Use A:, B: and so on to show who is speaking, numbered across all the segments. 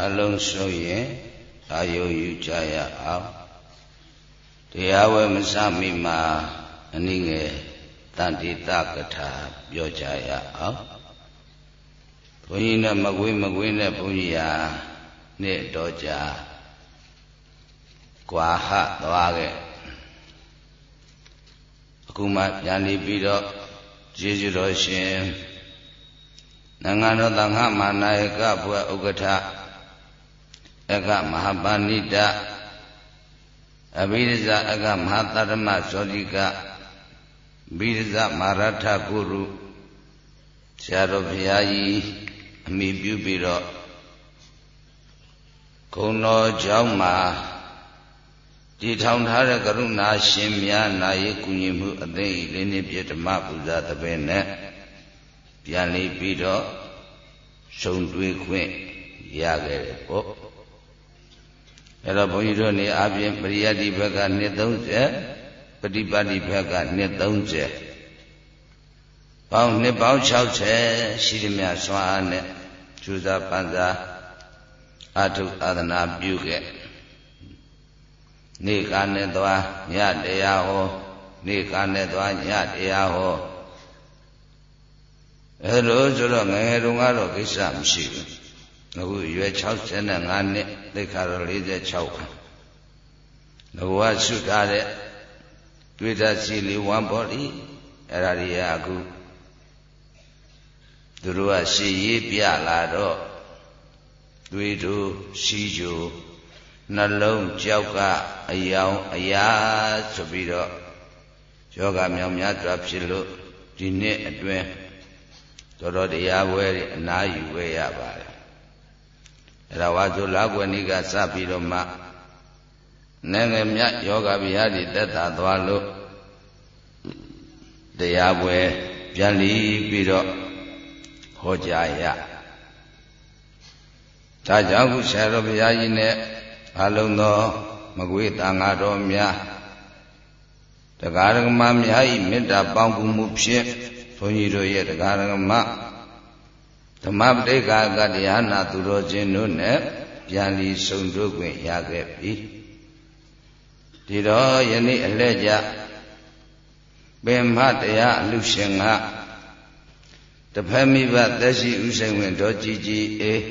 A: အလုံးစုံရင်အာယုယူကြရအောင်တရားဝဲမစမိမှာအနည်းငယ်တန်တိတကထာပြောကြရအောင်ဘုန်းကြီးနဲ့မကွေးမကွေးနဲ့ဘုန်းကြီးဟာနေ့တော့ကြာကွာဟသွားခဲ့အခုမှပြန်နေပြီးတော့ကျေးဇူးတော်ရှင်နိုင်ငံတော်သံဃမာနာယကဘုရားဥက္ကဋ္ဌ အကမဟာပါဏိတအဘိဓဇအကမဟာတရမဇောတိကဘိဓဇမာရထကုရုဆရာတော်ဘုရားကြီးအမိပြုပြီးတော့ဂုံတော်เจ้าမှာတည်ထောင်ထားတဲ့ကရုဏာရှင်များနာယကုညီမှုအသိလေးနှစ်ပြည့်ဓမ္မပူဇာတပည့်နဲ့ပြန်လေးပြီးတော့ရှုံတွေးခွင့်ရခဲ့တယ်ပေါ့ အဲ့တော့ဘုန်းကြီးတို့နေအပြင်ပရိယတ်ဒီဘက်ကနှစ်30ပฏิပတ်ဒီဘက်ကနှစ်30ပေါင်းနှစ်ပေါင်း60ရှိသည်များစွာနဲ့ကျူစာပန်းစာအထုအာသနာပြုခဲ့နေ့ကနဲ့သွားညတရားဟောနေ့ကနဲ့သွားညတရားဟောအဲလိုဆိုတော့ငယ်ငယ်တုန်းကတော့ကိစ္စမရှိဘူး အခုရွယ်65နှစ်သိခါတော့46ခါငဝဆုထားတဲ့တွေ့တာစီလီဝမ်ပေါ်လီအဲ့ဒါတွေကအခုသူတို့ကရှေ့ရေးပြလာတော့တွေးတို့ရှိကြိုနှလုံးကြောက်ကအယောင်အရာဆိုပြီးတော့ယောဂမြောင်များစွာဖြစ်လို့ဒီနှစ်အတွင်းတော်တော်တရားပွဲတွေအနာယူခဲ့ရပါတယ် အဲ့ဒါဝါဆိုလာကွယ်နိကစပြီးတော့မှနိုင်ငံမြတ်ယောဂဗျာတိတက်တာသွားလို့တရားပွဲပြန်လီပြီးတော့ဟောကြားရဒါကြောင့်ခုဆရာတော်ဘုရားကြီးနဲ့အလုံးသောမကွေးတန်ဃာတော်များတရားဓမ္မများဤမေတ္တာပေါင်းကူမှုဖြင့်ဘုန်းကြီးတို့ရဲ့တရားဓမ္မ ဓမ္မပဋိက္ခာကတရားနာသူတော်ချင်းတို့နဲ့ပြန်လီဆုံတို့ခွင့်ရခဲ့ပြီဒီတော့ယနေ့အလှည့်ကြပင်မတရားအလူရှင်ကတဖက်မိဘသက်ရှိဥစိန်ဝင်တော်ကြည်ကြည်အေး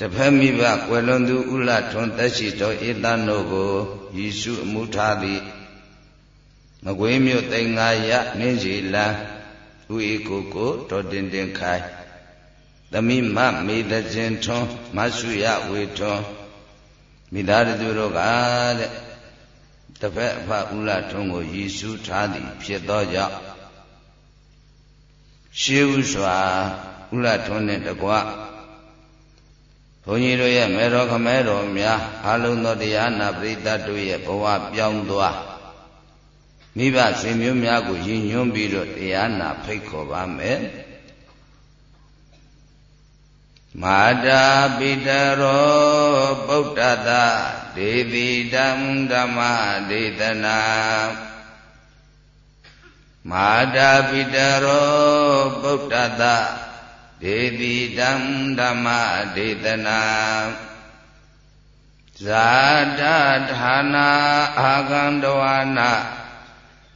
A: တဖက်မိဘကွယ်လွန်သူဥလထွန်းသက်ရှိတော်ဧတနို့ကိုယေရှုအမှုထားသည်မကွေးမြို့တိန်ငါရနင်းစီလံ ဥဧကိုကိုတော်တင်တင်ခိုင်သမိမမေတခြင်းထွန်းမဆုရဝေထွန်းမိသားစုတို့ကတဲ့တပည့်အဖဥလထွန်းကိုယေရှုထားသည် ဖြစ်သောကြောင့်ရှေးဥစွာဥလထွန်းနှင့်တကွဘုန်းကြီးတို့ရဲ့မေတော်ခမဲတော်များအလုံးသောတရားနာပရိသတ်တို့ရဲ့ဘဝပြောင်းသွား မိဘဆွေမျိုးများကိုယဉ်ညွန်းပြီးတော့တရားနာဖိတ်ခေါ်ပါမယ်မာတာပိတရောပုဒ္ဒတဒေတိဓမ္ဓမ္မဒေသနာမာတာပိတရောပုဒ္ဒတဒေတိဓမ္ဓမ္မဒေသနာဇာတဌာနာအာကံတဝနာ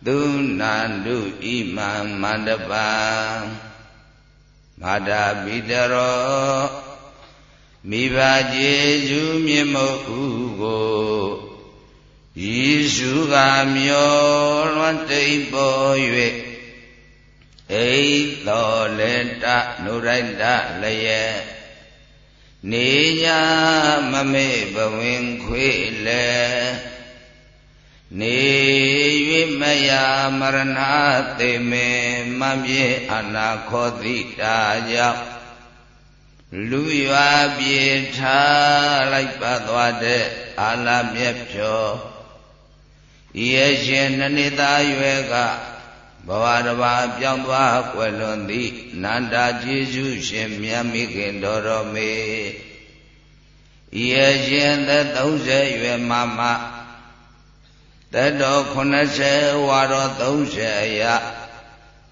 A: သုနန္တုဣမံမန္တပံမာတာပိတရောမိဘကျေစုမြင့်မဟုတ်ကိုယေရှုကမျောလွန်တိမ်ပေါ်၍အိတော်လက်တနုရိုက်တလည်းနေညာမမေ့ဘဝင်ခွေလေ နေ၍မယမရဏသေမေမပြေအနာခောတိတာကြောင့်လူရွာပြေထားလိုက်ပါသွားတဲ့အာလမြက်ဖြောရဲ့ရှင်နှစ်နှစ်သားရွယ်ကဘဝတစ်ပါးပြောင်းသွားကွယ်လွန်သည့်နန္တာကျေးဇူးရှင်မြတ်မိခင်တော်တော်မေရဲ့ရှင်သက်30ရွယ်မှာမှ တတော်80ဝါတော်30အရာ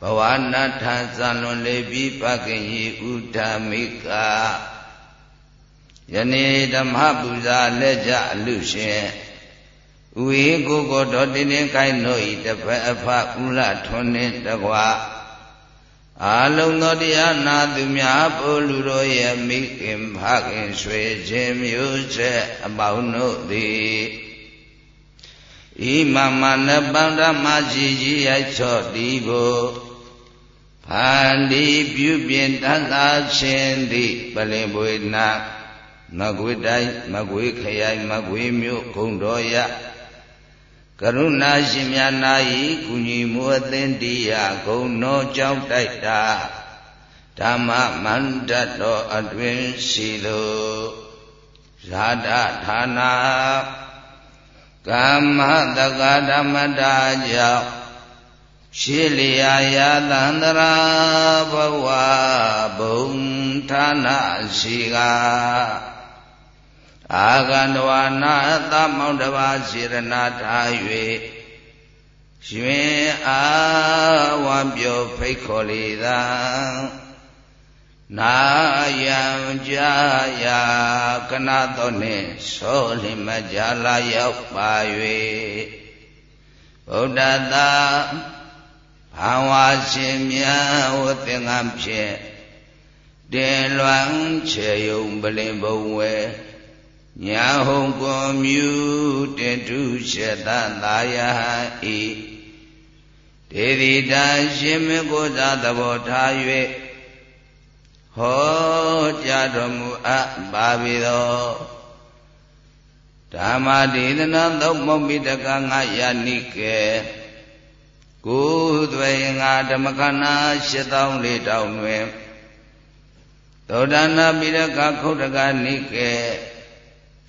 A: ဘဝနာထဇံလွန်လေပြီးပခင်ဤဥဒ္ဓမိကယနေ့ဓမ္မပူဇာလက်ကြအလူရှင်ဥေကိုကိုတော်တင်းတင်းကိုင်းတို့ဤတပတ်အဖဥလထွန်းနှင့်တကွာအာလုံသောတရားနာသူများပို့လူတို့ရဲ့မိခင်ဖခင်ဆွေချင်းမျိုးဆက်အပေါင်းတို့သည် ဤမမနပန္ဓမရှိကြီးရိုက်ချော့တီးဖို့ဖန်ဒီပြုပြင်တတ်သာခြင်းသည်ပလင်ပွေနာမကွေတိုင်းမကွေခရိုင်မကွေမြို့ဂုံတော်ရကရုဏာရှင်မြတ်နာဤကုညီမူအသင်တရားဂုံတော်ကြောင့်တိုက်တာဓမ္မမန္တတော်အတွင်ရှိလိုဇာတဌာနာ ကမ္မတက္ကဓမ္မတာကြောင့်ရှိလျာယသန္တရာဘဝဘုံဌာနရှိကားအာဂန္တဝနာသမောင်တပါစေရနာထား၍ရှင်အာဝံပြောဖိတ်ခေါ်လေသာ နာယံကြာယာကနတော်နှင့်သောလင်မကြလာရောက်ပါ၍ဗုဒ္ဓသာဘာဝရှင်မြတ်ဝသင်္ကန်းဖြင့်တင်လွန်ချေယုံပလင်ဘုံဝဲညာဟုံကောမြူတေတုရှတသာယဤဒေတိတာရှင်မကိုယ်သာသဘောထား၍ ဟောကြားတော်မူအပ်ပါပြီသောဓမ္မဒေသနာသုံးမောမိတကငါယနိကေကိုယ်သွေငါဓမ္မကနာ8400တွင်သောဒနာပိရကခုတ်တကနိကေ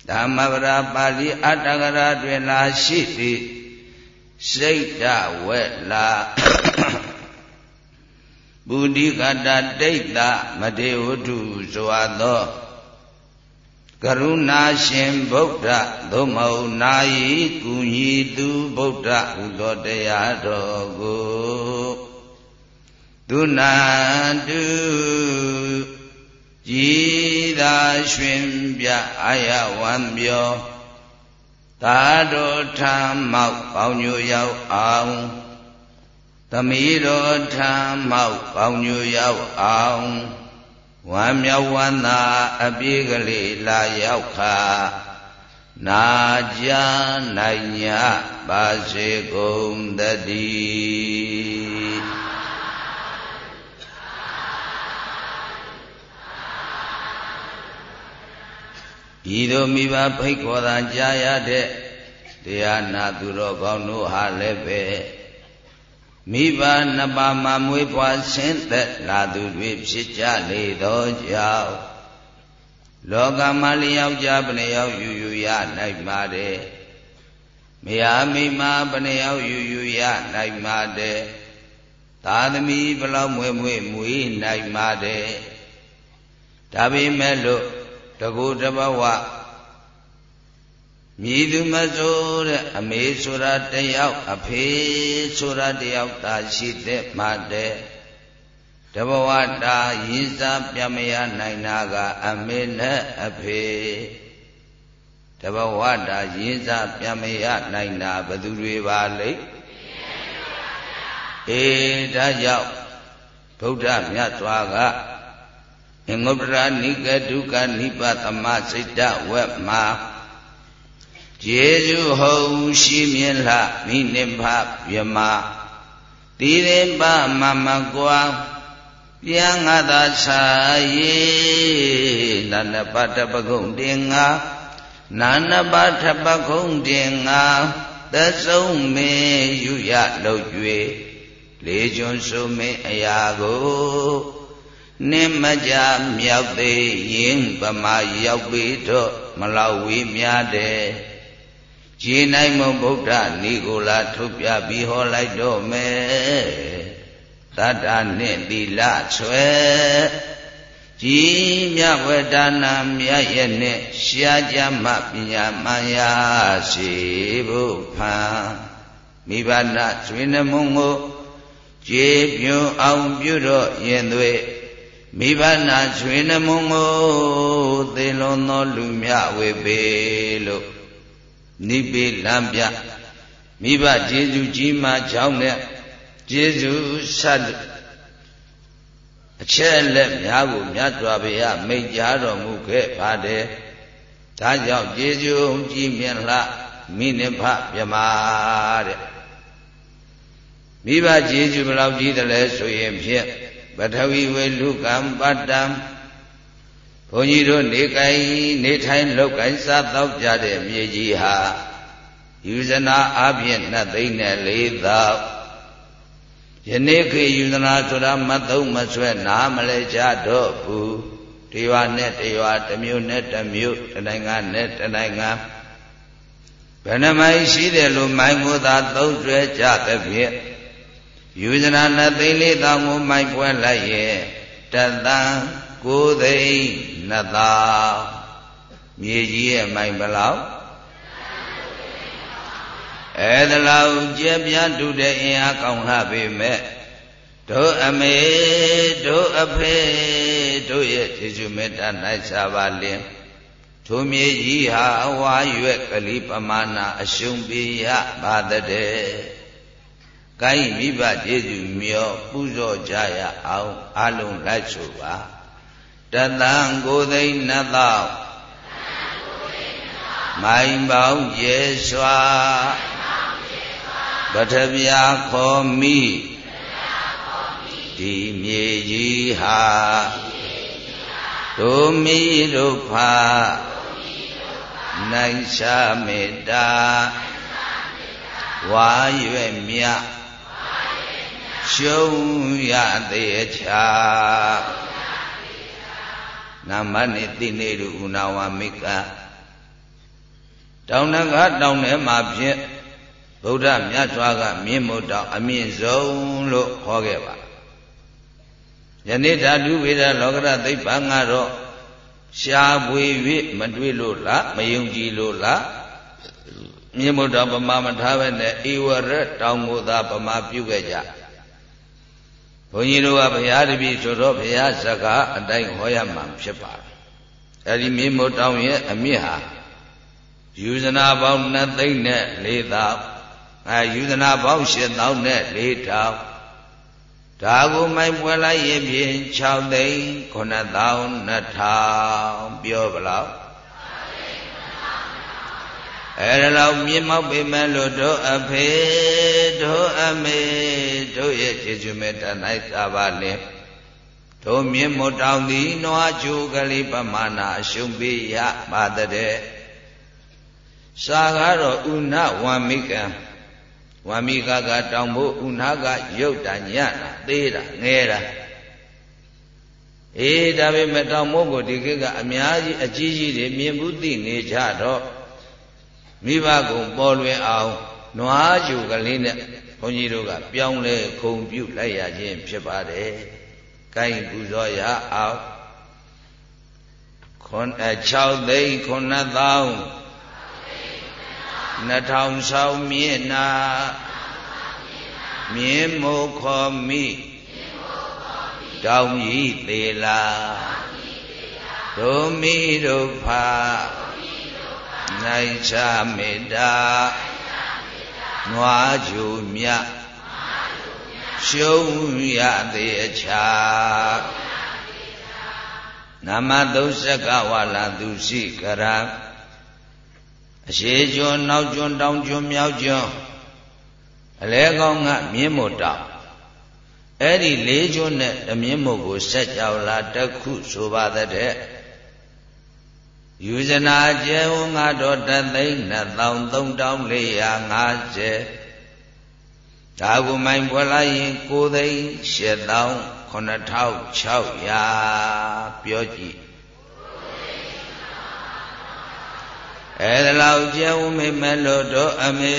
A: ဓမ္မပရာပါဠိအတ္တကရာတွင်လာရှိသည်စိတ်တဝက်လာ ဘုဒ္ဓကတဒိဋ္ဌမတေဝတုစွာသောကရုဏာရှင်ဗုဒ္ဓသို့မဟုတ်နာယီကုညီသူဗုဒ္ဓဟူသောတရားတော်ကိုသူနာတုကြည်သာရွှင်ပြအာယဝံပြောသာတော်ထံမောက်ကောင်းညိုရောက်အောင် သမီးတော်ထံမောက်ကောင်းညိုရောက်အောင်ဝမ်းမြောက်ဝမ်းသာအပြေးကလေးလာရောက်ခါနာကြနိုင်ညပါစေကုန်တည်းဤသို့မိဘဖိတ်ခေါ်တာကြားရတဲ့တရားနာသူတော်ကောင်းတို့ဟာလည်းပဲ မိဘနှစ်ပါးမှမွေးဖွားဆင်းသက်လာသူတွေဖြစ်ကြလေသောကြောင့်လောကမှာလျောက်ကြဘယ်နှယောက်ယူယူရနိုင်ပါတယ်မယားမိမဘယ်နှယောက်ယူယူရနိုင်ပါတယ်သာသမီဘလောက်မွေမွေမွေနိုင်ပါတယ်ဒါပေမဲ့လို့တကူတဘဝ မြည်သူမဆိုတဲ့အမေဆိုတာတယောက်အဖေဆိုတာတယောက်သာရှိတဲ့မှတဲ့တဘဝတာရင်းစားပြမရနိုင်တာကအမေနဲ့အဖေတဘဝတာရင်းစားပြမရနိုင်တာဘသူတွေပါလိမ့်အေးဒါကြောင့်ဗုဒ္ဓမြတ်စွာကအင်္ဂုတ္တရာနိကဒုက္ခနိပသမစိတ်တဝက်မှာ ကျေစုဟုံရှိမြင်လှမိနိဗ္ဗဗြမတိရိပမမကွာပြန်ငါသာစာယေနာနပတပကုံတင်ငါနာနပထပကုံတင်ငါသဆုံးမေယူရလို့၍လေကျွန်းစုမင်းအရာကိုနင်းမကြမြောက်သေးရင်ပမာရောက်ပြီတော့မလောက်ဝေးများတယ် ခြေနိုင်မဗုဒ္ဓနိကိုလာထုတ်ပြပြီးဟောလိုက်တော့မယ်တတ္တနှင့်သီလဆွဲကြည်မြဝေဒနာမြတ်ရဲ့နဲ့ရှားကြမပညာမှန်ရာရှိဖို့ဖန်မိဘနာဆွေနှမုံကိုကြည်ပြုံအောင်ပြုတော့ရင်သွေးမိဘနာချွေနှမုံကိုသေလွန်သောလူမြဝေပေလို့ နိပိလံပြမိဘကျေစုကြီးမှကြောင်းနဲ့ကျေစုဆက်အချက်လက်များကိုမြတ်စွာဘုရားမိန့်ကြားတော်မူခဲ့ပါတယ်ဒါကြောင့်ကျေစုကြီးမြင်လားမိနိဖမြမတဲ့မိဘကျေစုဘယ်လောက်ကြီးတယ်လဲဆိုရင်ဖြင့်ပထဝီဝေလူကံပတ္တံ ဘုန်းကြီးတို့နေကိုင်နေထိုင်လောက်ကိုင်စားတော့ကြတဲ့မြေကြီးဟာယူဇနာအပြင်နှစ်သိန်းနဲ့လေးသောယနေ့ခေယူဇနာဆိုတာမသုံးမဆွဲနားမလဲကြတော့ဘူးတရွာနဲ့တရွာတစ်မျိုးနဲ့တစ်မျိုးတနိုင်ငံနဲ့တနိုင်ငံဘယ်နှမိုင်ရှိတယ်လို့မိုင်ကိုသာသုံးကျွဲကြသဖြင့်ယူဇနာနှစ်သိန်းလေးသောင်းကိုမိုင်ပွဲလိုက်ရဲ့တသ န်းကိုသိန်းနှစ်သောင်းမြေကြီးရဲ့မိုင်ဘလောက်အဲဒါလောက်ကျက်ပြတူတဲ့အင်အားကောင်းလှပေမဲ့တို့အမေတို့အဖေတို့ရဲ့ကျေးဇူးမေတ္တာ၌စာပါလင်ထိုမြေကြီးဟာအဝါရွက်ကလေးပမာဏအရှုံးပေးရပါတဲ့။ကိုင်းမိဘကျေးဇူးမျောပူဇော်ကြရအောင်အလုံးလိုက်ဆိုပါ။ တသံကိုသိန်းနှစ်သောမိုင်ပေါင်းရေစွာပထဗျာခေါ်မိဒီမြေကြီးဟာတို့မိတို့ဖာနိုင်ရှာမေတ္တာဝါရွယ်မြရှုံးရသေးချာ နာမနိတိနေရုဥနာဝမိကတောင်းတကတောင်းထဲမှာဖြင့်ဗုဒ္ဓမြတ်စွာကမြင့်မို့တောင်အမြင့်ဆုံးလို့ခေါ်ခဲ့ပါယနေ့ဓာတုဝေဒလောကရသိပ္ပံကတော့ရှားပွေ၍မတွေ့လို့လားမယုံကြည်လို့လားမြင့်မို့တောင်ပမာမထားပဲနဲ့ဧဝရတောင်ကိုသာပမာပြုခဲ့ကြ ဘုန်းကြီးတို့ကဘုရားတပည့်ဆိုတော့ဘုရားစကားအတိုင်းဟောရမှာဖြစ်ပါတယ်အဲဒီမြင့်မို့တောင်ရဲ့အမြင့်ဟာယူဇနာပေါင်း2သိန်းနဲ့4သောင်းအဲယူဇနာပေါင်း8000နဲ့4000ဒါကိုမိုင်ပွဲလိုက်ရင်ဖြင့်6သိန်း9000 2000ပြောဗလား အဲ့ဒါလောက်မြင့်မောက်ပေမဲ့လို့တို့အဖေတို့အမေတို့ရဲ့ကျေးဇူးမေတ္တာ၌သာပါလင်တို့မြင့်မတောင်သည်နွားချိုကလေးပမာဏအရှုံးပေးရပါတဲ့စာကတော့ဥနဝံမိကံဝါမိကကတောင်ဖို့ဥနာကရုပ်တာညတာသေးတာငဲတာအေးဒါပေမဲ့တောင်မို့ကိုဒီကိကအများကြီးအကြီးကြီးတွေမြင်ဘူးသိနေကြတော့ မိဘကုံပေါ်လွင်အောင်နွားကြူကလေးနဲ့ဘုန်းကြီးတို့ကပြောင်းလဲခုံပြုတ်လိုက်ရခြင်းဖြစ်ပါတယ်။ကိုင်းပူဇော်ရအောင်ခွန်6သိန်း9000 2000ဆောင်မြင့်နာမြင်းမိုးခေါ်မိတောင်ကြီးသေးလားဒုမိတို့ဖာ နိုင်ချမေတ္တာနွားကြူမြရှုံးရသေးအချာနမသုစကဝါလာသူရှိကရာအရှိကျွန်းနောက်ကျွန်းတောင်ကျွန်းမြောက်ကျွန်းအလဲကောင်းကမြင်းမို့တောင်အဲ့ဒီလေးကျွန်းနဲ့တမြင်းမို့ကိုဆက်ကြောလာတစ်ခုဆိုပါတဲ့ ယူဇနာကျဲဝငါတော်တသိန်း2350ဒါကုမိုင်ပွက်လိုက်ရင်9သိန်း8600ပြောကြည့်အဲဒါလောက်ကျဲဝမိမဲ့လို့တို့အမေ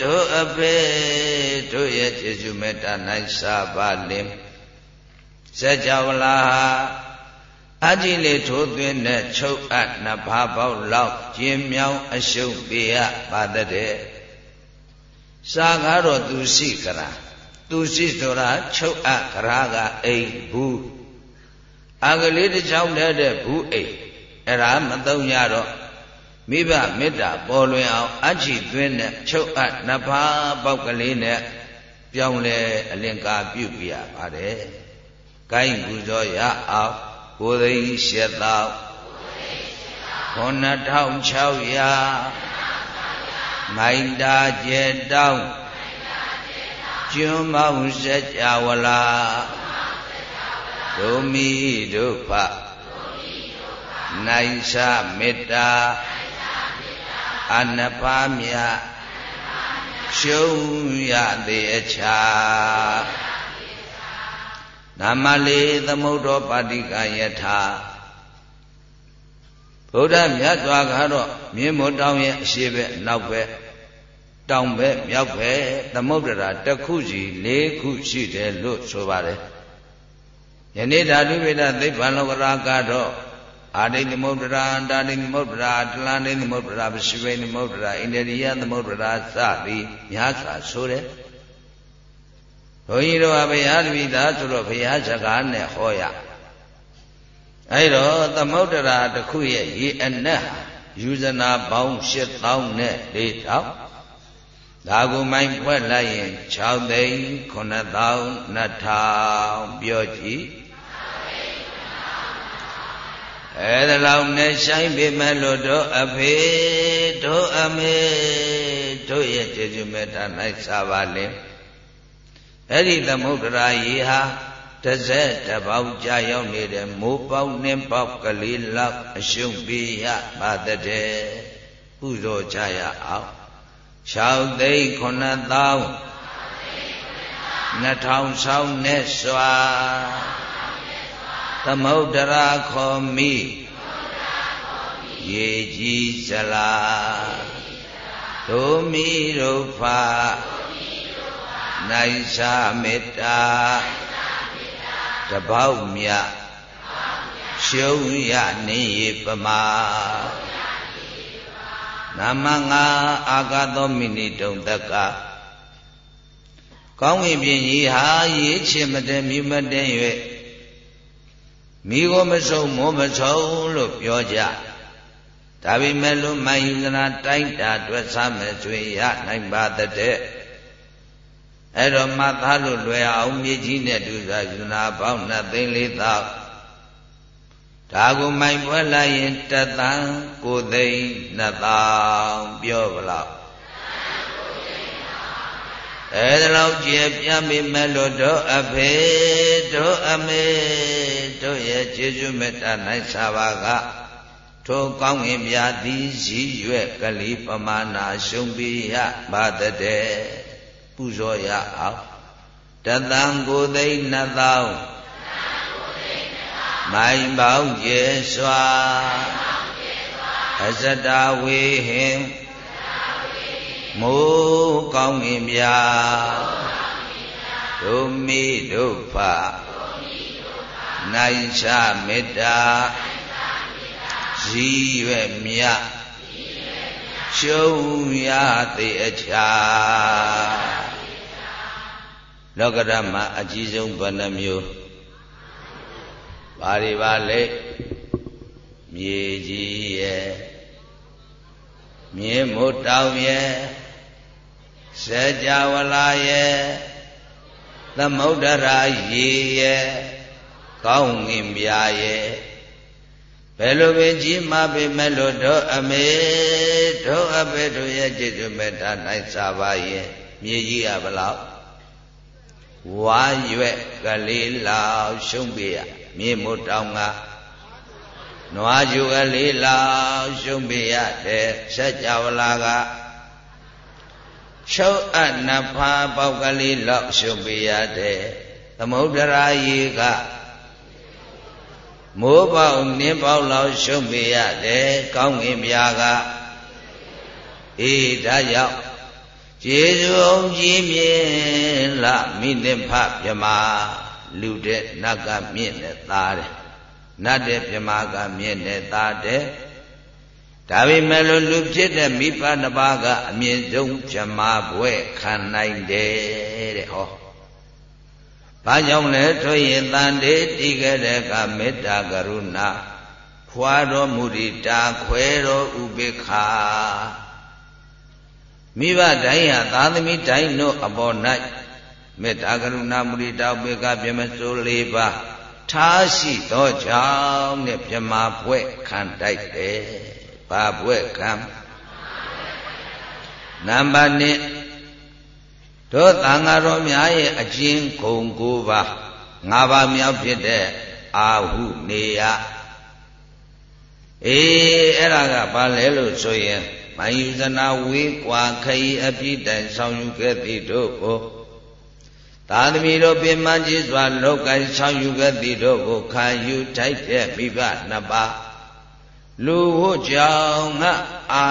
A: တို့အဖေတို့ရဲ့ကျေးဇူးမေတ္တာ၌စာပါလင်စัจ java လာ အကြည့်လေးထိုးသွင်းတဲ့ချုပ်အပ်နှစ်ဖားပေါက်လောက်ကျင်းမြောင်းအရှုပ်ပေးရပါတဲ့စာကားတော့သူရှိကရာသူရှိဆိုတာချုပ်အပ်ကရာကအိမ်ဘူးအာကလေးတစ်ချောင်းတည်းတဲ့ဘူးအိတ်အဲ့ဒါမသုံးရတော့မိဘမေတ္တာပေါ်လွင်အောင်အချီသွင်းတဲ့ချုပ်အပ်နှစ်ပါးပေါက်ကလေးနဲ့ပြောင်းလဲအလင်္ကာပြုပြရပါတယ်။ကိုင်းပူဇော်ရအောင် ကိုသိန်းရှစ်သော9600မိုင်တာကျဲတောင်းကျွန်းမောင်စကြဝဠာဒုမိဒုဖနိုင်စမေတ္တာအနပါမြရှုံးရသေးအချာ နာမလေးသမုဒ္ဒောပါတိကယထာဗုဒ္ဓမြတ်စွာကတော့မြင်းမို့တောင်းရဲ့အရှိဘက်နောက်ဘက်တောင်ဘက်မြောက်ဘက်သမုဒ္ဒရာတစ်ခုစီ၄ခုရှိတယ်လို့ဆိုပါတယ်ယနေ့ဓာတုဝိဒသိဗ္ဗံလောကရာကတော့အာဒိသမုဒ္ဒရာအန္တာဒိသမုဒ္ဒရာတလန်ဒိသမုဒ္ဒရာပရှိဝိသမုဒ္ဒရာအိန္ဒရိယသမုဒ္ဒရာစသည်များစွာဆိုတယ် ဘုန်းကြီးတို့ကဘုရားတပည့်သားဆိုတော့ဘုရားစကားနဲ့ဟောရအဲ့တော့သမုဒ္ဒရာတစ်ခုရဲ့ရေအနက်ယူဇနာပေါင်း8000နဲ့4000ဒါကိုမိုင်းဖွဲ့လိုက်ရင်6သိန်း9000 2000ပြောကြည့်အဲ့ဒါလောက်နဲ့ဆိုင်ပေမဲ့လို့တို့အဖေတို့အမေတို့ရဲ့ကျေးဇူးမေတ္တာ၌စားပါလင် အဲ့ဒီသမုဒ္ဒရာရေဟာတစ်ဆက်တစ်ပေါက်ကြာရောက်နေတဲ့မိုးပေါက်နှင်းပေါက်ကလေးလောက်အရှုံးပေးရပါတဲ့ကုသိုလ်ကြရအောင်6သိန်း9000 2000ဆောင်းနဲ့စွာသမုဒ္ဒရာခောမိရေကြီးစလားဒုမိဒုဖ နိုင်စာမေတ္တာတပေါက်မြရှုံးရနေပမာနာမငါအာဂသောမိနိတုံတက္ကကောင်းဝင်ပြင်ကြီးဟာရေးချင်မတည်းမြမတည်း၍မိကိုမဆုံးမောမဆုံးလို့ပြောကြဒါပေမဲ့လို့မယုဇနာတိုင်းတာတွက်စားမယ်ဆိုရင်ရနိုင်ပါတဲ့ အဲ့တော့မှတ်သားလို့လွယ်အောင်မြေကြီးနဲ့တူစာယုဇနာပေါင်းနှစ်သိန်းလေးသောဒါကိုမိုင်ပွဲလိုက်ရင်တသန်းကိုသိန်းနှစ်သောင်းပြောဗလားအဲဒါလောက်ကျေပြမိမဲ့လို့တို့အဖေတို့အမေတို့ရဲ့ကျေးဇူးမေတ္တာ၌စာပါကထိုကောင်းငင်ပြသည်ရှိရွက်ကလေးပမာဏရှုံပြရပါတဲ့ ပူဇော်ရအောင်တသံကိုသိန်းနှစ်သောင်းမိုင်ပေါင်းကျေစွာအဇတဝေဟင်မိုးကောင်းငင်ပြဒုမိဒုဖနိုင်ချမေတ္တာဇီးရွယ်မြ ရှုံးရသေးအချာလောကဓမ္မအကြီးဆုံးဘယ်နှမျိုးဘာတွေပါလဲမြေကြီးရဲ့မြင်းမို့တောင်ရဲ့စကြဝဠာရဲ့သမုဒ္ဒရာရေရဲ့ကောင်းငင်ပြာရဲ့ ဘယ်လိုပဲကြီးမားပေမဲ့လို့တို့အမေတို့အဖေတို့ရဲ့จิตမေတ္တာ၌စာပါရဲ့မြေကြီးကဘလောက်ဝါရွက်ကလေးလောက်ရှုံးပြရမြေမို့တောင်ကနွားကျူကလေးလောက်ရှုံးပြရတဲ့ဆက်ကြဝလာကချုပ်အပ်နဖာပေါက်ကလေးလောက်ရှုံးပြရတဲ့သမုဒ္ဒရာရေက မိုးပေါက်နင်းပေါက်လောက်ရှုံးပြရတယ်ကောင်းငင်ပြာကအေးဒါကြောင့်ကျေစုအောင်ကြီးမြင်လာမိနစ်ဖပြမလူတဲ့နတ်ကမြင့်နဲ့သားတယ်နတ်တဲ့ပြမကမြင့်နဲ့သားတယ်ဒါပေမဲ့လို့လူဖြစ်တဲ့မိဘတစ်ပါးကအမြင့်ဆုံးပြမဘွဲခံနိုင်တယ်တဲ့ဟော ဘာကြောင့်လဲဆိုရင်တန်တေတိခဲ့တဲ့ကမေတ္တာကရုဏာဖွာတော်မူရိတာခွဲတော်ဥပေက္ခမိဘတိုင်းဟာသာသမီတိုင်းတို့အပေါ်၌မေတ္တာကရုဏာမုရိတာဥပေက္ခပြမစိုး၄ပါးထားရှိသောကြောင့်နဲ့ပြမပွဲခံတိုက်တယ်။ဘာပွဲခံနံပါတ်1 တို့သံဃာတော်များရဲ့အကျဉ်းဂုံ၉ပါး၅ပါးမြောက်ဖြစ်တဲ့အာဟုနေယအေးအဲ့ဒါကဘာလဲလို့ဆိုရင်မယုဇနာဝေးကွာခရီးအပြည့်တိုင်ဆောင်ယူခဲ့သည်တို့ကိုသာသမီတို့ပင်မကြီးစွာလောကီဆောင်ယူခဲ့သည်တို့ကိုခံယူထိုက်တဲ့မိဘနှစ်ပါးလူဟုတ်ကြောင့်ငါအာ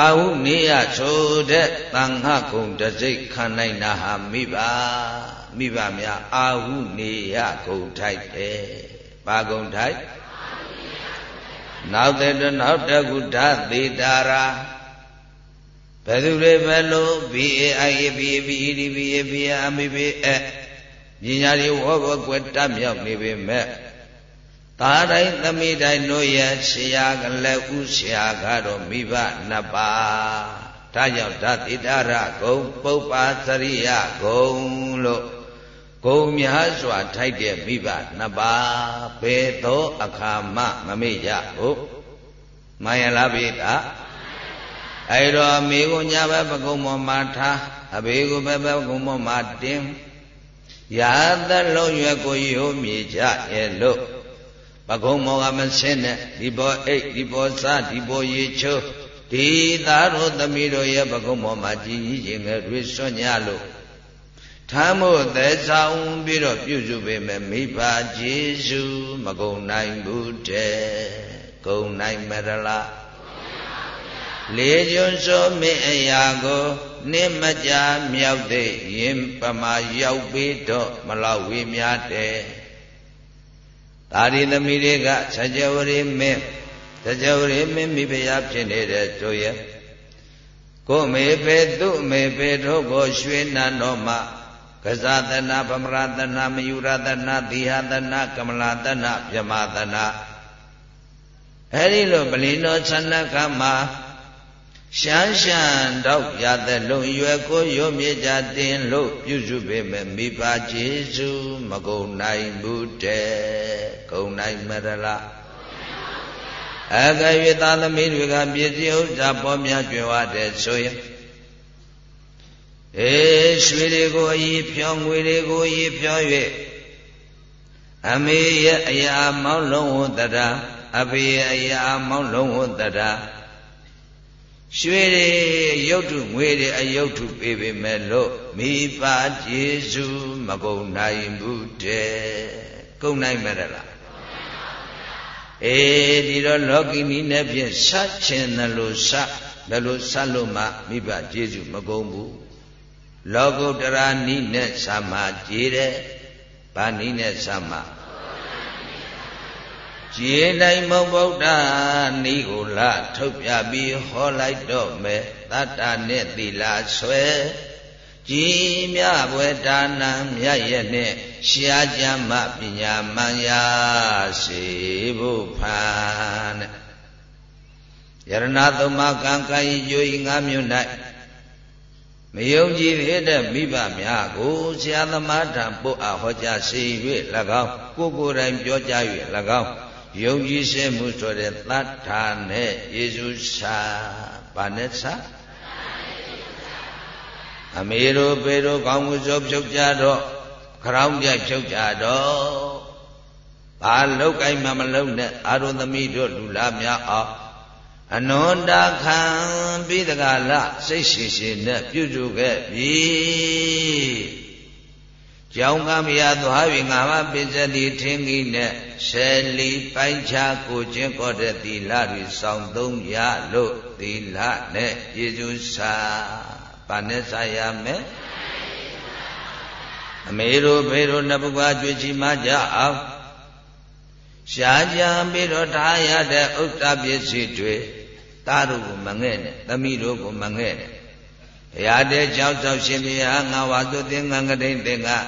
A: အာဟုနေရဆိုတဲ့တန်ခကုံတစိတ်ခံနိုင်တာဟာမိဘမိဘများအာဟုနေရကုံထိုက်တယ်ဘာကုံထိုက်နောက်တဲ့နောက်တကုဓာသေတာရာဘယ်သူတွေပဲလို့ BAI BABED BAB အမိဘအဲပညာတွေဝဘကွယ်တတ်မြောက်နေပေမဲ့ သာတိုင်းသမိတိုင်းတို့ရဲ့ဆရာကလည်းဥဆရာကတော့မိဘနှစ်ပါးဒါကြောင့်ဓာတိတရဂုံပုပ္ပါသရိယဂုံလို့ဂုံများစွာထိုက်တဲ့မိဘနှစ်ပါးဘယ်သောအခါမှမမေ့ကြဘူးမှန်ရလားပိတာအဲတော့အမေကိုညာဘက်ပကုံပေါ်မှာထားအဘေကိုဘက်ဘက်ပကုံပေါ်မှာတင်းရာသလုံးရွယ်ကိုရိုးမြေကြရဲ့လို့ ပကုံမောကမဆင်းနဲ့ဒီဘောအိတ်ဒီဘောစားဒီဘောရေချိုးဒီသားတို့သမီးတို့ရဲ့ပကုံမောမှာကြည်ကြီးခြင်းငယ်တွေစွန့်ညလို့ထမ်းဖို့သက်ဆောင်ပြီးတော့ပြုစုပေမဲ့မိဘကျေစုမကုံနိုင်ဘူးတဲ့ကုံနိုင်မရလားလေကျွန်းစောမင်းအရာကိုနှင်းမကြမြောက်တဲ့ရင်ပမာရောက်ပြီးတော့မလောက်ဝေးများတဲ့ ဒါရီသမီးတွေကစကြဝဠာမင်းစကြဝဠာမင်းမိဖုရားဖြစ်နေတဲ့တို့ရဲ့ကိုမေပေသူ့မေပေတို့ကိုရွှေနန်းတော်မှာကဇာတနာဗမရတနာမယုရတနာသီဟတနာကမလာတနာပြမတနာအဲဒီလိုပလီနောသနကမှာ ရှမ်းရှမ်းတော့ရတဲ့လုံရွယ်ကိုရုံမြေကြတင်လို့ပြုစုပေမဲ့မိဘကျေစုမကုံနိုင်ဘူးတဲ့ကုံနိုင်မရလားအကရွေသားသမီးတွေကပြည့်စည်ဥစ္စာပေါ်များကျွယ်ဝတဲ့ဆိုရင်အေးရွှေတွေကိုအည်ဖြောငွေတွေကိုအည်ဖြော၍အမေရဲ့အရာမောင်းလုံးဝတ္တရာအဖေရဲ့အရာမောင်းလုံးဝတ္တရာ ရွှေတွေရုပ်ထုငွေတွေအယုတ်ထုပေးပေမဲ့လို့မိဘကျေစုမကုန်နိုင်ဘူးတဲ့ကုန်နိုင်မရလားအေးဒီတော့လောကီနီးနဲ့ဖြင့်ဆက်ချင်တယ်လို့ဆက်ဘယ်လိုဆက်လို့မှမိဘကျေစုမကုန်ဘူးလောကုတ္တရာနီးနဲ့သမာကြည်တယ်ဘာနီးနဲ့သမာ ကြည်နိုင်မုံဗုဒ္ဓနိကိုလထုတ်ပြပြီးဟောလိုက်တော့မယ်တတ္တနဲ့သီလဆွဲကြည်မြဘွယ်ဒါနံမြတ်ရဲ့နဲ့ရှားကြမပညာမှန်ရာစေဖို့ဖန်တဲ့ယရဏသုံးပါးကံကံဤကြိုဤငါးမျိုး၌မယုံကြည်ဖြစ်တဲ့မိဘများကိုဆရာသမားထံပို့အားဟောကြားစေ၍၎င်းကိုကိုယ်တိုင်ပြောကြား၍၎င်း ယုံကြည်စေမှုဆိုတဲ့သတ္ထာနဲ့ယေရှုစာဘာနဲ့စာအမေတို့ပေတို့ကောင်းမှုစောဖြုတ်ကြတော့ခရောင်းပြဖြုတ်ကြတော့ဘာလောက်ကိုင်းမှမလုံနဲ့အာရုံသမီးတို့လူလားများအောင်အနန္တခံပြီးတကလားစိတ်ရှိရှိနဲ့ပြုစုခဲ့ပြီ ကြောင်းကမရသွားပြီငါမပိစတိထင်းကြီးနဲ့ဆယ်လီပိုင်းခြားကိုချင်းကောတဲ့သီလတွေစောင့်သုံးရလို့သီလနဲ့ယေရှုစာဘာနဲ့စာရမယ်အမေတို့ဖေတို့နှစ်ပုဂ္ဂါကြွေချီမကြအောင်ရှားကြံပြီးတော့ထားရတဲ့ဥစ္စာပစ္စည်းတွေသားတို့ကိုမငဲ့နဲ့သမီးတို့ကိုမငဲ့နဲ့ဘုရားတဲ့ကြောင့်သောရှင်ဘုရားငါဝါသုသင်္ကံကတိန်သင်္ကနာ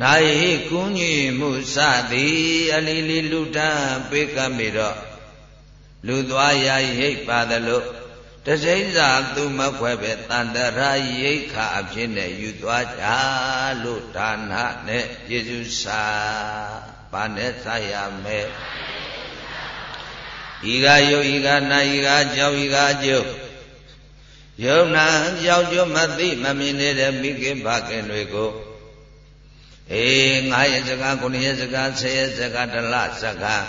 A: ယိကုညိမှုစသည်အလီလီလူတန်းပေးကပ်မိတော့လူသွားရရိတ်ပါသလိုတစိမ့်စာသူမခွဲပဲတန်တရာရိတ်ခါအဖြစ်နဲ့ယူသွားကြလို့ဒါနနဲ့ယေရှုစာဘာနဲ့စရမယ်ဤကယုတ်ဤကနာဤကကြောက်ဤကကျုပ်ယုံနာကြောက်ကျွမသိမမြင်နေတဲ့မိခင်ဖခင်တွေကို အေးငါရဲ့စကား9ရဲ့စကား10ရဲ့စကားတလစကား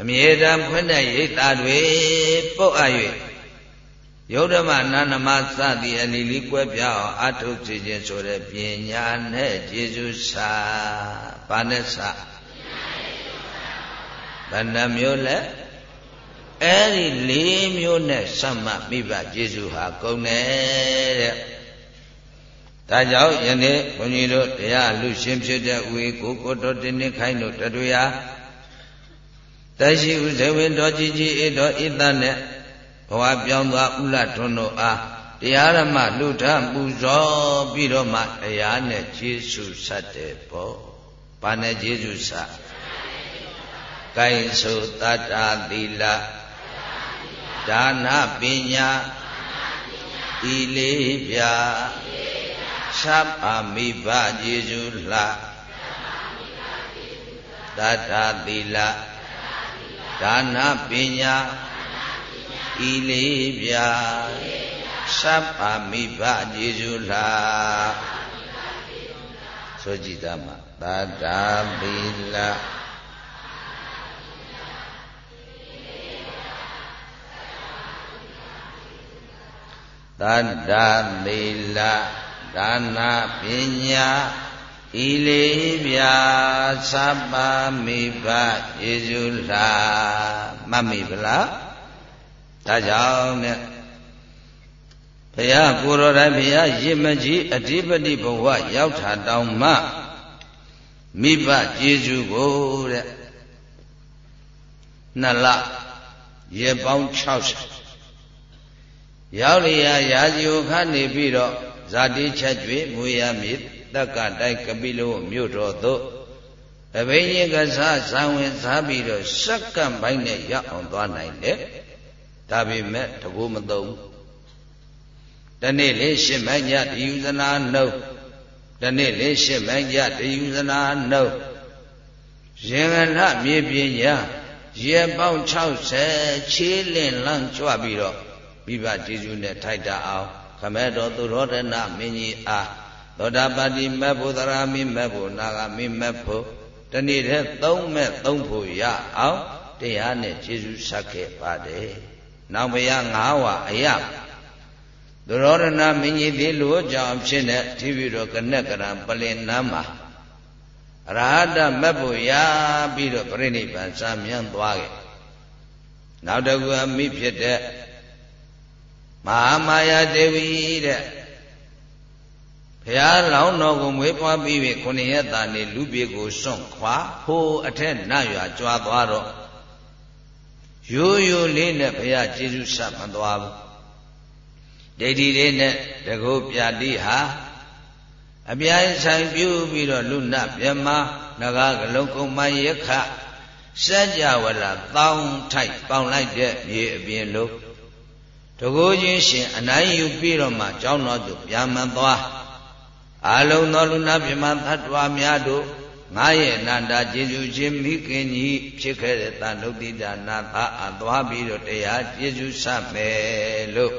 A: အမြဲတမ်းဖွင့်တဲ့ရိတ်သားတွေပုတ်အပ်၍ယုဒ္ဓမနာနမစသည်အလီလီကွဲပြအောင်အထုစေခြင်းဆိုတဲ့ပညာနဲ့ကျေစုစာဘာနဲ့စာဘယ်နှမျိုးလဲအဲ့ဒီ၄မျိုးနဲ့ဆက်မှမိဘကျေစုဟာကုန်တယ်တဲ့ ဒါကြောင့်ယနေ့ဘုန်းကြီးတို့တရားလူရှင်ဖြစ်တဲ့ဝေကိုကိုတော်တင်းနေခိုင်းတို့တရားတရှိဥဇဝေတော်ကြီးကြီးအေတော်ဣသနဲ့ဘဝပြောင်းသွားဥလထွန်းတို့အားတရားဓမ္မလူထပူဇော်ပြီးတော့မှတရားနဲ့ကျေးဇူးဆက်တယ်ပေါ့။ဘာနဲ့ကျေးဇူးဆက်။ကိုင်ဆိုတတ္တာသီလဒါနပညာဤလေးပြ သဗ္ဗမိဘကျေးဇူးလှတတ္တာသီလဒါနပညာဤလေးပြသဗ္ဗမိဘကျေးဇူးလှဆိုကြည်သားမှာတတ္တာသီလတတ္တာသီလ ဒါနပညာဤလေးပြသဗ္ဗမိဘယေစုလာမှတ်မိဗလားဒါကြောင့်နဲ့ဘုရားကိုရောတိုင်းဘုရားရစ်မကြီးအဓိပတိဘဝရောက်တာတောင်မှမိဘကျေးဇူးကိုတဲ့နှစ်လရေပေါင်း60ရောက်လျာရာဇီဝခနေပြီးတော့ ဇာတိချက်ကျွေမွေရမည်တက္ကတိုက်ကပိလောမြို့တော်သို့အဘိညာကစားဇံဝင်စားပြီးတော့စက္ကန့်ပိုင်းနဲ့ရောက်အောင်သွားနိုင်တယ်ဒါပေမဲ့တကူမသုံးတနေ့လေးရှင်းမညတယူဇနာနှုတ်တနေ့လေးရှင်းမညတယူဇနာနှုတ်ရင်ကလမြေပညာရေပေါင်း60ချေးလင့်လန်းကြွပြီးတော့မိဘကျေးဇူးနဲ့ထိုက်တာအောင် ခမဲတော်သူရောဒနာမင်းကြီးအားသောတာပတိမတ်ဘုဒ္ဓရာမိမတ်ဘုနာဂမိမတ်ဖို့တနေ့တည်းသုံးမဲ့သုံးဖို့ရအောင်တရားနဲ့ကျေးဇူးဆက်ခဲ့ပါတယ်။နောက်ဘုရား၅ဝါအယသူရောဒနာမင်းကြီးသေးလို့ကြောင့်ဖြစ်တဲ့တိပိတော်ကနက်ကရံပလင်နာမှာအရဟတမတ်ဖို့ရပြီးတော့ပြိဋိဘံစာမြန်သွားခဲ့။နောက်တကူအမိဖြစ်တဲ့ မဟာမာယာဒေဝီတဲ့ဘုရားလောင်းတော်ကိုမွေးဖွားပြီးပြီခုနှစ်ရက်သားနေလူပြေကိုစွန့်ခွာဟိုအထက်နတ်ရွာကြွားသွားတော့ရိုးရိုးလေးနဲ့ဘုရားကျေးဇူးဆက်မသွားဘူးဒိဋ္ဌိလေးနဲ့တကုတ်ပြတိဟာအပြိုင်ဆိုင်ပြုပြီးတော့လူနမြမနဂါကလုံးကုံမယခစัจ java လာတောင်းထိုက်ပေါင်လိုက်တဲ့မြေအပြင်လို့ တကိုးချင်းရှင်အနိုင်ယူပြီးတော့မှကျောင်းတော်သို့ပြန်မသွားအလုံးသောလူနာပြမသတ္တဝါများတို့ငါရဲ့အနန္တကျေးဇူးရှင်မိခင်ကြီးဖြစ်ခဲ့တဲ့တန်တုတိဒါနာသာအသွားပြီးတော့တရားကျေးဇူးဆက်မယ်လို့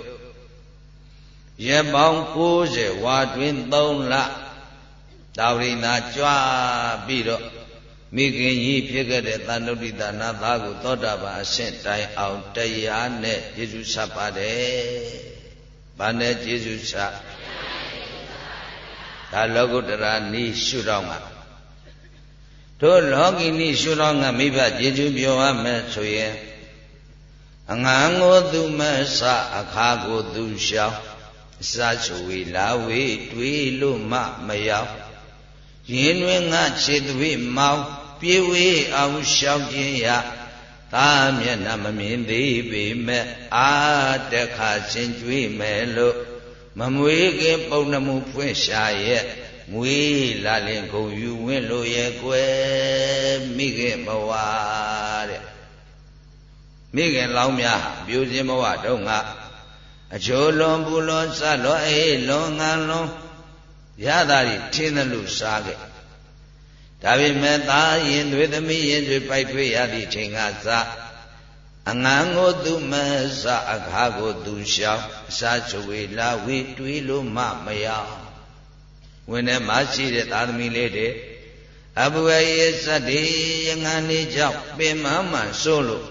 A: ရပောင်း90ဝါတွင်3လတာဝရိနာကြွားပြီးတော့ မိခင်ကြီးဖြစ်ခဲ့တဲ့သန္တုတိတနာသားကိုသောတာပန်အဆင့်တိုင်အောင်တရားနဲ့ယေရှုဆက်ပါတယ်။ဘာနဲ့ယေရှုဆက်ဒါလောကုတ္တရာနိရှုတော်မှာတို့လောကီနိရှုတော်ကမိဘယေရှုပြောရမယ်ဆိုရင်အငန်းကိုသူမဆအခါကိုသူရှောင်းအစချဝေလာဝေတွေးလို့မှမရောက်ရင်တွင်ငါခြေသွေးမောင်း ပြေဝေးအောင်ရှောက်ခြင်းရသာမျက်နှာမမြင်သေးပေမဲ့အာတခါရှင်ကျွေးမယ်လို့မမွေးခင်ပုံနှမှုဖွင့်ရှာရဲ့ငွေလာလင်ဂုံယူဝင့်လို့ရဲ့ကွယ်မိခင်ဘဝတဲ့မိခင်လောင်းများပြိုစင်ဘဝတုန်းကအချိုလွန်ပူလွန်စလွန်အေးလွန်ငန်လွန်ရတာတွေထင်းတယ်လို့စားခဲ့ ဒါပေမဲ့သားရင်တွေသမီးရင်တွေပိုက်ထွေးရသည့်ချိန်ကစအငန်းကိုသူမစအခါကိုသူရှောင်အစာချဝေလာဝေတွေးလို့မမရဝင်ထဲမှာရှိတဲ့သာသမီလေးတွေအဘဝရေစတ္တိယငန်းလေးကြောင့်ပင်မမှန်ဆိုးလို့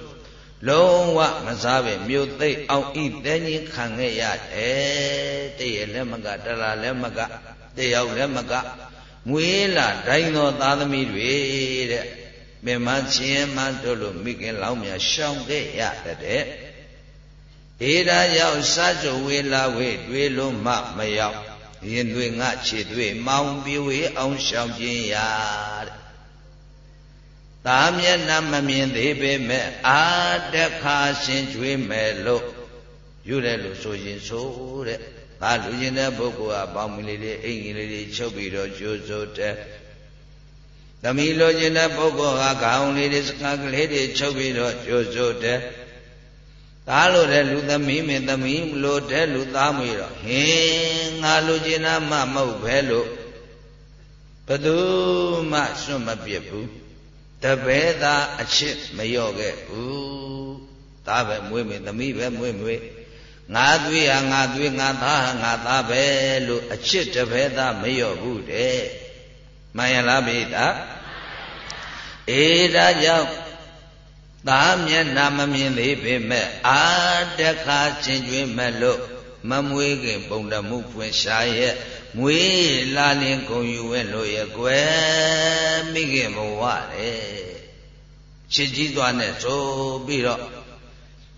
A: လုံးဝမစားပဲမြို့သိပ်အောင်ဤတဲ့ကြီးခံခဲ့ရတယ်တည့်ရလည်းမကတလားလည်းမကတယောက်လည်းမက မွေးလာတိုင်းသောသားသမီးတွေတဲ့ပင်မချင်းမတို့လို့မိခင်လောင်းမြရှောင်ခဲ့ရတဲ့ဧဒါရောက်စားကြဝေလာဝေတွေးလို့မှမရောက်ရင်တွေငါခြေတွေမောင်းပြေဝေအောင်ရှောင်ခြင်းရတဲ့သာမျက်နှာမမြင်သေးပေမဲ့အာတခါရှင်ကျွေးမယ်လို့ယူတယ်လို့ဆိုရင်ဆိုတဲ့ ဒါလူချင်းတဲ့ပုဂ္ဂိုလ်အပေါင်းမီလေးတွေအိမ်ကြီးလေးတွေချုပ်ပြီးတော့ကြိုးစိုးတဲ့သမီးလိုချင်တဲ့ပုဂ္ဂိုလ်ဟာခေါင်းလေးတွေစကားကလေးတွေချုပ်ပြီးတော့ကြိုးစိုးတဲ့သားလို့တဲ့လူသမီးမင်းသမီးလို့တဲ့လူသားမွေတော့ဟင်းငါလူချင်တာမှမဟုတ်ပဲလို့ဘသူမှစွန့်မပြစ်ဘူးတပည့်သားအချစ်မလျော့ခဲ့ဘူးသားပဲမွေးမေသမီးပဲမွေးမွေး ငါသွေးဟာငါသွေးငါသားဟာငါသားပဲလို့အချစ်တပည့်သားမလျော့ဘူးတဲ့မှန်ရလားပိဒါအေးဒါကြောင့်သားမျက်နှာမမြင်သေးပေမဲ့အာတခါချင်းကျွေးမဲ့လို့မမွေးခင်ပုံတမှုဖွင့်ရှာရဲ့မွေးလာလင်ဂုံယူဝဲလို့ရဲ့ကွယ်မိခင်ဘဝတဲ့ချစ်ကြီးသွားနဲ့ဆိုပြီးတော့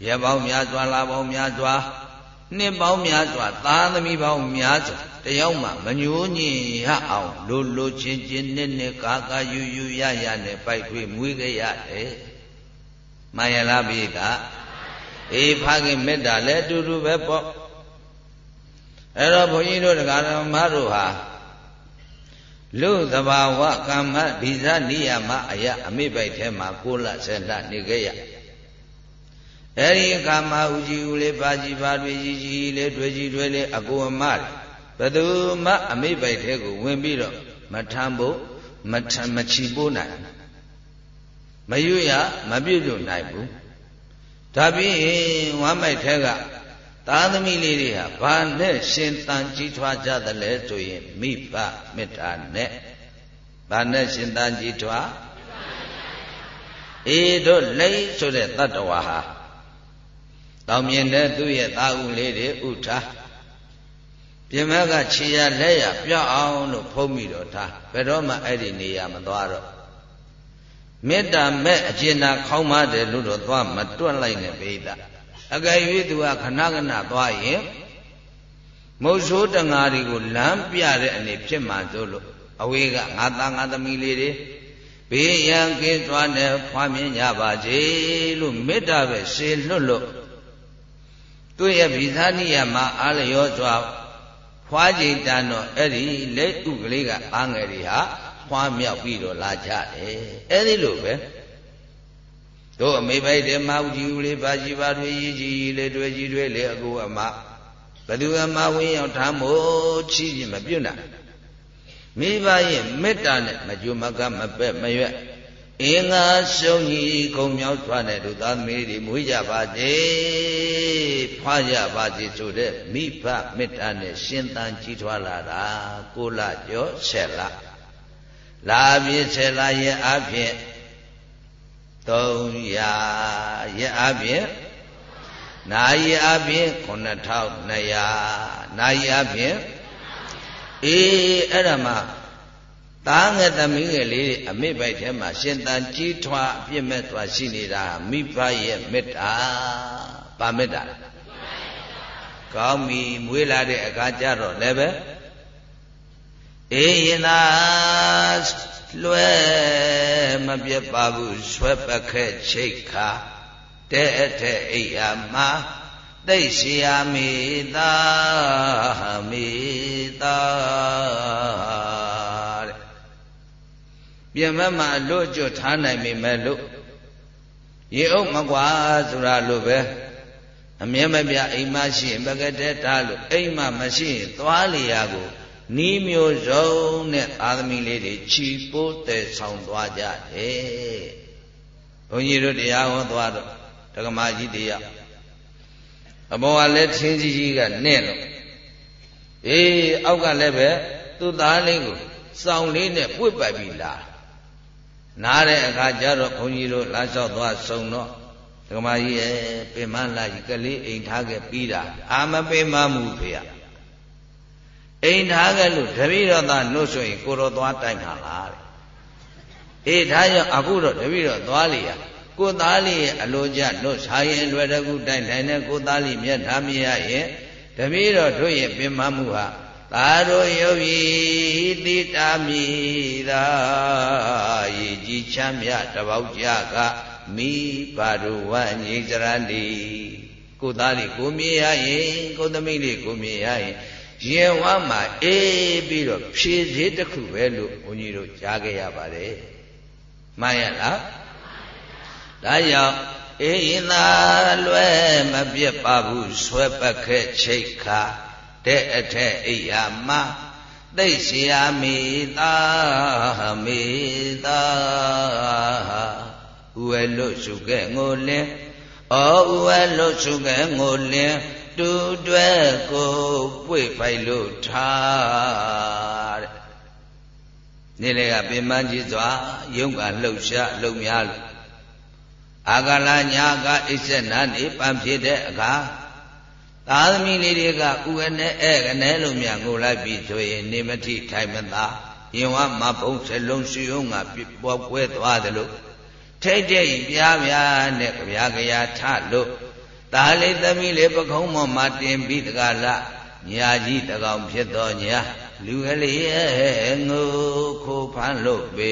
A: ရပေါင်းများစွာလာပေါင်းများစွာနှစ်ပေါင်းများစွာသားသမီးပေါင်းများစွာတယောက်မှမညိုးညင်ရအောင်လိုလိုချင်းချင်းနဲ့နဲ့ကာကာယူယူရရနဲ့ပိုက်ထွေးမွေးကြရတယ်မှန်ရလားပိကအေးဖခင်မေတ္တာလည်းအတူတူပဲပေါ့အဲ့တော့ဘုန်းကြီးတို့တရားတော်မတို့ဟာလူသဘာဝကမ္မဗီဇနိယမအယအမိပိုက်ထဲမှာကိုလဆယ်လနေခဲ့ရ အဲ့ဒီကမ္မဥကြီးဦးလေးပါကြီးပါတွေကြီးကြီးလေးတွေကြီးတွေလေးအကိုအမဘယ်သူမှအမိပိုက်ထဲကိုဝင်ပြီးတော့မထမ်းဖို့မထမ်းမချီပိုးနိုင်မရွရမပြုတ်လို့နိုင်ဘူးဒါပြီးဝမ်းမိုက်ထဲကသားသမီးလေးတွေဟာဘာနဲ့ရှင်တန်ကြီးထွားကြသလဲဆိုရင်မိဘမေတ္တာနဲ့ဘာနဲ့ရှင်တန်ကြီးထွားအေတို့လိမ့်ဆိုတဲ့တတ္တဝါဟာ တောင်မြင်တဲ့သူ့ရဲ့သားဦးလေးတွေဥထားပြင်မကခြေရလက်ရပြောက်အောင်လို့ဖုံးပြီးတော့ထားဘယ်တော့မှအဲ့ဒီနေရာမသွားတော့မေတ္တာမဲ့အကျဉ်းသာခေါင်းမတယ်လို့တော့သွားမတွန့်လိုက်နဲ့ပိဋကအကယ်၍သူကခဏခဏသွားရင်မုတ်ဆိုးတငါတွေကိုလမ်းပြတဲ့အနေဖြစ်မှသို့လို့အဝေးကငါသားငါသမီးလေးတွေဘေးရန်ကင်းစွာနဲ့ဖွားမြင်ကြပါစေလို့မေတ္တာပဲစေလွတ်လို့ သူ့ရဲ့ဗိဇာနိယမှာအားလျောစွာဖွားကြိတ်တန်တော့အဲ့ဒီလက်ဥကလေးကအားငယ်တွေဟာဖွားမြောက်ပြီးတော့လာကြတယ်အဲ့ဒီလိုပဲတို့အမေပိုက်တယ်မဟုတ်ကြီးဦးလေးပါကြီးပါတွေကြီးကြီးလေးတွေကြီးတွေလေအကူအမဘသူအမဝင်းရောက်ထားမို့ချီးပြီးမပြုတ်နိုင်မိဘရဲ့မေတ္တာနဲ့မကြွမကမပက်မရွက် အင်္ဂါရှုံကြီးကုံမြောက်စွာနဲ့တို့သားသမီးတွေမွေးကြပါစေဖွားကြပါစေဆိုတဲ့မိဘမေတ္တာနဲ့ရှင်သန်ကြီးထွားလာတာကိုလကျော်ဆက်လာလာပြည့်ဆက်လာရဲ့အဖြစ်300ရက်အပြင်နာယီအပြင်9200နာယီအပြင်အေးအဲ့ဒါမှ သားငယ်သမီးငယ်လေးတွေအမိပိုက်ထဲမှာရှင်တန်ကြီးထွားအပြစ်မဲ့စွာရှိနေတာမိဘရဲ့မေတ္တာဗာမေတ္တာကောင်းပြီမွေးလာတဲ့အခါကျတော့လည်းပဲအေးရင်သာလွဲမပြတ်ပါဘူးဆွဲပခက်ချိတ်ခါတဲ့တဲ့အိယာမှာသိရှိယမိသာမိသာ ပြင်မမှာအလို့ကျွတ်ထားနိုင်ပေမဲ့လို့ရေအုပ်မကွာဆိုတာလို့ပဲအမြဲမပြအိမ်မရှိရင်ပကတဲ့ထားလို့အိမ်မမရှိရင်သွားလျာကိုနီးမျိုးစုံနဲ့အာသမီလေးတွေခြီပိုးတဲ့ဆောင်သွားကြတယ်ဘုန်းကြီးတို့တရားဟောသွားတော့ဒကမာကြီးတရားအဘောကလည်းထင်းကြီးကြီးကနဲ့လို့အေးအောက်ကလည်းပဲသူ့သားလေးကိုစောင်းလေးနဲ့ပွေ့ပတ်ပြီးလာ နားတဲ့အခါကျတော့ဘုန်းကြီးတို့လာလျှောက်သွားစုံတော့ဒကမာကြီးရဲ့ပင်မလာကြီးကလေးအိမ်ထားခဲ့ပြီးတာအာမပင်မမှုဖေရအိမ်ထားခဲ့လို့တပည့်တော်သားနှုတ်ဆိုရင်ကိုတော်သွားတိုက်မှာလားတဲ့အေးဒါကြောင့်အခုတော့တပည့်တော်သွားလေရကိုသားလေးရဲ့အလိုကျနှုတ်စားရင်လွယ်တကူတိုက်နိုင်တဲ့ကိုသားလေးမျက်နှာမြင်ရရင်တပည့်တော်တို့ရဲ့ပင်မမှုဟာ သာတို့ယုတ်ဤတိတာမိသာရည်ကြီးချမ်းမြတပေါက်ကြကမိပါရဝငြိစရဏီကိုသားလေးကိုမြင်ရရင်ကိုသမီးလေးကိုမြင်ရရင်ရင်ဝမ်းမှာအေးပြီးတော့ဖြည့်စည်းတစ်ခုပဲလို့ဘုန်းကြီးတို့ကြားခဲ့ရပါတယ်မှန်ရလားဒါကြောင့်အေးရင်သာလွဲမပြတ်ပါဘူးဆွဲပတ်ခဲ့ချိတ်ခါ တဲ့အထက်အိယာမသိစီယာမိသာမိသာဥဝဲလို့ရှုခဲ့ငိုလင်းအောဥဝဲလို့ရှုခဲ့ငိုလင်းတူတွဲကိုပွေဖိုက်လို့ထားတဲ့နေ့လေကပင်မကြီးစွာယုံကလှုပ်ရှားလှုပ်များလို့အာကလညာကအစ္စနာနေပံဖြစ်တဲ့အခါ သာသမီလေးတွေကဥကနေဧကနေလို့မြငိုလိုက်ပြီဆိုရင်နေမတိထိုင်မသာရင်ဝမဘုံစလုံးရှိုံကပေါ်ပွဲသွားတယ်လို့ထိတ်တဲ့ပြားပြားနဲ့ကြပြားကြရာထလို့ဒါလေးသမီးလေးပခုံးပေါ်မှာတင်ပြီးတကလားညာကြီးတကောင်ဖြစ်တော်ညာလူကလေးရဲ့ငိုခိုးဖမ်းလို့ပေ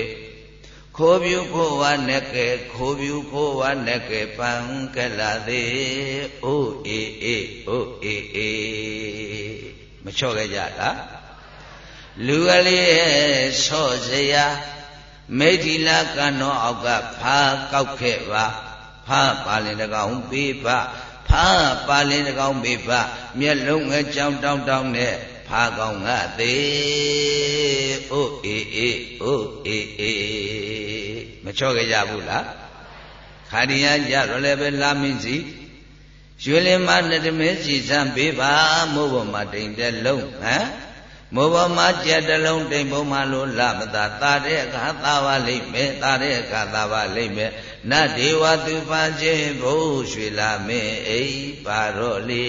A: ခိုးပြူခိုးဝါနဲ့ကဲခိုးပြူခိုးဝါနဲ့ကဲပန်းကလာသေးအိုးအေးအေးအိုးအေးအေးမချော့ခဲ့ကြလားလူကလေးရဲ့ဆော့စရာမိထီလာကံတော်အောက်ကဖားကောက်ခဲ့ပါဖားပါလင်တကောင်ပေးပါဖားပါလင်တကောင်ပေးပါမျက်လုံးငယ်ကြောင်တောင်းတောင်းနဲ့ ဖားကောင်ကသေးအိုးအေးအေးအိုးအေးအေးမချော့ကြကြဘူးလားခါဒီယကြတော့လည်းပဲလာမင်းစီရွှေလင်မနတမင်းစီစံပေးပါမို့ပေါ်မှာတိမ်တဲ့လုံးဟမ် မိုးပေါ်မှာကြက်တလုံးတိမ်ပုံမှလို့လမသာတာတဲ့အခါသာပါလိမ့်မယ်တာတဲ့အခါသာပါလိမ့်မယ်နတ်ဒေဝသူပါခြင်းဘိုးရွှေလာမင်းအိပါတော့လေ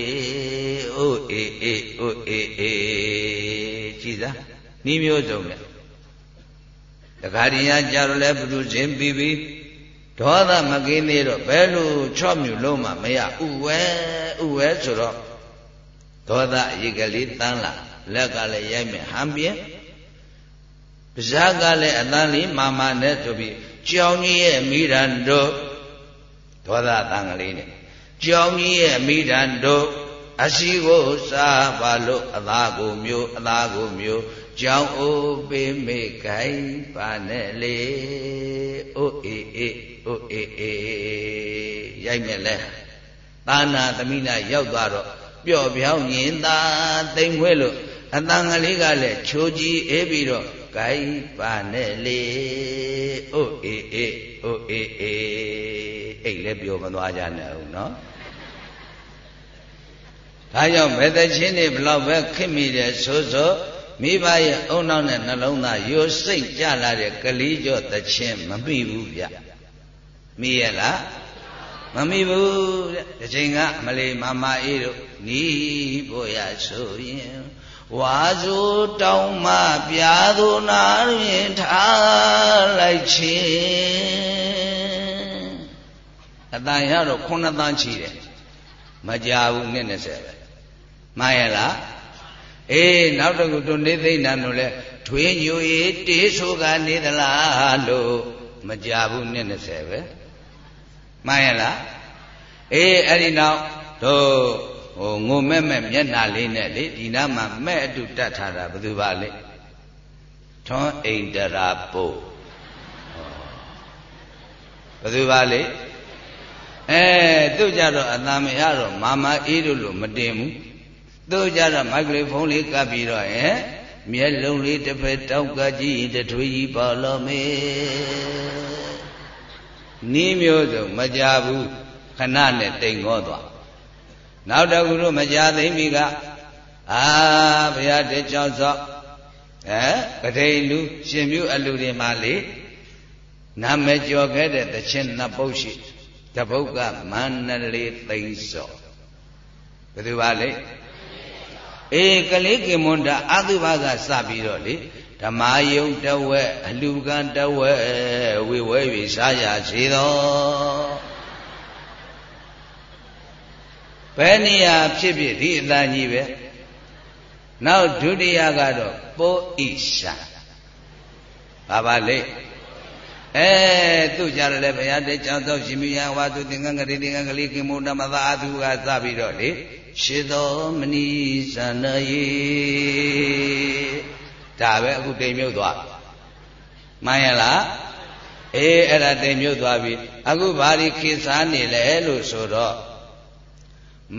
A: အိုးအေးအေးအိုးအေးအေးကြည်စားနှီးမျိုးစုံနဲ့တခါတည်းရကြတော့လဲဘုသူရှင်ပြီးပြီးဒေါသမကင်းသေးတော့ဘယ်လိုချော့မြူလုံးမှမရဥဝဲဥဝဲဆိုတော့ဒေါသအရေးကလေးတန်းလာ လက်ကလည်းရိုက်မယ်ဟန်ပြင်းပါးစပ်ကလည်းအတန်းလေးမာမာနဲ့ဆိုပြီးကြောင်ကြီးရဲ့မိဒံတို့ဒေါသတန်ကလေးနဲ့ကြောင်ကြီးရဲ့မိဒံတို့အစီကိုစားပါလို့အသာကိုမျိုးအသာကိုမျိုးကြောင်အိုးပေးမေခိုင်ပါနဲ့လေအိုးအေးအေးအိုးအေးအေးရိုက်မြက်လဲသာနာသမိနာရောက်သွားတော့ပျော့ပြောင်းညင်သာတိမ်ခွဲလို့ အတန်ကလေးကလည်းချိုးကြီးအေးပြီးတော့ဂိုင်းပါနဲ့လေအိုးအေးအေးအိုးအေးအေးအိတ်လည်းပြောမသွားကြနဲ့ဦးနော်ဒါကြောင့်ဘယ်တချင်းနေဘလောက်ပဲခင်မိတယ်ဆိုဆိုမိဘရဲ့အုံနောက်နဲ့နှလုံးသားရိုစိတ်ကြလာတဲ့ကလေးကြော့တချင်းမမိဘူးဗျမိရလားမမိဘူးတဲ့ဒီချိန်ကမလေးမမအေးတို့နီးဖို့ရဆိုရင် ဝါဆိုတောင်းမပြာသူနာတွင်ထားလိုက်ခြင်းအတန်ရတော့ခုနှစ်တန်းချီတယ်မကြဘူးနှစ်20ပဲမှန်ရလားအေးနောက်တစ်ခုတို့နေသိမ့်နံတို့လဲထွေးညူရီတေးဆိုကနေသလားလို့မကြဘူးနှစ်20ပဲမှန်ရလားအေးအဲ့ဒီနောက်တို့ ဟိုငုံမဲ့မဲ့မျက်နှာလေးနဲ့လေဒီနားမှာမဲ့အတူတတ်ထားတာဘယ်သူပါလဲထွန်းအိန္ဒရာပုယ်သူပါလဲအဲသူ့ကြတော့အသာမရတော့မာမအေးတို့လို့မတင်ဘူးသူ့ကြတော့မိုက်ကလေးဖုန်းလေးကပ်ပြီးတော့ဟဲ့မျက်လုံးလေးတစ်ဖက်တောက်ကကြည့်ရင်တထွေးကြီးပါလို့မေနီးမျိုးစုံမကြဘူးခဏနဲ့တိမ်ငေါသွား နောက်တစ်ခုတော့မကြသိမ့်ပြီကအာဘုရားတကြောင့်သောအဲကတိလူရှင်ပြုအလူတွေမှာလေနာမည်ကျော်ခဲ့တဲ့တခြင်းနှစ်ပုတ်ရှိတပုတ်ကမန္တလေးသိမ့်စောဘယ်သူပါလဲအေးကလေးကင်မွန်တာအတုဘကစပြီးတော့လေဓမ္မယုံတဝက်အလူကံတဝက်ဝေဝဲ၍စားရစေတော် ဘယ်နေရာဖြစ်ဖြစ်ဒီအတန်ကြီးပဲနောက်ဒုတိယကတော့ပိုးဣရှာဘာပါလဲအဲသူ့ကြတယ်လေဘုရားတဲ့ကြောင့်သောရှင်မြယဝါသူသင်္ကန်းကလေးသင်္ကန်းကလေးကိမုဏမသာအသူကစပြီးတော့လေရှိသောမနီဇန္နယေဒါပဲအခုတိမ်မြုပ်သွားမှန်ရလားအေးအဲ့ဒါတိမ်မြုပ်သွားပြီအခုဘာဒီခေစားနေလဲလို့ဆိုတော့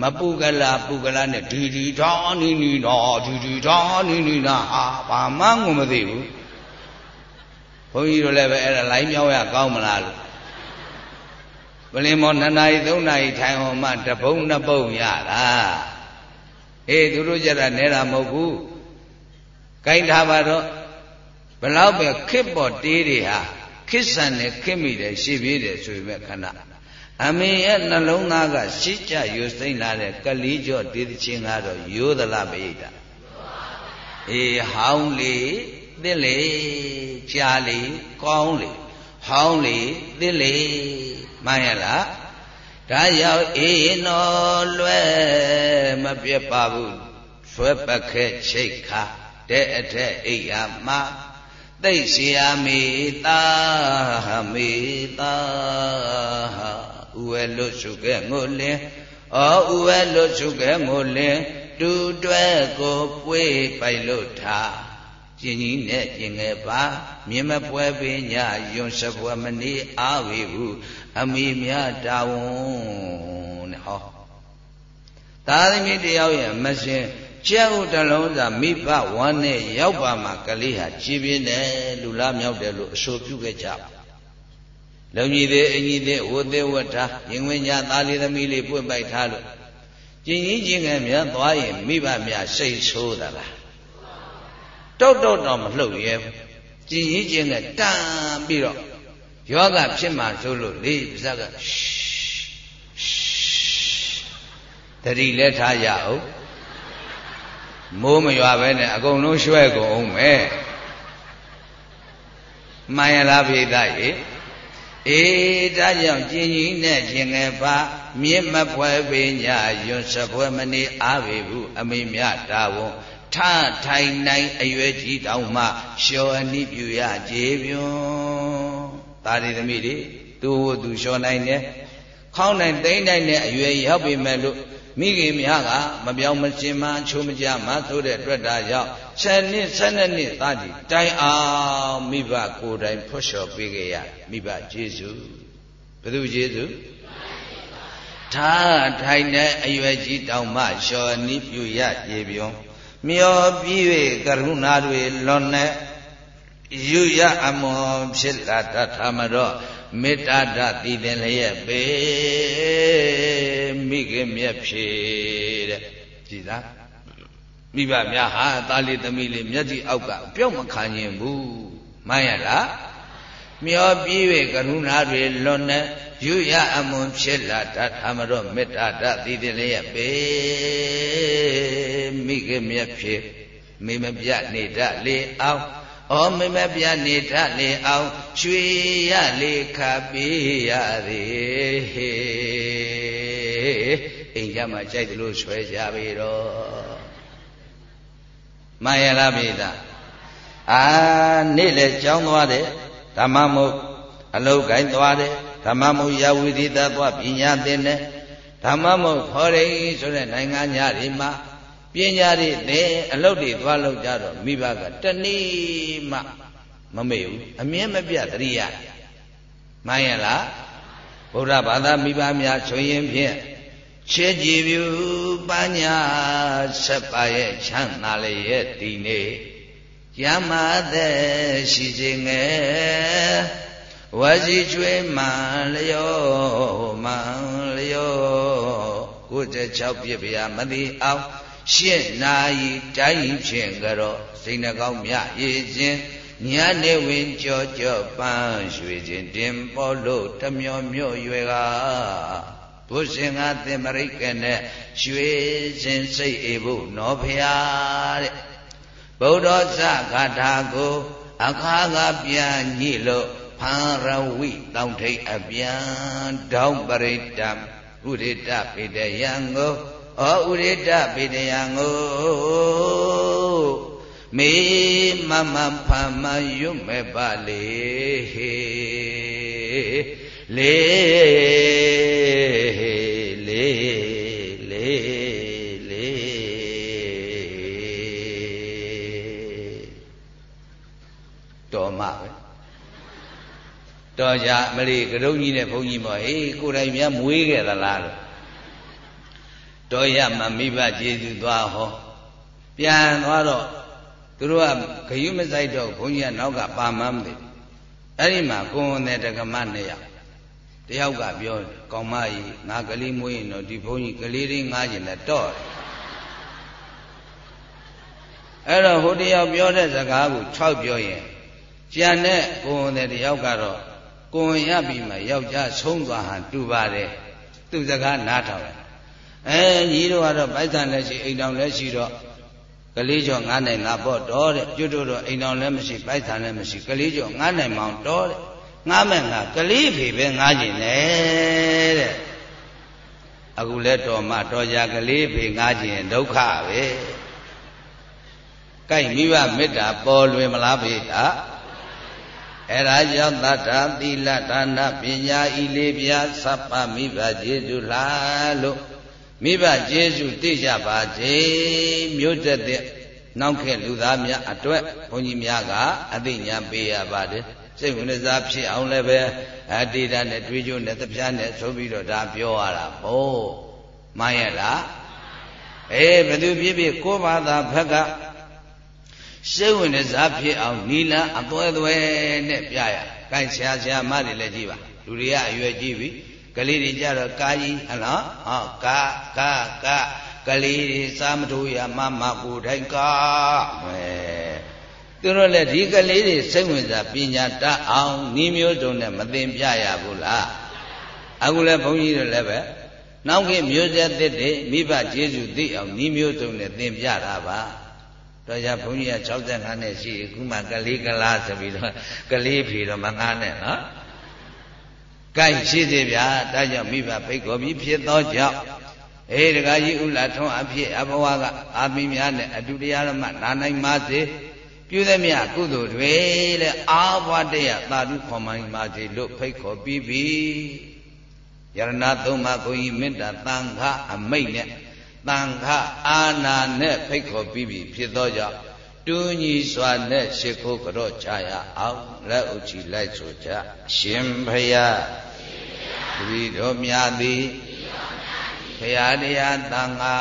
A: မပုဂလာပုဂလာနဲ့ဒီဒီထောင်းနီနီနော်ဒီဒီထောင်းနီနီနာဟာဘာမှငုံမသိဘူးဘုန်းကြီးတို့လည်းပဲအဲ့ဒါလိုင်းမြောင်းရကောင်းမလားလို့ပလင်မော2နာရီ3နာရီထိုင်ဟောမှတပုံးနှစ်ပုံရတာအေးသူတို့ကြတာနဲတာမဟုတ်ဘူးဂိုင်းထားပါတော့ဘလောက်ပဲခစ်ပေါ်တေးတွေဟာခစ်ဆန်နဲ့ခစ်မိတယ်ရှိပြေးတယ်ဆိုပေမဲ့ခဏ အမေရဲ့နှလုံးသားကရှစ်ကြယူစိမ့်လာတဲ့ကလေးကြော့တေးချင်းကတော့ရိုးသလားမရိတ်တာအေးဟောင်းလေသစ်လေဖြာလေကောင်းလေဟောင်းလေသစ်လေမှန်ရလားဒါရောက်အေးနော်လွဲမပြတ်ပါဘူးဆွဲပတ်ခဲချိတ်ခါတဲ့အထက်အိယာမသိစီယာမေတာမေတာ ဥဝဲလွတ်စုကဲငိုလင်းဩဥဝဲလွတ်စုကဲငိုလင်းတူတွဲကိုပွေးပိုက်လို့ထားကျင်ကြီးနဲ့ကျင်ငယ်ပါမြင်မပွဲပင်ညယွန်စပွဲမနေအားဝေဘူးအမိမြတာဝန်နဲ့ဟောသာသမီတယောက်ရဲ့မရှင်ကျဲဥတလုံးစာမိဘဝမ်းနဲ့ရောက်ပါမှာကလေးဟာကြည်ပြင်းတယ်လူလားမြောက်တယ်လို့အဆိုပြုခဲ့ကြ လုံကြီးသေးအညီသေးဝတ်သေးဝတ်ထားရင်ဝင်ညာသားလေးသမီးလေးပွင့်ပိုက်ထားလို့ကျင်ကြီးချင်းငယ်များသွားရင်မိဘများစိတ်ဆိုးသလားတောက်တော့တော့မလှုပ်ရဲဘူးကြည်ကြီးချင်းနဲ့တန်ပြီးတော့ယောဂဖြစ်မှဆိုလို့လေးပါးစပ်ကတတိလက်ထားရအောင်မိုးမရွာပဲနဲ့အကုန်လုံးရွှဲကုန်အောင်မယ်မှန်ရလားပိသရေ အေးဒါကြောင့်ကျင်ကြီးနဲ့ခြင်းငယ်ပါမြင့်မဖွဲပေညာယွန်းစပွဲမနေအားပေဘူးအမိမြတာဝန်ထထိုင်နိုင်အရွယ်ကြီးတောင်မှလျှော်အနိပြုရကြည်ပြွန်းသာရီသမီးတွေသူ့ဝသူလျှော်နိုင်တယ်ခေါင်းနိုင်သိမ့်နိုင်တဲ့အရွယ်ရောက်ပြီမဲ့လို့ မိခင်များကမပြောင်းမရှင်းမချိုးမကြမဆိုတဲ့အတွက်ဒါကြောင့်7နှစ်12နှစ်သားကြီးတိုင်အောင်မိဘကိုယ်တိုင်ဖွတ်လျှော်ပေးခဲ့ရမိဘကျေးဇူးဘယ်သူကျေးဇူးထားထိုင်တဲ့အရွယ်ကြီးတောင်မှလျှော်နိပြုရရေပြုံးမျောပြီး၍ကရုဏာတွေလွန်နဲ့ယူရအမွန်ဖြစ်လာတတ်မတော့မေတ္တာဓတည်တယ်လျက်ပေ မိခင်မြတ်ဖြေတဲ့ကြည်သားမိဘများဟာသားလေးသမီးလေးမျက်စိအောက်ကပြောက်မခံရင်ဘူးမှန်ရလားမျောပြီး၍ကရုဏာတွေလွန်နဲ့ယူရအမွန်ဖြစ်လာတတ်မတော့မေတ္တာဓတည်တယ်လျက်ပေမိခင်မြတ်ဖြေမိမပြနေတတ်လေအောင်ဩမိမပြနေတတ်လေအောင်ရွှေရလေခပေးရသည် အိမ်ကြမှာကြိုက်တယ်လို့ဆွဲကြပြီတော့မှန်ရလားပိသာအာနေ့လေကြောင်းသွားတယ်ဓမ္မမုတ်အလုတ်ကိုင်းသွားတယ်ဓမ္မမုတ်ရဝိသီတသွားပညာသင်တယ်ဓမ္မမုတ်ခေါ်ရိဆိုတဲ့နိုင်ငံညာတွေမှာပညာတွေသင်အလုပ်တွေသွားလုပ်ကြတော့မိဘကတနည်းမှမမေ့ဘူးအမြဲမပြတ်တရိယာမှန်ရလားဗုဒ္ဓဘာသာမိဘများဆိုရင်ဖြင့် ချေကြည်ပြုပညာဆက်ပါရဲ့ချမ်းသာလျက်ဒီနေ့ရမသက်ရှိခြင်းငယ်ဝစီကျွေးမှန်လျောမှန်လျော96ပြစ်ဗျာမသိအောင်ရှင်းနာရီတိုင်းဖြင့်ကြောစိတ်နှကောင်းမြရည်ခြင်းညနေဝင်ကြောကြောပန်းရွှေခြင်းတင်ပေါ်လို့တမျောမြို့ရွယ်က ဘုရှင်ကသင်္မရိကနဲ့ရွှေခြင်းစိတ်အေဖို့နော်ဖျားတဲ့ဗုဒ္ဓဇဂထာကိုအခါကပြန်ညိလို့ဖန်ရဝိတောင်ထိတ်အပြန်တောင်းပရိတ္တဥရိတပိတယံကိုဩဥရိတပိတယံကိုမေမမဖမယွမဲ့ပါလေ လေလေလေလေတော်မှာပဲတော်ကြမလေးကရုံကြီးနဲ့ဘုန်းကြီးမောဟေးကိုယ်တိုင်များမွေးခဲ့သလားလို့တော်ရမမိဘကျေစုသွားဟောပြန်သွားတော့သူတို့ကဂယုမဆိုင်တော့ဘုန်းကြီးကနောက်ကပါမမ်းတယ်အဲ့ဒီမှာကိုယ်နဲ့တက္ကမနှစ်ယောက် တယောက်ကပြောကောင်းမကြီးငါကလေးမွေးရင်တော့ဒီဘုန်းကြီးကလေးလေးငားကျင်တယ်တော့တယ်အဲ့တော့ဟိုတယောက်ပြောတဲ့စကားကို6ပြောရင်ကျန်တဲ့ကိုယ်နဲ့တယောက်ကတော့ကိုယ်ရပြီမှယောက်ျားဆုံးသွားဟန်တူပါတယ်သူစကားနားထောင်တယ်အဲညီတို့ကတော့ပိုက်ဆံလည်းရှိအိမ်တော်လည်းရှိတော့ကလေးကျော်ငားနိုင်ငါပေါ့တော့တဲ့ကျွတ်တို့တော့အိမ်တော်လည်းမရှိပိုက်ဆံလည်းမရှိကလေးကျော်ငားနိုင်မောင်တော့တဲ့ ငားမဲ့ငါကလေးဖေပဲငားကျင်တယ်တဲ့အခုလဲတော်မှတော်ကြကလေးဖေငားကျင်ဒုက္ခပဲကိုက်မိဘမေတ္တာပေါ်လွင်မလားဖေတာအဲဒါကြောင့်တထာသီလဒါနပညာဤလေးပြားသဗ္ဗမိဘကျေစုလားလို့မိဘကျေးဇူးသိကြပါစေမြို့တက်တဲ့နောက်ခေတ်လူသားများအတွက်ဘုန်းကြီးများကအသိဉာဏ်ပေးရပါတယ် စိတ်ဝင်စားဖြစ်အောင်လည်းပဲအတိဒနဲ့တွေးကြနဲ့တပြားနဲ့ဆိုပြီးတော့ဒါပြောရတာပေါ့မှန်ရလားအေးဘယ်သူဖြစ်ဖြစ်ကိုယ်ဘာသာဘက်ကစိတ်ဝင်စားဖြစ်အောင်နီလန်းအသွဲသွဲနဲ့ပြရ။ကိုင်ဆရာဆရာမတွေလည်းကြည့်ပါလူတွေကအရွယ်ကြည့်ပြီကလေးတွေကြတော့ကာကြီးဟလားဟောကာကာကာကလေးတွေစားမထိုးရမမကိုထိုင်ကာပဲ သူတို့လည်းဒီကလေးတွေစိတ်ဝင်စားပညာတတ်အောင်ဤမျိုးစုံနဲ့မသိပြရဘူးလားအခုလည်းဘုန်းကြီးတို့လည်းပဲနောက်ခေတ်မျိုးဆက်သစ်တွေမိဘကျေးဇူးသိအောင်ဤမျိုးစုံနဲ့သင်ပြတာပါတော့ကြဘုန်းကြီးက65နဲ့ရှိအခုမှကလေးကလားဆိုပြီးတော့ကလေးဖြေတော့မငားနဲ့နော်ကိုက်ရှိသေးဗျာဒါကြောင့်မိဘဖိတ်ခေါ်ပြီးဖြစ်သောကြောင့်အေးတခါကြီးဥလာထွန်းအဖြစ်အဘဝကအာမိများနဲ့အတူတရားဓမ္မနာနိုင်ပါစေ ပြုသည်မြကုသိုလ်တွေတဲ့အာဘဝတရသာဓုခေါ်မှန်ပါစေလို့ဖိတ်ခေါ်ပြီးပြီယရဏသုံးပါးကိုကြီးမေတ္တာတန်ခအမိတ်နဲ့တန်ခအာနာနဲ့ဖိတ်ခေါ်ပြီးပြီဖြစ်သောကြောင့်တူညီစွာနဲ့ရှ िख ိုးကြော့ကြရအောင်လက်ဥချီလိုက်ဆိုကြရှင်ဖယားတပည့်တော်များသည်ဖယားတရားတန်ခါ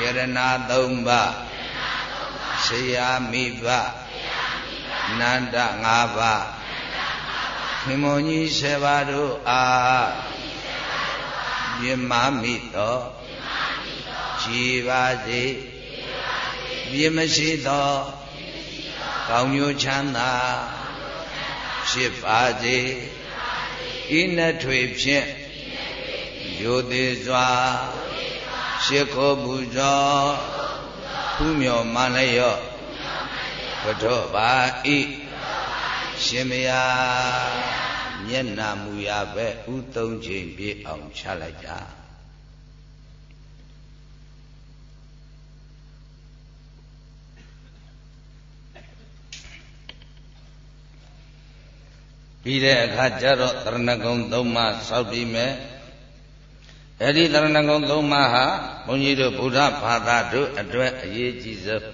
A: ယရနာသုံးပါး ဆရာမိဘနန္တ၅ပါးခင်မုန်ကြီး၁၀ပါးတို့အားပြမမိတော်ကြည်ပါစေပြမရှိသောကောင်းမျိုးချမ်းသာဖြစ်ပါစေဤနှစ်ထွေဖြင့်ယိုသေးစွာရှ िख ောပူဇော် ဖူးမြော်မလျော့ဘုထောပါဤရှင်မယာမျက်နာမူရပဲဥသုံးချိန်ပြည့်အောင်ချလိုက်တာပြီးတဲ့အခါကျတော့တရဏဂုံသုံးပါးစောက်ပြီးမယ် အဲ့ဒီတရဏဂုံသုံးပါးဟာဘုန်းကြီးတို့ဗုဒ္ဓဘာသာတို့အတွက်အရေးကြီးဆုံး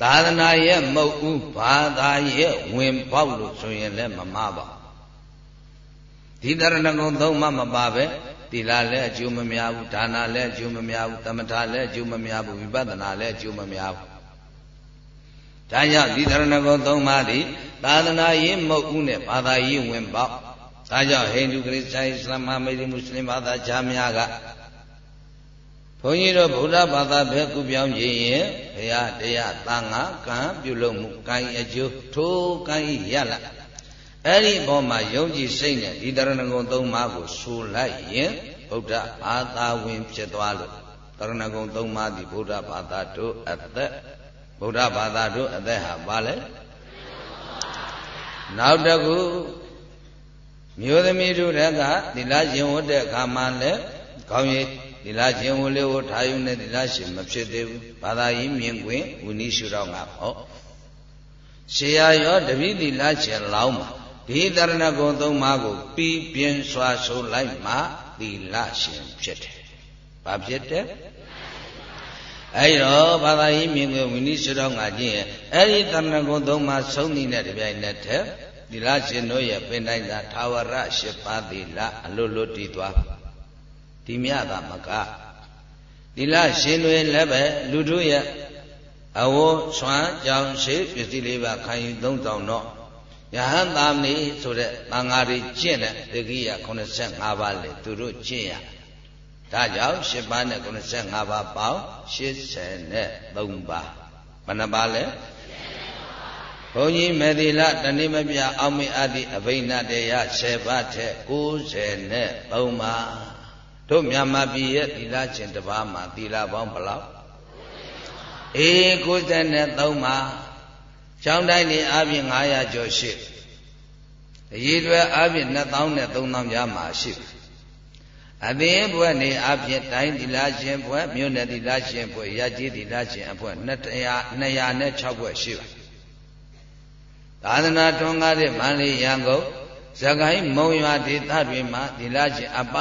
A: သာသနာရဲ့မုတ်ဥဘာသာရဲ့ဝင်ပေါက်လို့ဆိုရင်လည်းမမပါဒီတရဏဂုံသုံးမှမပါပဲသီလလည်းအကျိုးမများဘူးဒါနလည်းအကျိုးမများဘူးသမထလည်းအကျိုးမများဘူးဝိပဿနာလည်းအကျိုးမများဘူးဒါကြောင့်ဒီတရဏဂုံသုံးပါးသည်သာသနာရေးမဟုတ်ဘူးနဲ့ဘာသာရေးဝင်ပေါက် ဒါကြောင့်ဟိန္ဒူခရစ်ယာန်အစ္စလာမ်မေဒီမွတ်စလင်ဘာသာခြားများကဘုန်းကြီးတို့ဗုဒ္ဓဘာသာဘက်ကူပြောင်းခြင်းရင်ဘုရားတရားသံဃာကံပြုလုပ်မှုကံအကျိုးထိုကံဤရလာအဲ့ဒီဘောမှာယုံကြည်စိတ်နဲ့ဒီတရဏဂုံသုံးပါးကိုဆိုလိုက်ရင်ဗုဒ္ဓဘာသာဝင်ဖြစ်သွားလို့တရဏဂုံသုံးပါးသည်ဗုဒ္ဓဘာသာတို့အသက်ဗုဒ္ဓဘာသာတို့အသက်ဟာဘာလဲနောက်တစ်ခု မြို့သမီးတို့တက်ကသီလရှင်ဝတ်တဲ့အခါမှလည်းကောင်းရေးသီလရှင်ဝတ်လေးကိုထားယူနေသီလရှင်မဖြစ်သေးဘူးဘာသာရေးမြင်ကွင်းဝိနည်းရှုတော့ငါဟောရှေယရောတပိသီလရှင်လောင်းမှာဒီတရဏဂုံသုံးပါးကိုပြီးပြင်းစွာဆိုလိုက်မှသီလရှင်ဖြစ်တယ်ဘာဖြစ်တယ်အဲ့တော့ဘာသာရေးမြင်ကွယ်ဝိနည်းရှုတော့ငါချင်းရဲ့အဲ့ဒီတဏ္ဍကုံသုံးပါးဆုံးနေတဲ့တပြိုင်နက်တည်း သီလရှင်တို့ရဲ့ပင်တိုင်းသာသာဝရ၈ပါးသီလအလွတ်လွတ်တည်သွားဒီမြတာမကသီလရှင်တွေလည်းပဲလူတို့ရဲ့အဝတ်ဆွမ်းကြောင်ရှိပစ္စည်းလေးပါခံယူသုံးဆောင်တော့ယဟန်သာမဏေဆိုတဲ့သံဃာတွေကျင့်တဲ့ဒဂိယ85ပါးလေသူတို့ကျင့်ရဒါကြောင့်10ပါးနဲ့95ပါးပေါင်း83ပါးဘယ်နှပါးလဲဘု န်းကြီးမေသီလတဏိမပြအောင်မင်းအတိအဘိနတရား10ပါးထက်93ပါးတို့မြန်မာပြည်ရဲ့သီလရှင်တစ်ပါးမှာသီလပေါင်းဘယ်လောက်အေး93ပါးကျောင်းတိုင်းနေအပြင်900ကျော်ရှိအရေးတွေအပြင်2000နဲ့3000ကြားမှာရှိအသင်းဘွဲ့နေအပြင်တိုင်းသီလရှင်ဘွဲ့မြို့နယ်သီလရှင်ဘွဲ့ရကြီးသီလရှင်အဘွဲ့200 206ဘွဲ့ရှိပါ သာသနာထွန်းကားတဲ့မန္တလေးရန်ကုန်ဇကိုင်းမုံရွာဒေသတွေမှာသီလရှင်အပ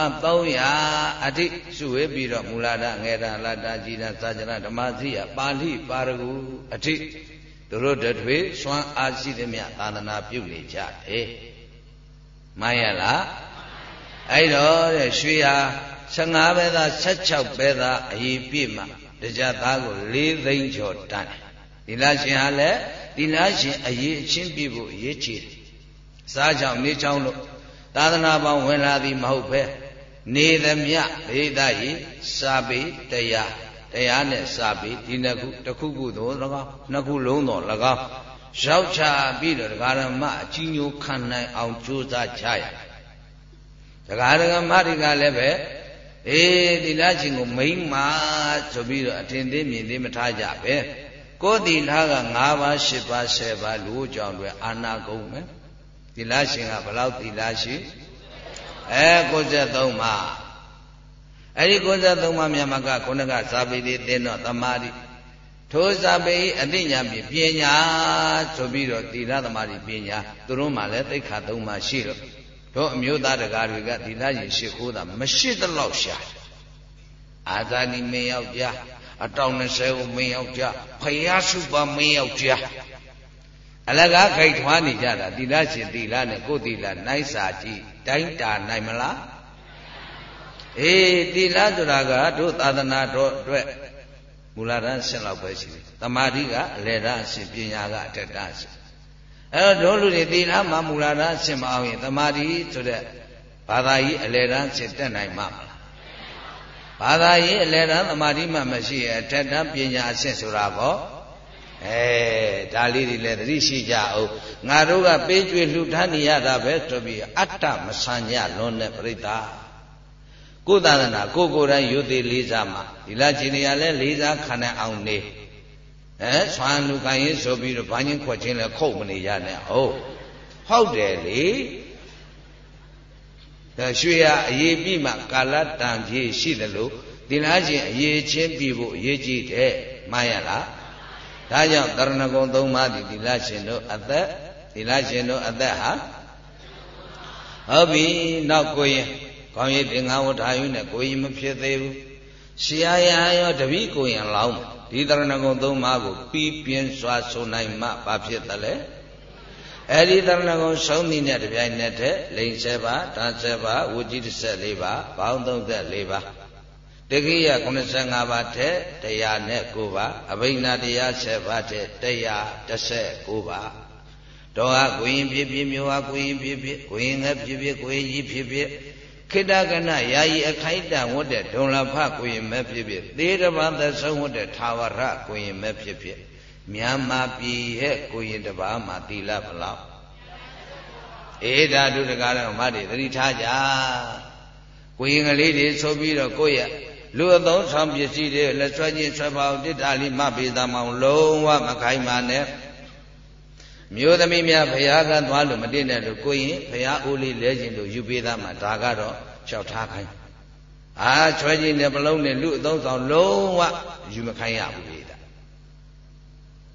A: 300အထိစုဝေးပြီးတော့မူလာဒငေတာလတ္တကြီးတာစာကြရဓမ္မစီယပါဠိပါရဂူအထိသူတို့တထွေစွမ်းအားရှိသည်မြသာသနာပြုနေကြတယ်မှန်ရလားအဲ့တော့တဲ့ရွှေဟာ15ဘဲသား16ဘဲသားအည်ပြည့်မှတကြသားကို၄သိန်းကျော်တန်း ဒီလားရှင်ဟာလည်းဒီလားရှင်အည်အချင်းပြည့်ဖို့အရေးကြီးတယ်စားကြောင့်နေချောင်းလို့သာသနာပေါင်းဝင်လာသည်မဟုတ်ပဲနေသမျှဒိဋ္ဌယစာပေတရားတရားနဲ့စာပေဒီနှစ်ခုတစ်ခုခုသို့၎င်းနှစ်ခုလုံးသော၎င်းရောက်ချပြီးတော့ဒကာရမအကြီးညိုခံနိုင်အောင်ကြိုးစားကြရဒကာဒကာမတွေကလည်းပဲအေးဒီလားချင်းကိုမိမ့်မာဆိုပြီးတော့အထင်သေးမြင်သေးမထားကြပဲ ကိုယ်ဒီလားက၅ပါး၈ပါး၁၀ပါးလူကြောင့်တွေအာနာကုန်မယ်ဒီလားရှင်ကဘလောက်ဒီလားရှိအဲ93ပါးအဲ့ဒီ93ပါးမြန်မာကခုနကဇာပေတိသင်တော့သမာဓိထိုဇာပေအသိဉာဏ်ဖြင့်ပညာဆိုပြီးတော့သီလသမာဓိပညာသူတို့မှလည်းသိက္ခာ၃ပါးရှိတော့တို့အမျိုးသားတကားတွေကသီလရင်ရှိခိုးတာမရှိသလောက်ရှာအာဇာနည်မင်းယောက်ျား အတောင်20ဦးမင်းယောက်ျားဖယားစုပါမင်းယောက်ျားအလကားခိုက်ထွားနေကြတာသီလရှင်သီလနဲ့ကိုယ်သီလနိုင်စာကြည့်တိုင်းတာနိုင်မလားအေးသီလဆိုတာကတို့သာသနာတော်အတွက်မူလတန်းဆင့်လောက်ပဲရှိတယ်။တမာတိကအလယ်တန်းအရှင်ပညာကအထက်တန်းအရှင်။အဲတော့တို့လူတွေသီလမှာမူလတန်းဆင့်မအောင်ရင်တမာတိဆိုတဲ့ဘာသာကြီးအလယ်တန်းဆင့်တက်နိုင်မှာမလား။ ဘာသာရေးအလယ်တန်းတမာတိမှမရှိရဲ့အထက်တန်းပညာအဆင့်ဆိုတာကောအဲဒါလေးတွေလည်းသတိရှိကြအောင်ငါတို့ကပေးကြွေလှူဒန်းနေရတာပဲဆိုပြီးအတ္တမဆန်ကြလွန်တဲ့ပြိတ္တာကိုယ်သာသနာကိုယ်ကိုယ်တိုင်ယုတ်သေးလေးစားမှာဒီလားခြေနေရလဲလေးစားခံနိုင်အောင်နေအဲဆွမ်းလူကံရေးဆိုပြီးတော့ဘာချင်းခွက်ချင်းလဲခုတ်မနေရနဲ့ဟုတ်ဟုတ်တယ်လေ ဒါရွှေရအရေးပြီမှကာလတန်ကြီးရှိတယ်လို့ဒီလားချင်းအရေးချင်းပြီဖို့အရေးကြီးတယ်မှန်ရလားဒါကြောင့်တရဏဂုံသုံးပါးဒီဒီလားရှင်တို့အသက်ဒီလားရှင်တို့အသက်ဟာဟုတ်ပြီနောက်ကိုရင်ကောင်းရည်သင်္ကန်းဝထားယူနဲ့ကိုရင်မဖြစ်သေးဘူးဆရာရရောတပည့်ကိုရင်လောင်းဒီတရဏဂုံသုံးပါးကိုပြီးပြင်းစွာဆိုနိုင်မှဘာဖြစ်သလဲ အဲ့ဒီတရဏဂုံဆုံးသည့်နဲ့တပြိုင်နက်တည်းလိန်7ပါးဓာတ်7ပါးဝကြီး14ပါးဘောင်း34ပါးတခိယ85ပါးထက်109ပါးအဘိညာတရား7ပါးထက်119ပါးတောဟာကိုရင်ဖြစ်ဖြစ်မြို့ဟာကိုရင်ဖြစ်ဖြစ်ကိုရင်ငယ်ဖြစ်ဖြစ်ကိုရင်ကြီးဖြစ်ဖြစ်ခိတကနယာယီအခိုက်တန်ဝတ်တဲ့ဒုံလဖကိုရင်မဲ့ဖြစ်ဖြစ်သေတပန်သဆုံးဝတ်တဲ့သာဝရကိုရင်မဲ့ဖြစ်ဖြစ် မြန်မာပြည်ရဲ့ကိုရင်တပါးမှာသီလဘလောက်အေးဓာတုတကားတော်မတွေသတိထားကြကိုရင်ကလေးတွေဆိုပြီးတော့ကိုယ့်ရဲ့လူအသုံးဆောင်ပစ္စည်းတွေလက်ဆွဲခြင်းဆွဲပါအောင်တစ်တာလီမပေးသားမအောင်လုံးဝမခိုင်းပါနဲ့မျိုးသမီးများဘုရားကသွားလို့မတင့်တဲ့လို့ကိုရင်ဘုရားအိုးလေးလဲခြင်းလို့ယူပေးသားမှာဒါကတော့လျှောက်ထားခိုင်းအာချွဲခြင်းနဲ့ပလုံးနဲ့လူအသုံးဆောင်လုံးဝယူမခိုင်းရဘူးလေတာ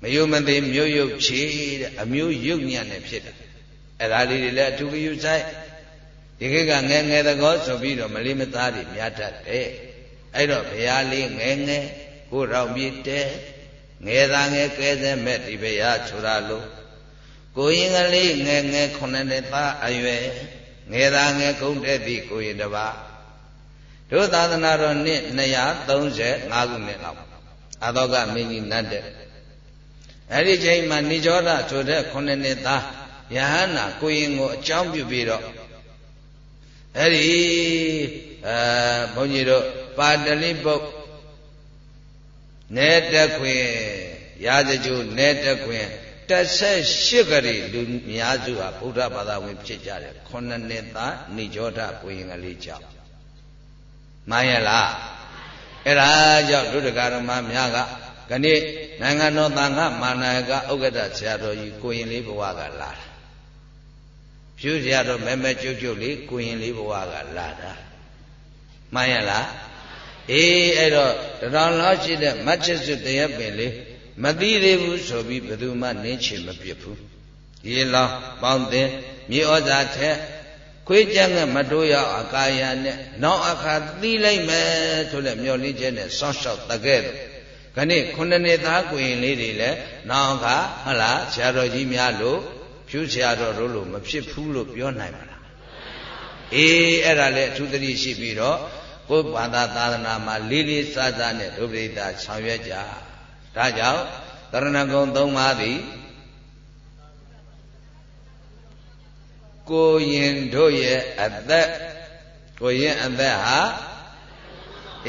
A: မယုံမသိမျိုးရုပ်ချေတဲ့အမျိုးရုပ်ညံ့နဲ့ဖြစ်တာအဲ့ဒါလေးတွေလည်းအထူးယူဆိုင်ဒီခေတ်ကငယ်ငယ်သကောဆိုပြီးတော့မလေးမသားတွေများတတ်တယ်အဲ့တော့ဘုရားလေးငယ်ငယ်ကိုရောက်မြည်တဲ့ငယ်သားငယ်ကဲစဲမဲ့ဒီဘုရားဆိုတာလို့ကိုရင်ကလေးငယ်ငယ်ခုနှစ်နှစ်သားအရွယ်ငယ်သားငယ်ကုန်တဲ့သည့်ကိုရင်တပါတို့သာသနာတော်နှစ်235ခုနှစ်လောက်အသောကမင်းကြီးနတ်တဲ့ အဲ့ဒီချိန်မှာនិကြောဒဆိုတဲ့ခုနှစ်နှစ်သားယဟန္တာကိုရင်ကိုအကြောင်းပြုပြီးတော့အဲ့ဒီအဲဘုန်းကြီးတို့ပါတလိပုတ်နဲတက်ခွင်ရာဇကြိုနဲတက်ခွင်18ကလေးလူများစုဟာဗုဒ္ဓဘာသာဝင်ဖြစ်ကြတယ်ခုနှစ်နှစ်သားနေကြောဒကိုရင်ကလေးကြောင့်မှန်ရလားအဲ့ဒါကြောင့်ဒုဒကာရမများက ခဏနိုင်ငံတော်သံဃမာနာယကဥက္ကဋ္ဌဆရာတော်ကြီးကိုရင်လေးဘဝကလာတာဖြူဆရာတော်မဲမဲကျုပ်ကျုပ်လေးကိုရင်လေးဘဝကလာတာမှန်ရလားအေးအဲ့တော့တတော်လောက်ရှိတဲ့မတ်ချစ်စုတရက်ပင်လေးမသိသေးဘူးဆိုပြီးဘယ်သူမှနင်းချင်မပြစ်ဘူးရေလောင်းပေါင်းတင်မြေဩဇာထက်ခွေးကြက်နဲ့မတိုးရအကာယနဲ့နောက်အခါသီးလိုက်မယ်ဆိုတဲ့မျောလင်းချက်နဲ့စောင့်ရှောက်တကဲ့သို့ ခဏခုနှစ်နှစ်သားကိုရင်လေးတွေလည်းနောက်အခါဟလားဆရာတော်ကြီးများလို့ဖြူဆရာတော်တို့လို့မဖြစ်ဘူးလို့ပြောနိုင်ပါလားအေးအဲ့ဒါလည်းအထူးသတိရှိပြီးတော့ကိုယ်ဘာသာသာသနာမှာလေးလေးစားစားနဲ့ဒုပရိသဆောင်ရွက်ကြဒါကြောင့်တရဏဂုံ၃ပါးသည်ကိုရင်တို့ရဲ့အသက်ကိုရင်အသက်ဟာ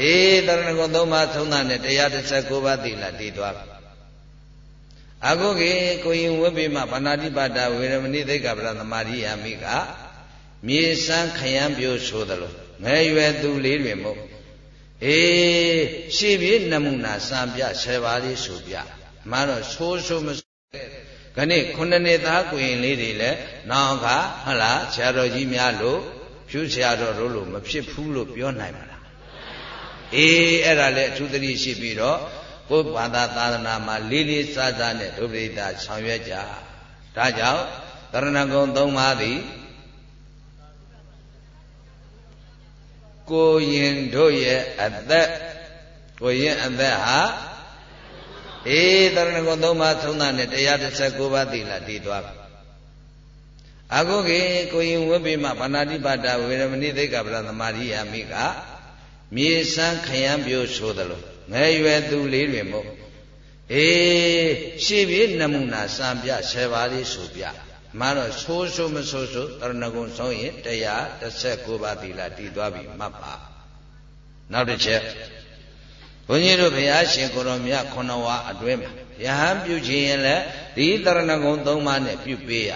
A: အေးတရဏဂုံ၃ပါးသုံးတာနဲ့119ပါးသီလတည်သွားပြီအခုကေကိုရင်ဝိပိမဗန္နာတိပါဒဝေရမဏိသိက္ခာပရသမာရိယာမိကမြေစမ်းခယံပြို့ဆိုသလိုငယ်ရွယ်သူလေးတွေမို့အေးရှေ့ပြေနမူနာစံပြဆယ်ပါးလေးဆိုပြမှတော့ဆိုးဆိုးမခဏခုနှစ်နှစ်သားကိုရင်လေးတွေလည်းနောက်ခါဟလားဆရာတော်ကြီးများလို့ဖြူဆရာတော်တို့လို့မဖြစ်ဘူးလို့ပြောနိုင်မှာလား အေးအဲ့ဒါလည်းအထူးသတိရှိပြီးတော့ကိုယ်ဘာသာသာသနာမှာလေးလေးစားစားနဲ့ဒုပရိသဆောင်ရွက်ကြဒါကြောင့်တရဏဂုံ၃ပါးသည်ကိုရင်တို့ရဲ့အသက်ကိုရင်အသက်ဟာအေးတရဏဂုံသုံးပါးသုံးတာနဲ့119ပါးသီလတည်သွားပြီအခုကေကိုရင်ဝိပိမဗန္နာတိပါဒဝေရမဏိသိက္ခာပရသမာရိယာမိက မြေစမ်းခယံပြို့ဆိုသလိုငယ်ရွယ်သူလေးတွေမို့အေးရှေ့ပြေနမူနာစံပြ10ပါးလေးဆိုပြမှတော့ဆိုးဆိုးမဆိုးဆိုးတရဏဂုံဆုံးရင်119ပါးသီလတည်သွားပြီမှတ်ပါနောက်တစ်ချက်ဘုန်းကြီးတို့ဘုရားရှင်ကိုရောမြတ်ခုနဝါအတွင်းမှာယဟန်ပြုခြင်းရင်လည်းဒီတရဏဂုံ၃ပါးနဲ့ပြုပေးရ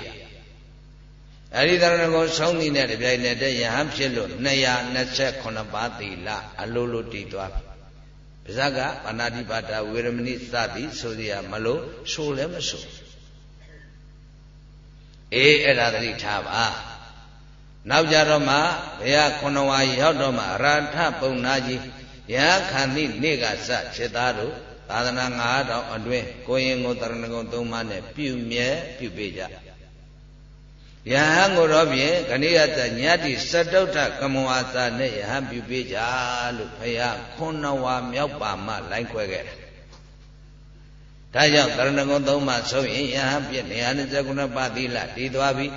A: အဲဒီတရဏဂုံဆုံးသည်နဲ့တပြိုင်နက်တည်းယဟန်ဖြစ်လို့229ပါးသီလအလိုလိုတည်သွားပြီပါဇက်ကပါဏာတိပါဒဝေရမဏိစသည်ဆိုရမလို့ဆိုလည်းမဆိုအေးအဲ့ဒါသတိထားပါနောက်ကြတော့မှဘုရားခုနဝါရောက်တော့မှရာထပုံနာကြီးယဟခန္တိနေ့ကစဖြစ်သားတို့သာသနာ9000အတွင်းကိုရင်ကိုတရဏဂုံသုံးပါးနဲ့ပြုမြဲပြုပေးကြ ယဟန်ကိုတော့ဖြင့်ခဏိယတညတိစတုထကမဝါစာနဲ့ယဟန်ပြုပေးကြလို့ဘုရားခုနဝါမြောက်ပါမှလိုင်းခွဲခဲ့တယ်ဒဒါကြောင့်တရဏဂုံသုံးပါဆုံးရင်ယဟန်ပြည့်129ပါးသီလတည်သွားပြီ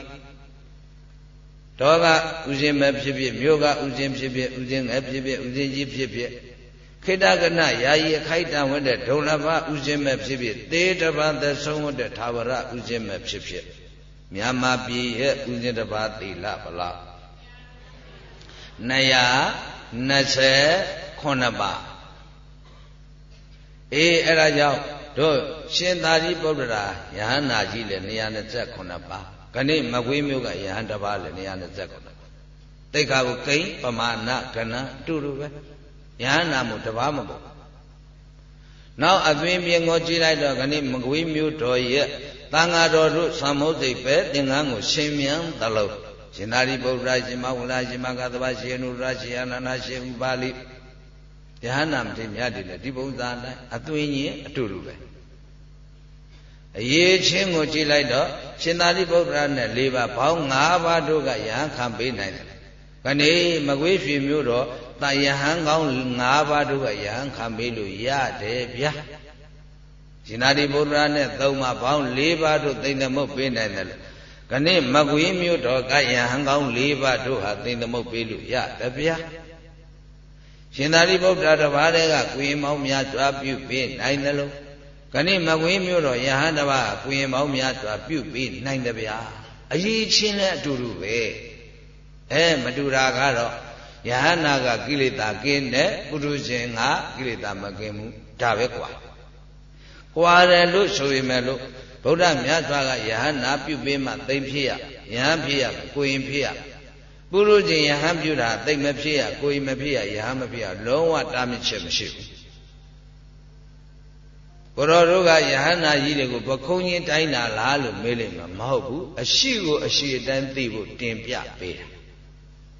A: တောကဥစဉ်မဲ့ဖြစ်ဖြစ်မြို့ကဥစဉ်ဖြစ်ဖြစ်ဥစဉ်ငယ်ဖြစ်ဖြစ်ဥစဉ်ကြီးဖြစ်ဖြစ်ခိတကနယာယီခိုက်တံဝတ်တဲ့ဒုလဘဥစဉ်မဲ့ဖြစ်ဖြစ်သေတပံသဆုံးဝတ်တဲ့သာဝရဥစဉ်မဲ့ဖြစ်ဖြစ် မြန်မာပြည်ရဲ့ဥစဉ်တစ်ပါးသီလဗလား229ပါးအေးအဲ့ဒါကြောင့်တို့ရှင်သာရိပုတ္တရာယဟန္တာကြီးလည်း229ပါးခဏိမကွေးမျိုးကယဟန်တစ်ပါးလည်း229ပါးတိတ်ခါကိုကိန်းပမာဏကဏအတူတူပဲယဟန္တာမို့တစ်ပါးမပေါ့ နောက်အသွင်ပြင်ကိုကြည့်လိုက်တော့ခဏိမကွေးမျိုးတော်ရဲ့သံဃာတော်တို့သံမုတ်စိတ်ပဲသင်္ကန်းကိုရှင်မြန်သလုံးရှင်သာရိပုတ္တရာရှင်မဝလာရှင်မကသဗ္ဗရှင်နုရာရှင်အနန္ဒရှင်ဥပါလိယဟနာမထေမြတ်တွေလည်းဒီပုံစံအတိုင်းအသွင်ချင်းအတူတူပဲအရေးချင်းကိုကြည့်လိုက်တော့ရှင်သာရိပုတ္တရာနဲ့၄ပါးဘောင်း၅ပါးတို့ကယဟန်ခံပေးနိုင်တယ်ခဏေမကွေးရွှေမျိုးတော့ တယဟန်ကောင်း၅ပါးတို့ကယဟန်ခံပေးလို့ရတယ်ဗျာရှင်သာရိပုတ္တရာနဲ့သုံးပါးဘောင်း၄ပါးတို့သိမ့်သမုတ်ပေးနိုင်တယ်ခဏေမကွေးမျိုးတော့ကယဟန်ကောင်း၄ပါးတို့ဟာသိမ့်သမုတ်ပေးလို့ရတယ်ဗျာရှင်သာရိပုတ္တရာတပါးတည်းကကွင်မောင်းများစွာပြုပေးနိုင်တယ်လို့ခဏိမကွင်းမျိုးတော်ယဟန်တပါးကွင်မောင်းများစွာပြုပေးနိုင်တယ်ဗျာအရေးချင်းလည်းအတူတူပဲအဲမတူတာကတော့ ယဟနာကကိလေသာကင်းတဲ့ပုထုဇဉ်ကကိလေသာမကင်းဘူးဒါပဲကွာကွာတယ်လို့ဆိုရင်မဲ့လို့ဗုဒ္ဓမြတ်စွာကယဟနာပြုပေးမှသိမ့်ဖြစ်ရယဟန်ဖြစ်ရကိုရင်ဖြစ်ရပုရုဇဉ်ယဟန်ပြုတာသိမ့်မဖြစ်ရကိုရင်မဖြစ်ရယဟန်မဖြစ်ရလုံးဝတားမြစ်ချက်မရှိဘူးကိုတော်တို့ကယဟန္တာကြီးတွေကိုပခုံးချင်းတိုင်းတာလားလို့မေးလိုက်မှာမဟုတ်ဘူးအရှိကိုအရှိအတိုင်းသိဖို့တင်ပြပေးတာ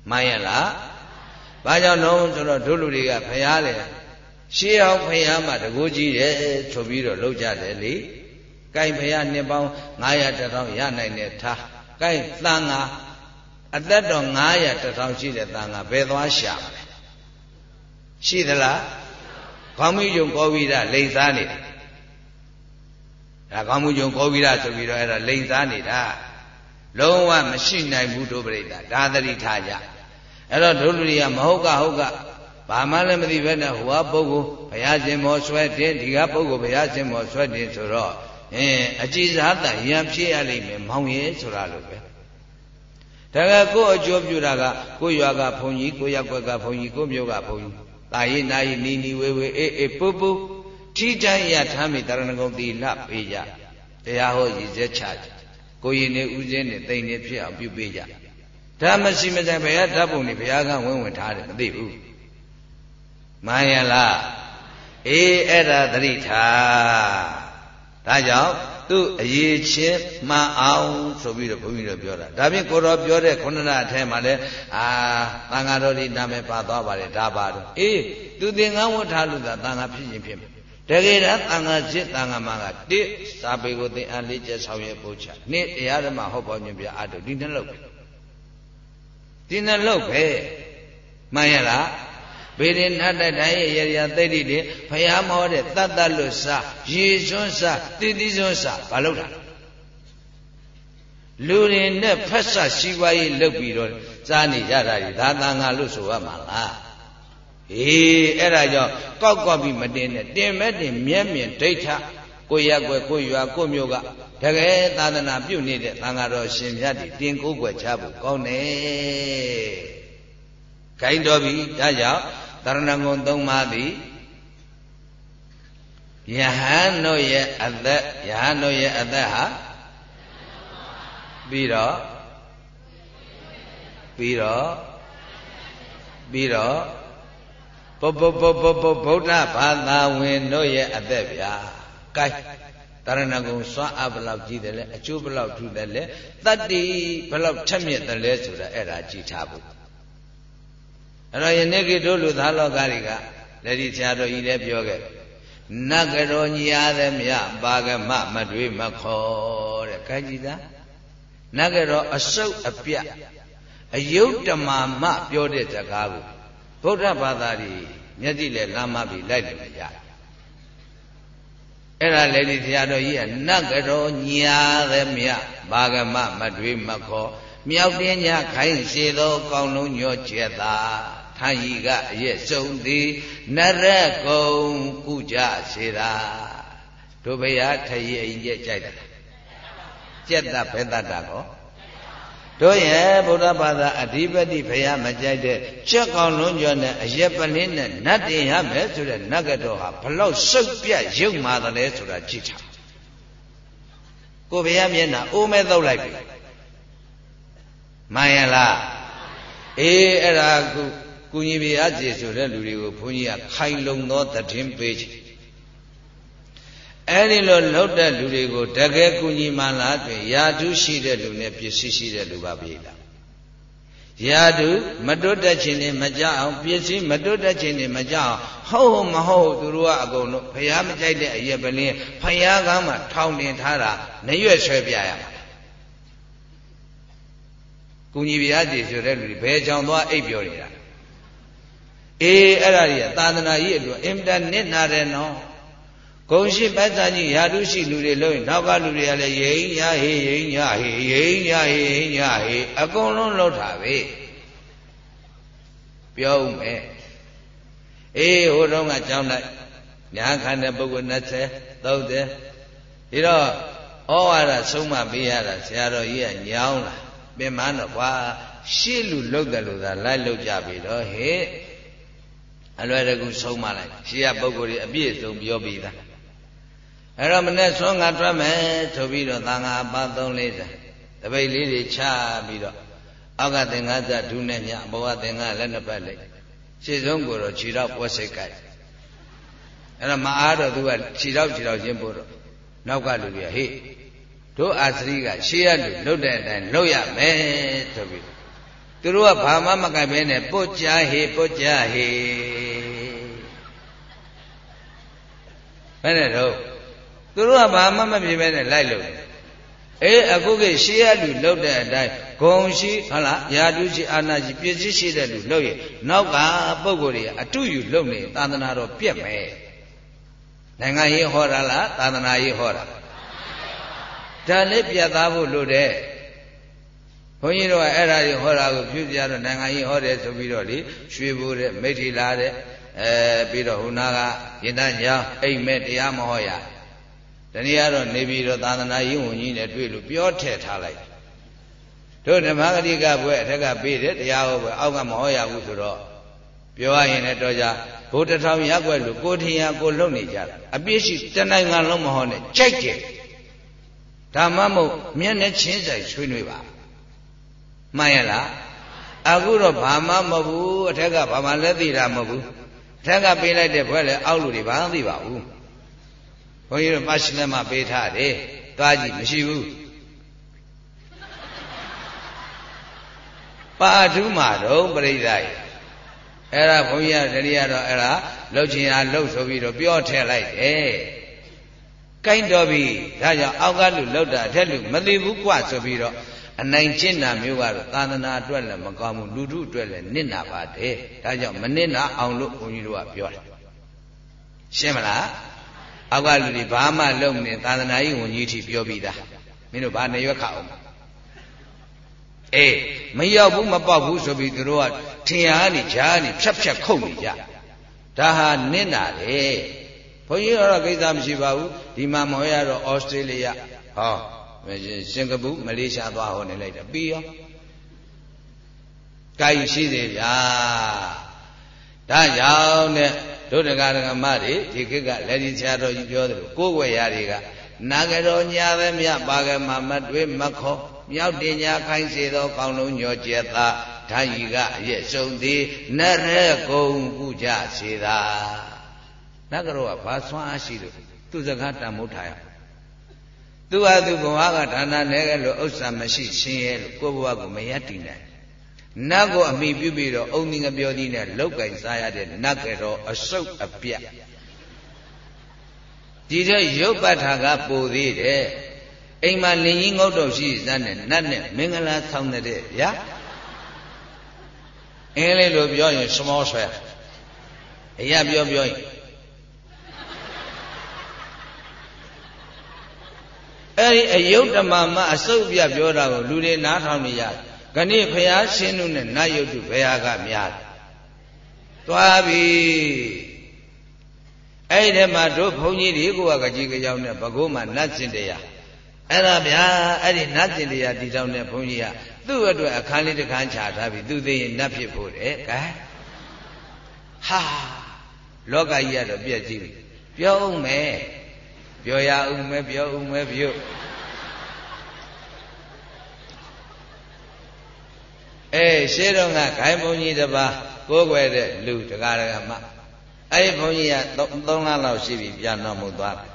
A: မှန်ရလား ဘာကြောင့်တော့ဆိုတော့တို့လူတွေကဖျားလေရှေးအောင်ဖျားမှာတကိုးကြီးတယ်ဆိုပြီးတော့လောက်ကြတယ်လေ။ကိုင်ဖျားနှစ်ပေါင်း900တထောင်ရနိုင်တဲ့ထား။ကိုင်သံဃာအသက်တော်900တထောင်ရှိတဲ့သံဃာဘယ်သွားရှာမလဲ။ရှိသလား။ခေါင်းမီးယုံကောဝိဒလိန်စားနေတယ်ဒါကောင်းမှုကြုံကောပြီးတာဆိုပြီးတော့အဲ့ဒါလိန်စားနေတာလုံးဝမရှိနိုင်ဘူးတို့ပြိတ္တာဒါသတိထားကြ အဲ့တော့တို့လူတွေကမဟုတ်ကဟုတ်ကဘာမှလည်းမသိဘဲနဲ့ဟိုကပုဂ္ဂိုလ်ဘုရားရှင်မောဆွဲတင်ဒီကပုဂ္ဂိုလ်ဘုရားရှင်မောဆွဲတင်ဆိုတော့အင်းအကြည်စားတန်ရံဖြစ်ရလိမ့်မယ်မောင်ရဲဆိုတာလို့ပဲဒါကကိုယ့်အကျိုးပြုတာကကိုယ့်ရွာကဘုံကြီးကိုယ့်ရက်ွက်ကဘုံကြီးကိုယ့်မြို့ကဘုံကြီးတာရင်နာရင်နီနီဝေဝေအေးအေးပူပူထိတိုင်းရထမ်းမိတရဏဂုံသီလပေးကြတရားဟောရည်စက်ချကိုရင်နေဥစဉ်နေတိမ်နေဖြစ်အောင်ပြုပေးကြ ဓမ္မရှိမဆိုင်ဘယ်ကဓာတ်ပုံနေဘုရားကဝင်းဝင်ထားတယ်မသိဘူးမှန်ရလားအေးအဲ့ဒါသတိထားဒါကြောင့်သူ့အရေးချင်းမှန်အောင်ဆိုပြီးတော့ဘုန်းကြီးတို့ပြောတာဒါဖြင့်ကိုတော်ပြောတဲ့ခုနကအထက်မှာလဲအာသံဃာတော်ဒီနာမည်ပါသွားပါတယ်ဒါပါတော့အေးသူသင်္ကန်းဝတ်ထားလို့သာသံဃာဖြစ်ရင်ဖြစ်မယ်တကယ်တမ်းတန်ခါစစ်တန်ခါမှာကတိစာပေကိုသင်အားလေးချက်ဆောင်ရွက်ပို့ချနှစ်တရားဓမ္မဟောပေါ်ညွှန်ပြအားထုတ်ဒီနှလုံးပဲ ဒီနှလုံးပဲမှန်ရလားဘေဒိနတ္တတိုင်းရဲ့ရရသိတိတွေဖယားမောတဲ့တတ်တတ်လွတ်စားရေစွန်းစားတိတိစွန်းစားဘာလို့တာလူတွေနဲ့ဖက်ဆက်ရှိပွားရေးလုပ်ပြီးတော့စားနေကြတာဒီဒါသံဃာလို့ဆိုရမှာလားအေးအဲ့ဒါကြောင့်ကောက်ကောက်ပြီးမတင်နဲ့တင်မဲ့တင်မျက်မြင်ဒိဋ္ဌ ကိုရက်ွယ်ကိုရွာကိုမြို့ကတကယ်သာသနာပြုနေတဲ့သံဃာတော်ရှင်မြတ်တွေတင်ကိုးွယ်ချဖို့ကောင်းတယ်။ခိုင်းတော်ပြီဒါကြောင့်တရဏဂုံသုံးပါးသည်ယဟန်တို့ရဲ့အသက်ယဟန်တို့ရဲ့အသက်ဟာပြီးတော့ပြီးတော့ပြီးတော့ပုပ္ပုပ္ပုပ္ပုဗုဒ္ဓဘာသာဝင်တို့ရဲ့အသက်ဗျာ။ ကဲတရဏဂုံစွမ်းအပ်ဘလောက်ကြီးတယ်လဲအကျိုးဘလောက်ထူတယ်လဲတတ္တိဘလောက်ထက်မြက်တယ်လဲဆိုတာအဲ့ဒါကြည်ထားဖို့အဲ့တော့ယနေ့ကိတို့လူသားလောကတွေကလက်ဒီဆရာတော်ကြီးလည်းပြောခဲ့နဂရောညာသည်မြပါကမမတွေးမခေါ်တဲ့ခိုင်းကြည့်သားနဂရောအစုပ်အပြတ်အယုတ်တမာမပြောတဲ့စကားကိုဗုဒ္ဓဘာသာကြီးမျက်စိလည်းလမ်းမပြီးလိုက်လို့ရတယ် အဲ့ဒါလည်းဒီဆရာတော်ကြီးကနတ်ကတော်ညာသည်မြဘာဂမမတွေးမခေါ်မြောက်တင်ညာခိုင်းစေသောကောင်းလုံးညောကျက်သာထာယီကအရက်ဆုံးသည်နရကုံကုကြစေသာတို့ဘုရားထယီအိမ်ကျက်ကြိုက်တယ်ကျက်တာဘယ်တတ်တာကော တို့ရဲ့ဗုဒ္ဓဘာသာအဓိပတိဘုရားမကြိုက်တဲ့ချက်ကောင်လုံးကျော်နဲ့အရက်ပလင်းနဲ့နတ်တင်ရမယ်ဆိုတဲ့နတ်ကတော်ဟာဘလောက်စုပ်ပြတ်ရုပ်မာတယ်လဲဆိုတာကြည့်ထားကိုဘုရားမျက်နှာအိုးမဲတော့လိုက်ပြီမှန်ရလားအေးအဲ့ဒါကုကုညီပြအားကြည်ဆိုတဲ့လူတွေကိုဘုန်းကြီးကခိုင်လုံသောတည်င်းပေးချင် အဲ့ဒီလိုလှုပ်တဲ့လူတွေကိုတကယ်ကုညီမှလားတွင်ယာတုရှိတဲ့လူနဲ့ပစ္စည်းရှိတဲ့လူပါပြီလားယာတုမတွတ်တဲ့ခြင်းနဲ့မကြအောင်ပစ္စည်းမတွတ်တဲ့ခြင်းနဲ့မကြအောင်ဟုတ်မဟုတ်သူတို့ကအကုန်လုံးဖះမကြိုက်တဲ့အရက်ပလင်းဖះကမှထောင်တင်ထားတာနှရွက်ဆွဲပြရမှာကုညီပြားကြည်ဆိုတဲ့လူတွေဘယ်ကြောင်သွားအိပ်ပြောနေတာအေးအဲ့ဒါကြီးကသာသနာကြီးအတွက်အင်တာနစ်နာတယ်နော် ဂုံရှိပတ်စာကြီးယာတုရှိလူတွေလို့နောက်ကလူတွေကလည်းယိန်ညာဟေယိန်ညာဟေယိန်ညာဟေယိန်ညာဟေအကုန်လုံးလှုပ်တာပဲပြောဦးမယ်အေးဟိုတော့ကကြောင်းလိုက်ညာခံတဲ့ပုဂ္ဂိုလ်20 30ဒီတော့ဩဝါဒဆုံးမပေးရတာဆရာတော်ကြီးကညောင်းလာပင်မတော့ကွာရှေ့လူလှုပ်တယ်လို့သာလိုက်လှုပ်ကြပြီတော့ဟဲ့အလွယ်တကူဆုံးမလိုက်ရှေ့ကပုဂ္ဂိုလ်ကြီးအပြည့်စုံပြောပြီးသား အဲ့တော့မနဲ့ဆွမ်းငါထွက်မယ်ဆိုပြီးတော့သံဃာပါ340တပိတ်လေးတွေချပြီးတော့အောက်ကသင်္ဃာဇဒုနဲ့ညဘောကသင်္ဃာလက်နှစ်ပတ်လိုက်ရှေ့ဆုံးကိုတော့ခြေတော့ပွဲစိတ်ကြိုက်အဲ့တော့မအားတော့သူကခြေတော့ခြေတော့ရင်းပို့တော့နောက်ကလူတွေကဟေ့တို့အာသရိကရှေ့ရလူလှုပ်တဲ့အတိုင်းလှုပ်ရမယ်ဆိုပြီးသူတို့ကဘာမှမကြိုက်ဘဲနဲ့ပုတ်ကြဟေပုတ်ကြဟေဘယ်နဲ့တော့ သူတို့ကဘာမှမပြေပဲနဲ့လိုက်လို့အေးအခုကရှေးရလူလှုပ်တဲ့အတိုင်းဂုံရှိဟုတ်လားယာတုရှိအာနာရှိပြည့်စည်ရှိတဲ့လူလှုပ်ရဲ့နောက်ကပုံကိုယ်တွေအတုယူလှုပ်နေသာသနာတော်ပြက်မယ်နိုင်ငံရေးဟောတာလားသာသနာရေးဟောတာဒါလည်းပြတ်သားဖို့လိုတဲ့ဘုန်းကြီးတို့ကအဲ့ဒါကြီးဟောတာကိုပြုပြတော့နိုင်ငံရေးဟောတယ်ဆိုပြီးတော့လေရွှေဘိုးတဲ့မိထီလာတဲ့အဲပြီးတော့ဟိုနာကယဉ်တန်းညာအိမ်မဲ့တရားမဟောရ တနည်းအားတော့နေပြီးတော့သာသနာရေးဝန်ကြီးနဲ့တွေ့လို့ပြောထည့်ထားလိုက်တို့ဓမ္မဂတိကဘွဲအထက်ကပေးတယ်တရားဟောဘွဲအောက်ကမဟောရဘူးဆိုတော့ပြောရရင်လည်းတော့ကြဘုတထောင်ရက်ွက်လို့ကိုထင်ရကိုလုံနေကြတာအပြည့်ရှိတနိုင်ငံလုံးမဟောနဲ့ကြိုက်တယ်ဓမ္မမို့မျက်နှချင်းဆိုင်ဆွေးနွေးပါမှန်ရလားအခုတော့ဘာမှမဟုတ်ဘူးအထက်ကဘာမှလည်းသိတာမဟုတ်ဘူးအထက်ကပေးလိုက်တဲ့ဘွဲလည်းအောက်လူတွေဘာမှသိပါဘူး ဘုန်းကြီးတို့ပတ်စလက်မှာပေးထားတယ်သွားကြည့်မရှိဘူးပါဓုမာတော့ပြိဿရဲ့အဲ့ဒါဘုန်းကြီးကတတိယတော့အဲ့ဒါလှုပ်ချင်အားလှုပ်ဆိုပြီးတော့ပြောထည့်လိုက်တယ်ကိုင်းတော်ပြီဒါကြောင့်အောက်ကလူလှုပ်တာအထက်လူမသိဘူးกว่าဆိုပြီးတော့အနိုင်ကျင့်တာမျိုးကတော့သာသနာအတွက်လည်းမကောင်းဘူးလူထုအတွက်လည်းနစ်နာပါတယ်ဒါကြောင့်မနစ်နာအောင်လို့ဘုန်းကြီးတို့ကပြောတယ်ရှင်းမလား အောက်ကလူတွေဘာမှလုပ်မနေသာသနာ့ဝန်ကြီးထိပြောပြီးသားမင်းတို့ဘာနေရွက်ခအောင်အေးမရောက်ဘူးမပေါက်ဘူးဆိုပြီးသူတို့ကထင်ရကနေဂျားကနေဖြတ်ဖြတ်ခုတ်နေကြဒါဟာနင့်နာတယ်ဘုန်းကြီးတော့ကိစ္စမရှိပါဘူးဒီမှာမဟောရတော့ဩစတြေးလျဟောစင်ကာပူမလေးရှားသွားဟောနေလိုက်တာပြီးရောကြိုက်ရှိသေးဗျာ ဒါကြောင့်နဲ့တို့တရားဓမ္မတွေဒီခေတ်ကလက်ဒီဆရာတော်ကြီးပြောသလိုကိုယ်ွယ်ရာတွေကနာကြတော်ညာပဲမြပါကမမတွေးမခေါ်မြောက်တင်ညာခိုင်းစေသောကောင်းလုံးညောကျက်သာဓာယီကအရက်ဆုံးသည်နရကုံကုကြစေသာနဂရောကဘာဆွမ်းအားရှိလို့သူစကားတန်မိုးထားရသူဟာသူဘဝကဌာနနဲ့ကလို့ဥစ္စာမရှိရှင်ရဲ့လို့ကိုယ်ဘဝကိုမရတည်နိုင် နတ်ကိုအမိပြုပြီးတော့အုံသင်္ကပြောသည်နဲ့လောက်ကင်စားရတဲ့နတ်ကတော့အစုပ်အပြတ်ဒီတဲ့ရုပ်ပတ်ထာကပိုသေးတယ်အိမ်မှာလင်ကြီးငုတ်တော့ရှိစမ်းနဲ့နတ်နဲ့မင်္ဂလာဆောင်တဲ့ဗျာအင်းလေးလိုပြောရင်စမောဆွဲအရာပြောပြောရင်အဲ့ဒီအယုတ်တမမအစုပ်ပြပြောတာကိုလူတွေနားထောင်နေရတယ် ခဏိဖျားရှင်းတို့နဲ့နတ်ယုတ်တုဘယ်ဟာကများတယ်သွားပြီအဲ့ဒီမှာတို့ဘုန်းကြီးတွေကိုကကြီးကြောင်နဲ့ဘကုမှာနတ်စင်တရားအဲ့ဒါဗျာအဲ့ဒီနတ်စင်တရားတည်တောင်းတဲ့ဘုန်းကြီးကသူ့အတွက်အခန်းလေးတစ်ခန်းချထားပြီးသူသိရင်နတ်ဖြစ်ဖို့တဲ့ကဲဟာလောကကြီးကတော့ပြည့်စည်ပြီပြောဦးမယ်ပြောရဦးမယ်ပြောဦးမယ်ပြုတ် အဲရှင်းတော့ကဂိုင်းဘုန်းကြီးတစ်ပါးကိုးကွယ်တဲ့လူတရားရကမအဲ့ဒီဘုန်းကြီးက3လလောက်ရှိပြီပြန်တော်မူသွားတယ်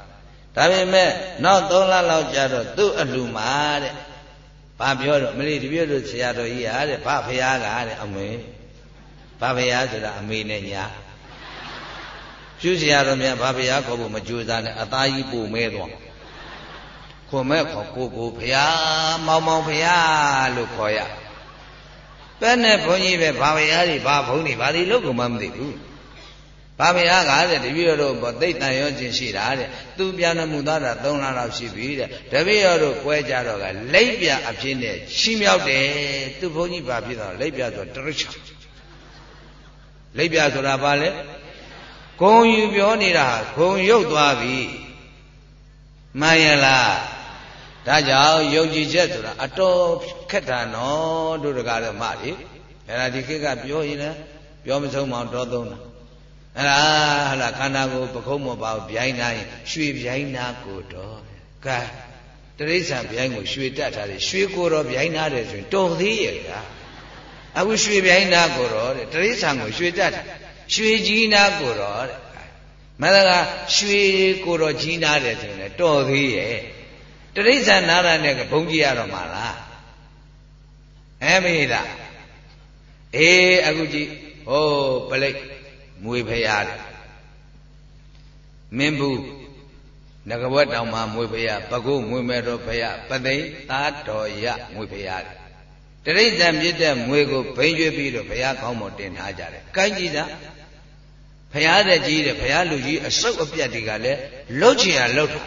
A: ဒါပေမဲ့နောက်3လလောက်ကြာတော့သူ့အလှမှာတဲ့ဘာပြောတော့မလေးတပြည့်လို့ဆရာတော်ကြီးဟာတဲ့ဘာဖရားကတဲ့အမေဘာဖရားဆိုတာအမေနဲ့ညာရှုဆရာတော်များဘာဖရားခေါ်ဖို့မကြိုးစားနဲ့အသားကြီးပို့မဲသွားခွန်မဲ့ခေါ်ကိုကိုဖရားမောင်မောင်ဖရားလို့ခေါ်ရ ပဲနဲ့ဘုန်းကြီးပဲဘာဖရားတွေဘာဘုန်းတွေဘာတွေလို့ကမှမသိဘူးဘာမယားကတဲ့တပည့်တော်တို့သိတန်ရောခြင်းရှိတာတဲ့သူပြန်တော်မူသားတာ3လလောက်ရှိပြီတဲ့တပည့်တော်တို့ပွဲကြတော့ကလိပ်ပြအဖြစ်နဲ့ချီးမြှောက်တယ်သူဘုန်းကြီးဘာဖြစ်တော့လိပ်ပြဆိုတရချလိပ်ပြဆိုတာဘာလဲဂုံယူပြောနေတာဂုံရုပ်သွားပြီမှန်ရလား ဒါကြောင့်ယုံကြည်ချက်ဆိုတာအတော်ခက်တာနော်တို့တကားတော့မလေးအဲ့ဒါဒီခေတ်ကပြောရင်လည်းပြောမဆုံးမအောင်တော်သုံးတာအဲ့ဒါဟလာခန္ဓာကိုယ်ပခုံးမပါဘူးဗျိုင်းနာရင်ရွှေဗျိုင်းနာကိုတော့ကဲတရိစ္ဆာန်ဗျိုင်းကိုရွှေတက်ထားတယ်ရွှေကိုတော့ဗျိုင်းနာတယ်ဆိုရင်တော်သေးရဲ့ကွာအခုရွှေဗျိုင်းနာကိုတော့တဲ့တရိစ္ဆာန်ကိုရွှေတက်ထားရွှေကြီးနာကိုတော့တဲ့မန္တကရွှေကိုတော့ကြီးနာတယ်ဆိုရင်တော်သေးရဲ့ တရိစ္ဆာန်နာရတဲ့ကဘုံကြီးရတော့မှာလားအဲမေးလားအေးအခုကြည့်ဟိုပလိတ်မွေဖရားတယ်မင်းဘူးငကဘွက်တောင်မှာမွေဖရားပကုတ်မွေမဲတော်ဖရားပသိသာတော်ရမွေဖရားတယ်တရိစ္ဆာန်ပြစ်တဲ့မွေကိုဘိန်းကျွေးပြီးတော့ဘုရားကောင်းမတင်ထားကြတယ်။ကိုင်းကြည့်တာဘုရားတဲ့ကြီးတဲ့ဘုရားလူကြီးအစုပ်အပြတ်တွေကလည်းလှုပ်ချင်ရလှုပ်တာ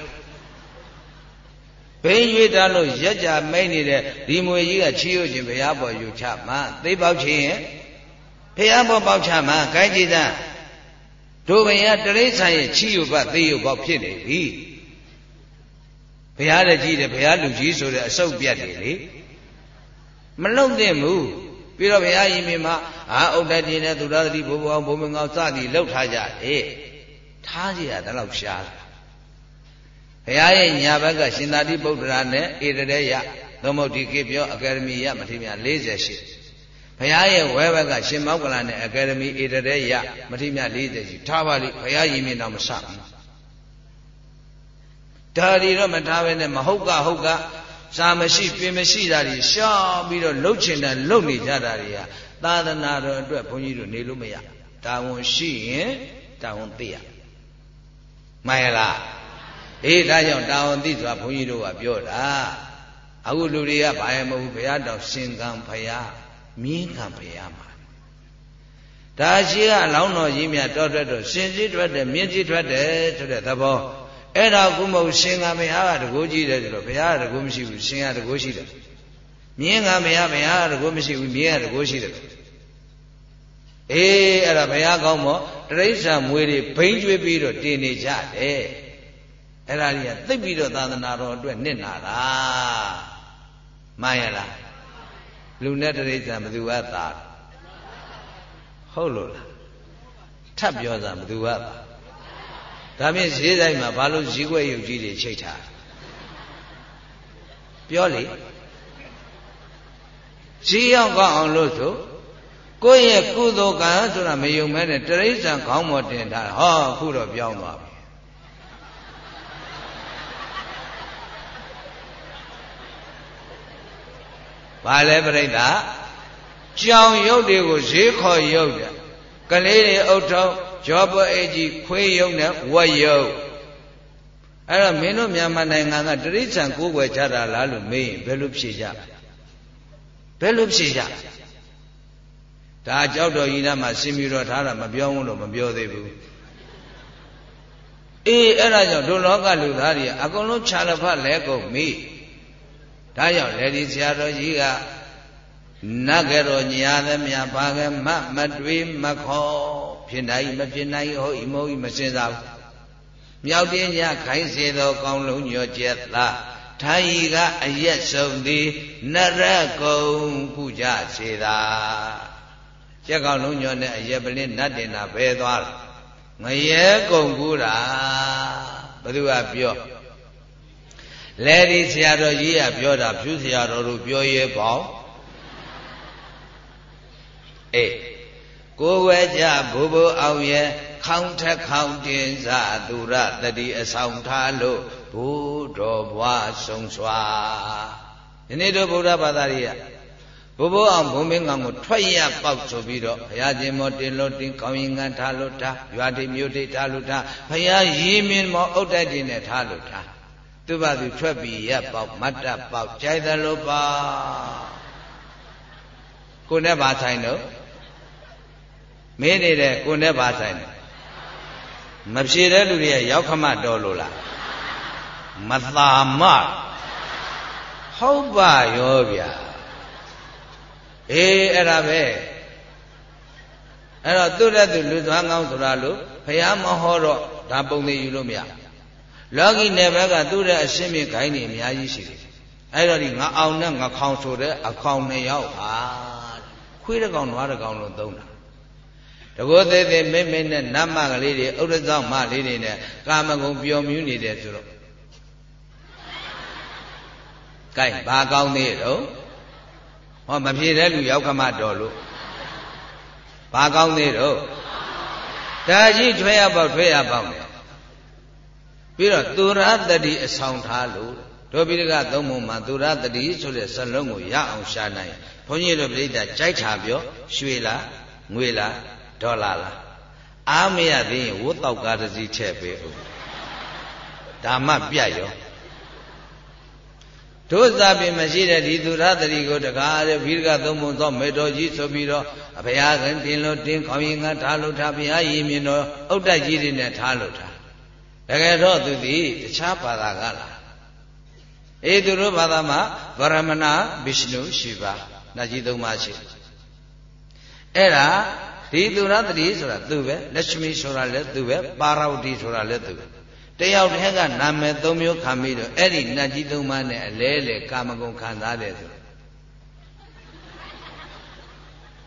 A: ဘိန်းရွေးတာလို့ရက်ကြမိတ်နေတဲ့ဒီမွေကြီးကချီးရွခြင်းဘုရားပေါ်ယူချမှသိပေါက်ခြင်းရဲ့ဖះဘောပေါက်ချမှာကိုင်းကြည်သားတို့ဘုရားတရိษံရဲ့ချီယူပတ်သေးယူပေါက်ဖြစ်နေပြီဘုရားတကြီးတယ်ဘုရားလူကြီးဆိုတဲ့အစုပ်ပြတ်တယ်လေမလုံတဲ့ဘူးပြီးတော့ဘုရားရင်မြင်မှာအာဥဒ္ဒတိနဲ့သူရတိဘုဘောဘုံမငောစသည်လှုပ်ထားကြတယ်ထားကြရတဲ့လောက်ရှား ဘုရားရဲ့ညာဘက်ကရှင်သာတိဗုဒ္ဓရာနဲ့ဧတရေယသမုတ်ဒီကေပြောအကယ်ဒမီရမထေရ40ရှိဘုရားရဲ့ဝဲဘက်ကရှင်မောက္ကလနဲ့အကယ်ဒမီဧတရေယမထိမြ40ရှိထားပါလိဘုရားရင်မြင်တော့မဆဘူးဒါဒီတော့မထားပဲနဲ့မဟုတ်ကဟုတ်ကစာမရှိပြင်မရှိတာတွေရှောင်ပြီးတော့လှုပ်ချင်တယ်လှုပ်နေကြတာတွေကသာသနာတော်အတွက်ဘုန်းကြီးတို့နေလို့မရတာဝန်ရှိရင်တာဝန်သိရမှန်ရလား အေးဒါကြောင့်တာဝန်သိစွာဘုန်းကြီးတို့ကပြောတာအခုလူတွေကဘာမှမဟုတ်ဘုရားတော်ရှင်ကံဖရာမြင်းခံဖရာမှာဒါရှိကအလောင်းတော်ကြီးမြတ်တော်ထွက်တော့ရှင်ကြီးထွက်တယ်မြင်းကြီးထွက်တယ်ဆိုတဲ့သဘောအဲ့ဒါကုမဟုတ်ရှင်ကမယားကတကိုးကြီးတယ်ဆိုတော့ဘုရားကတကိုးမရှိဘူးရှင်ကတကိုးရှိတယ်မြင်းကမယားဘုရားကတကိုးမရှိဘူးမြင်းကတကိုးရှိတယ်အေးအဲ့ဒါဘုရားကောင်းမောတရိစ္ဆာမွေးတွေဘိန်းကျွေးပြီးတော့တင်နေကြတယ် အဲ့ဒါကြီးကသိပ်ပြီးတော့သာသနာတော်အတွက်နစ်နာတာမှန်ရလားလူနဲ့တရိစ္ဆာန်ဘသူကသာဟုတ်လို့လားထပ်ပြောစားဘသူကသာဒါဖြင့်ဈေးဆိုင်မှာဘာလို့ဈေးကွက်ရုပ်ကြီးတွေချိတ်ထားပြောလေဈေးရောက်ကောင်းအောင်လို့ဆိုကိုယ့်ရဲ့ကုသိုလ်ကံဆိုတာမယုံမဲနဲ့တရိစ္ဆာန်ခေါင်းပေါ်တင်ထားဟောအခုတော့ပြောင်းသွားပြီ ဘာလဲပြိဿကြောင်ရုပ်တွေကိုဈေးခေါ်ရုပ်တယ်ကလေးတွေအုတ်ထုံးကြောပွအေးကြီးခွေးရုပ်နဲ့ဝက်ရုပ်အဲ့တော့မင်းတို့မြန်မာနိုင်ငံကတရိစ္ဆာန်ကိုးကွယ်ကြတာလားလို့မေးရင်ဘယ်လိုဖြေကြဘယ်လိုဖြေကြဒါကြောက်တော်ကြီးနားမှာဆင်းပြီးတော့ထားတာမပြောဘူးလို့မပြောသေးဘူးအေးအဲ့ဒါကြောင့်ဒုလောကလူသားတွေအကုန်လုံးခြာလဖလဲကုန်ပြီ ဒါကြောင့်လေဒီဆရာတော်ကြီးကနတ်ကတော်ညာသမျှဘာကမမတွေးမခေါ်ဖြစ်နိုင်မဖြစ်နိုင်ဟုတ်ဤမဟုတ်ဤမစင်စားဘူးမြောက်တင်းညခိုင်းစေသောကောင်းလုံးညောကျက်သာထာယီကအရက်ဆုံးသည်နရကုံကုကြစေသာကျက်ကောင်းလုံးညောနဲ့အရက်ပလင်းနတ်တင်တာဘယ်သွားလဲငရဲကုံကူတာဘယ်သူကပြော လဲဒီဆရာတော်ကြီးကပြောတာဖြူဆရာတော်တို့ပြောရဲပေါ့အေးကိုယ်ဝဲကြဘိုးဘိုးအောင်ရဲ့ခေါင်းထက်ခေါင်းတင်စာသူရတတိအဆောင်ထားလို့ဘုတော်ဘွားဆုံးစွာဒီနေ့တို့ဗုဒ္ဓဘာသာကြီးကဘိုးဘိုးအောင်ဘုံမင်းကောင်ကိုထွက်ရပေါက်ဆိုပြီးတော့ဘုရားရှင်မောတင်လို့တင်ကောင်းရင်ငန်းထားလို့ထားရွာတိမြို့တိထားလို့ထားဘုရားရီမင်းမောအုတ်တိုက်တင်နဲ့ထားလို့ထား သူ့ဘာသူထွက်ပြီးရပေါက်မတ်တပေါက်ကြိုက်တယ်လို့ပါကိုနဲ့ပါဆိုင်တော့မင်းနေတဲ့ကိုနဲ့ပါဆိုင်တယ်မဖြေတဲ့လူတွေကရောက်ခမတော်လို့လားမသာမဟုတ်ပါရောဗျာအေးအဲ့ဒါပဲအဲ့တော့သူ့တဲ့သူလူသွားကောင်းဆိုတာလို့ဘုရားမဟောတော့ဒါပုံသေးယူလို့မရ လောကီနယ်ဘက်ကသူ့တဲ့အရှင်းမြင့်ခိုင်းနေအများကြီးရှိတယ်အဲ့တော့ဒီငါအောင်နဲ့ငါခေါင်ဆိုတဲ့အခေါင်နှစ်ယောက်ဟာခွေးတစ်ကောင်နွားတစ်ကောင်လို့သုံးတာတကောသေးသေးမိမိနဲ့နတ်မကလေးတွေဥဒ္ဒသောမလေးတွေနဲ့ကာမဂုဏ်ပျော်မြူးနေတယ်ဆိုတော့ကဲဘာကောင်းသေးတော့ဟောမဖြေတဲ့လူရောက်ခမတော်လို့ဘာကောင်းသေးတော့ဒါကြီးထွေးရပေါက်ထွေးရပေါက်တယ် ပြီးတော့သူရတတိအဆောင်ထားလို့တို့ပိဋကသုံးပုံမှာသူရတတိဆိုတဲ့စလုံးကိုရအောင်ရှာနိုင်ဘုန်းကြီးတို့ပြိဿကြိုက်တာပြောရွှေလားငွေလားဒေါ်လာလားအားမရသေးရင်ဝတ်တောက်ကားတစ်စီးထည့်ပေးဦးဒါမှပြတ်ရောတို့သာပင်မရှိတဲ့ဒီသူရသတိကိုတကားတဲ့ဘိရကသုံးပုံသောမေတော်ကြီးဆိုပြီးတော့ဘုရားကတင်လို့တင်ခေါင်းရင်ကထားလို့ထားဘုရားရည်မြင်တော့အုတ်တိုက်ကြီးတွေနဲ့ထားလို့ထား တကယ်တော့သူသည်တခြားဘာသာကလားအေးသူတို့ဘာသာမှာဗရမဏဗိရှနုရှိပါနတ်ကြီးသုံးပါးရှိအဲ့ဒါဒီသူရသတိဆိုတာသူပဲလက်ချမီဆိုတာလည်းသူပဲပါရဝတိဆိုတာလည်းသူပဲတယောက်တည်းကနာမည်၃မျိုးခံပြီးတော့အဲ့ဒီနတ်ကြီးသုံးပါးနဲ့အလဲလေကာမဂုဏ်ခံစားတယ်ဆို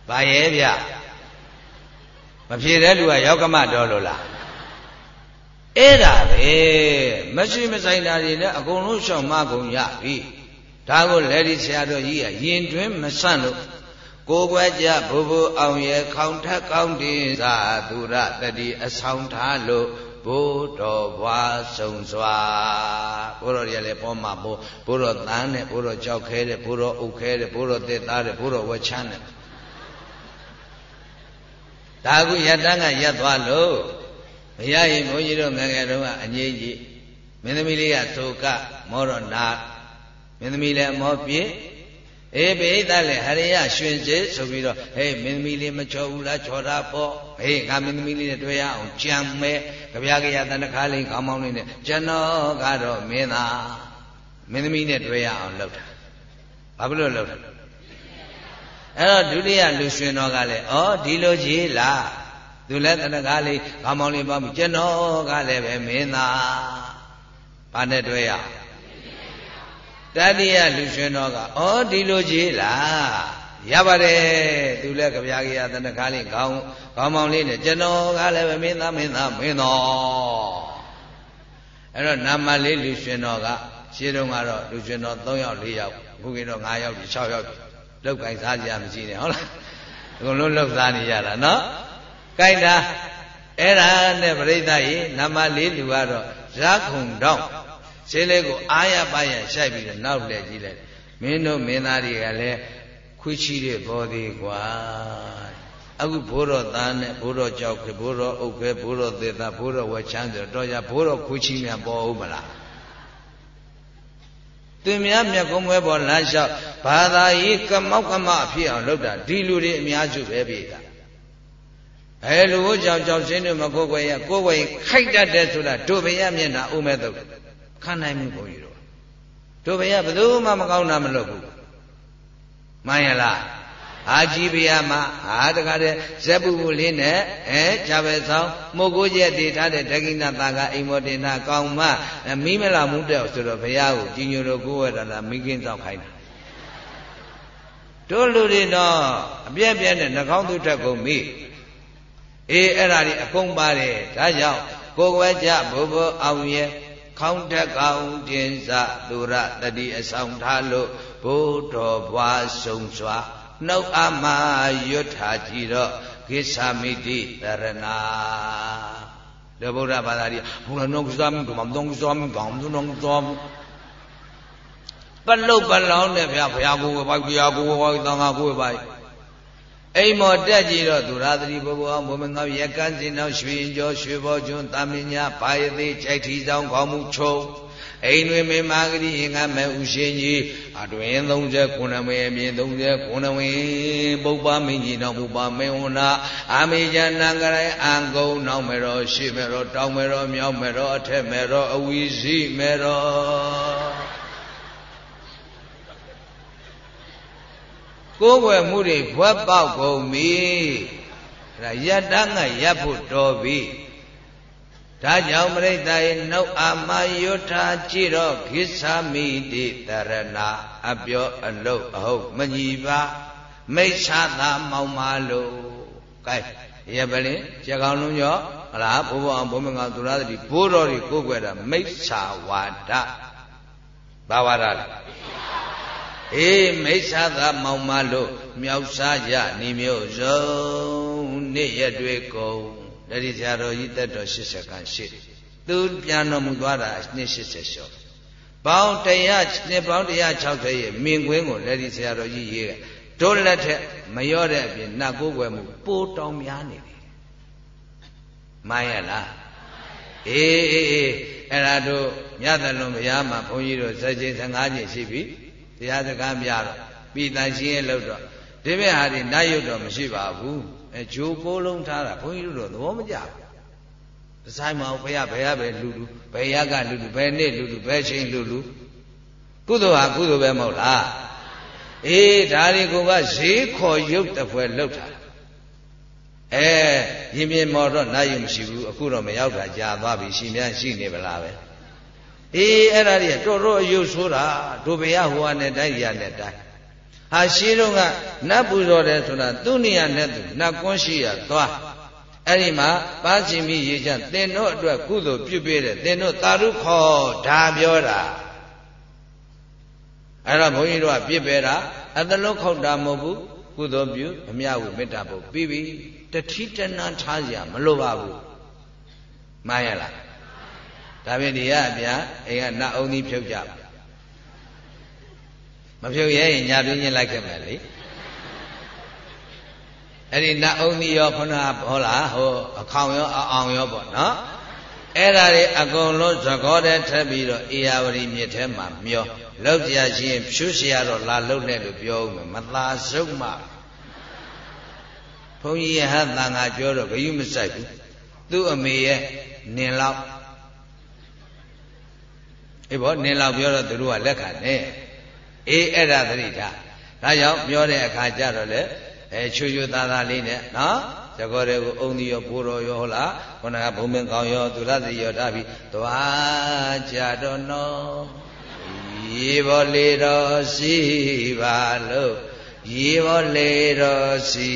A: ဘာရဲ့ဗျမဖြေတဲ့လူကရောက်ကမတော်လို့လား အဲ့ဒါပဲမရှိမဆိုင်တာတွေလည်းအကုန်လုံးရှောင်မကုန်ရပြီဒါကိုလက်ဒီဆရာတော်ကြီးကယင်တွင်မဆန့်လို့ကိုကွယ်ကြဘိုးဘိုးအောင်ရဲ့ခေါင်ထက်ကောင်းတင်စာသူရတတိအဆောင်ထားလို့ဘိုးတော်ဘွားဆုံးစွာဘိုးတော်ရလည်းပေါ်မှာဘိုးဘိုးတော်တန်းနဲ့ဘိုးတော်ကြောက်ခဲတဲ့ဘိုးတော်အုပ်ခဲတဲ့ဘိုးတော်တက်သားတဲ့ဘိုးတော်ဝချမ်းတဲ့ဒါကုယတန်းကရက်သွားလို့ ဘုရားရင်ဘုန်းကြီးတို့ငငယ်တုန်းကအငြိကြီးမင်းသမီးလေးကသုကမောတော်နာမင်းသမီးလည်းမောပြည့်အေးပိဋကလည်းဟရိယရွှင်စေဆိုပြီးတော့ဟေးမင်းသမီးလေးမချောဘူးလားချောတာပေါ့ဟေးငါမင်းသမီးလေးနဲ့တွေ့ရအောင်ကြံမဲကြပြကြရတဏ္ဍခါလေးခေါင်းမောင်းလေးနဲ့ကျွန်တော်ကတော့မင်းသားမင်းသမီးနဲ့တွေ့ရအောင်လုပ်တာဘာဖြစ်လို့လုပ်တာအဲ့တော့ဒုတိယလူရွှင်တော်ကလည်းဩဒီလိုကြီးလား သူလည်းတဏ္ဍခါလေးခေါင်းမောင်းလေးပေါ့ပြီကျွန်တော်ကလည်းပဲမင်းသားဘာနဲ့တွေ့ရအောင်တတိယလူရှင်တော်ကဩဒီလိုကြီးလားရပါတယ်သူလည်းကြပြားကြီးရတနခါလေးခေါင်းခေါင်းမောင်လေးနဲ့ကျွန်တော်ကလည်းမင်းသားမင်းသားမင်းတော်အဲ့တော့နာမလေးလူရှင်တော်ကရှင်းတော့ကတော့လူရှင်တော်3ယောက်4ယောက်အခုကတော့5ယောက်6ယောက်လောက်ကင်စားကြမရှိနဲ့ဟုတ်လားအကုန်လုံးလောက်စားနေရတာနော် ကြိုက်တာအဲ့ဒါနဲ့ပြိဿရေနာမလေးလူကတော့ဇာခုံတော့ရှင်းလေးကိုအာရပါရရှိုက်ပြီးတော့နောက်လှည့်ကြည့်လိုက်မင်းတို့မင်းသားတွေကလည်းခွေးချီတဲ့ဘောသေးကွာအခုဘိုးတော်သားနဲ့ဘိုးတော်ကြောက်ခဲဘိုးတော်အုပ်ခဲဘိုးတော်သေသားဘိုးတော်ဝချမ်းဆိုတော့ကြဘိုးတော်ခွေးချီမြန်ပေါ်ဦးမလားသင်များမြတ်ကုန်းပွဲပေါ်လမ်းလျှောက်ဘာသာရေးကမောက်ကမအဖြစ်အောင်လုပ်တာဒီလူတွေအများစုပဲပြေတာ အဲလူကိုကြောက်ကြောက်ရှင်းတို့မကိုယ်ွယ်ရကိုယ်ွယ်ခိုက်တတ်တယ်ဆိုတာတို့ဘုရားမျက်နှာအုံးမဲ့တော့ခံနိုင်မှုဘုန်းကြီးတို့တို့ဘုရားဘယ်သူမှမကောင်းတာမလုပ်ဘူးမှန်ရလားအာကြီးဘုရားမှာအာတကားတဲ့ဇက်ပုပုလေးနဲ့အဲဂျာပဲဆောင်မို့ကိုရက်တည်ထားတဲ့ဒကိဏတာကအိမ်မောတင်နာကောင်းမမိမလာမှုတဲ့ဆိုတော့ဘုရားကိုကြီးညိုတော့ကိုယ်ဝဲတာလားမိကင်းဆောင်ခိုင်းတာတို့လူတွေတော့အပြက်ပြက်နဲ့နှကောင်းသူတက်ကုန်ပြီ အေးအဲ့ဒါတွေအကုန်ပါတယ်ဒါကြောင့်ကိုယ်ဝဲကြဘိုးဘိုးအောင်ရဲ့ခေါင်းတက်ကောင်တင်စသူရတတိအဆောင်ထားလို့ဘိုးတော်ဘွားဆုံးစွာနှုတ်အမရွတ်ထားကြည့်တော့ကိသာမိတိတရဏလေဗုဒ္ဓဘာသာကြီးဘုရားနှုတ်စွာမတုံတုံစွာမတုံတုံစွာပလုတ်ပလောင်းနဲ့ဗျာဘုရားကိုယ်ပိုက်ဘုရားကိုယ်ပိုက်သံဃာကိုယ်ပိုက် အိမ်မော်တက်ကြည့်တော့သူရာသတိဘုရားဘုမငေါရကန်းစင်တော်ရွှေကျော်ရွှေဘောကျွန်းတာမင်းညာဘာယသိခြိုက်ထီဆောင်ခေါမှုချုံအိမ်တွင်မေမာဂတိအင်္ဂမဲဥရှင်ကြီးအတွင်39မေအမြင်39ဝင်းပုပ္ပမင်းကြီးတော်ပုပ္ပမေဝနာအာမေဇနံကရိုင်အံကုံနောက်မေတော်ရှိမေတော်တောင်းမေတော်မြောက်မေတော်အထက်မေတော်အဝီစီမေတော် ကိုယ်ွယ်မှုတွေဘွက်ပေါက်ကုန်ပြီအဲဒါယတ္တငါရပ်ဖို့တော်ပြီဒါကြောင့်ပရိသတ်ရဲ့နှုတ်အာမယုထာကြည့်တော့ခိသာမိတိတရဏအပြောအလုတ်အဟုတ်မညီပါမိစ္ဆာသာမောင်မာလို့ကဲရပလင်ကြကောင်လုံးရောဟလားဘိုးဘအောင်ဘုံမငါသူရသတိဘိုးတော်တွေကိုကိုွယ်တာမိစ္ဆာဝါဒဘာဝါဒလဲ အေးမိစ္ဆာသာမောင်မာလို့မြောက်စားကြနေမျိုးစုံနေ့ရက်တွေကုန်တတိဆရာတော်ကြီးတက်တော်80ခန်းရှိသူပြန်တော်မူသွားတာနှစ်80ကျော်ပေါင်းတရားနှစ်ပေါင်း160ရဲ့မြင်ကွင်းကိုလက်ဒီဆရာတော်ကြီးရေးခဲ့တို့လက်ထက်မရော့တဲ့အပြင်နတ်ကိုးကွယ်မှုပိုးတောင်များနေတယ်မှန်ရလားအေးအေးအေးအဲ့ဒါတို့မြတ်သလွန်ဘုရားမှာဘုန်းကြီးတို့ဇက်ချင်း15ချိန်ရှိပြီ တရားစကားပြတော့ပြီးတန်ရှင်းရဲ့လို့တော့ဒီဘက်ဟာဒီနတ်ရုပ်တော့မရှိပါဘူးအဲဂျိုးကိုလုံးထားတာဘုန်းကြီးတို့တော့သဘောမကျဘူးဒီဆိုင်မှာဘုရားဘယ်ရပဲလူလူဘယ်ရကလူလူဘယ်နေ့လူလူဘယ်ချိန်လူလူကုသိုလ်ဟာကုသိုလ်ပဲမဟုတ်လားအေးဒါတွေကိုကဈေးခေါ်ရုပ်တစ်ဖွဲလောက်တာအဲရင်မြင်မော်တော့နိုင်ရမရှိဘူးအခုတော့မရောက်တာကြာသွားပြီရှင်များရှိနေပလားပဲ အေးအဲ့ဒါတွေတော်တော်အယုတ်ဆိုးတာတို့ဘုရားဟိုကနေတိုင်းရနဲ့တိုင်းဟာရှိတော့ကနတ်ပူဇော်တယ်ဆိုတာသူ့နေရာနဲ့သူနတ်ကွန်းရှိရသွားအဲ့ဒီမှာပါချင်ပြီးရေချသင်တို့အတွက်ကုသိုလ်ပြုပေးတယ်သင်တို့သာဓုခေါ်ဒါပြောတာအဲ့တော့ဘုန်းကြီးတို့ကပြစ်ပေတာအသလုံးခောက်တာမဟုတ်ဘူးကုသိုလ်ပြုအမြဝမေတ္တာပုတ်ပြီးပြီတတိတဏ္ဍထားကြမလိုပါဘူးမှန်ရလား ဒါဖြင့်ဒီရအပြအိမ်ကနတ်အောင်ကြီးဖြုတ်ကြပါမဖြုတ်ရဲရင်ညာတွင်းချင်းလိုက်ခဲ့မယ်လေအဲ့ဒီနတ်အုံကြီးရောခုနဟောလားဟိုအခေါင်ရောအအောင်ရောပေါ့နော်အဲ့ဒါတွေအကုန်လုံးသကောတဲ့ထပ်ပြီးတော့အေယာဝတီမြစ်ထဲမှာမျောလောက်ကြရှိရင်ဖြူเสียတော့လာလုံနဲ့လို့ပြောဦးမယ်မသာစုံမှဘုန်းကြီးရဟတန်ငါပြောတော့ဂယုမဆိုင်ဘူးသူ့အမေရဲ့နင်လောက် အေးဘောနင်လောက်ပြောတော့သူတို့ကလက်ခံတယ်အေးအဲ့ဒါသတိထားဒါကြောင့်ပြောတဲ့အခါကျတော့လေအဲချွချွသားသားလေးနဲ့နော်ဇကောတွေကိုအုံဒီရောဘိုးတော်ရောဟုတ်လားခုနကဘုံမင်းကောင်းရောသူရတိရောထားပြီးသွားကြတော့နော်ရေဘောလေတော်စီပါလို့ရေဘောလေတော်စီ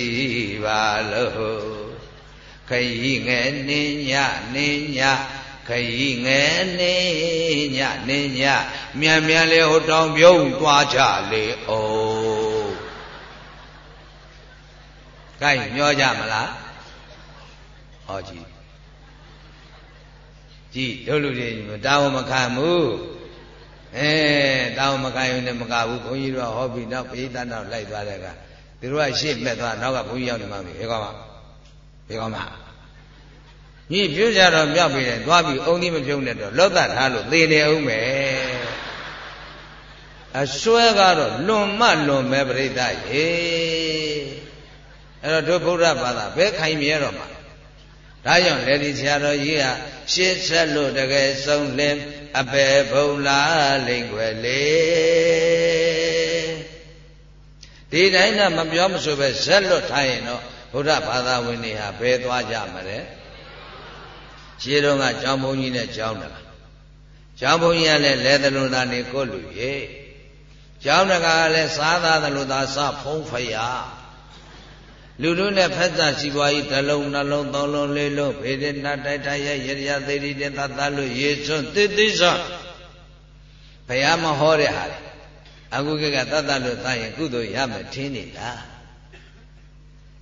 A: ပါလို့ခရီးငယ်နင်းညနင်းည ခရီးငယ်နေညနေညမြန်မြန်လေဟိုတောင်ပြုံးသွားကြလေအောင်ကိုင်းညောကြမလားဟောကြည့်ကြည့်တို့လူတွေတာဝန်မခံဘူးအဲတာဝန်မခံရင်လည်းမကဘူးဘုန်းကြီးတို့ကဟောပြီးနောက်ပိဋကနောက်လိုက်သွားတဲ့ကသူတို့ကရှေ့မဲ့သွားနောက်ကဘုန်းကြီးရောက်နေမှပြီဘယ်ကောမှဘယ်ကော မှညီပြုကြတော့မြောက်ပြီတယ်သွားပြီးအုံသီးမပြုံးနဲ့တော့လောတထားလို့သေနေအောင်မယ်အစွဲကတော့လွန်မလွန်ပဲပြိဿရေအဲ့တော့တို့ဗုဒ္ဓဘာသာဘယ်ခိုင်မြဲတော့မှာဒါကြောင့်လေဒီဆရာတော်ကြီးကရှေ့ဆက်လို့တကယ်ဆုံးလင်းအပေဘုံလာလိမ့်ွယ်လေဒီတိုင်းကမပြောမဆိုပဲဇက်လွတ်ထားရင်တော့ဘုရားဘာသာဝင်တွေဟာဘယ်သွားကြမလဲ ရှင်းတော့ကကျောင်းဘုန်းကြီးနဲ့ကျောင်းတယ်ကျောင်းဘုန်းကြီးကလည်းလဲသလိုသားနေကိုလူရဲ့ကျောင်းတကာကလည်းစားသားသလိုသားစဖုံးဖရာလူတို့နဲ့ဖက်သက်စီပွားကြီးတစ်လုံးနှလုံးသုံးလုံးလေးလုံးဖေဒနာတိုက်တိုက်ရရရသေရီတဲ့သတ်သလို့ရေစွန်းတိတိစွန်းဘုရားမဟောတဲ့ဟာလေအခုကကသတ်သလို့သားရင်ကုသိုလ်ရမယ်ထင်းနေတာ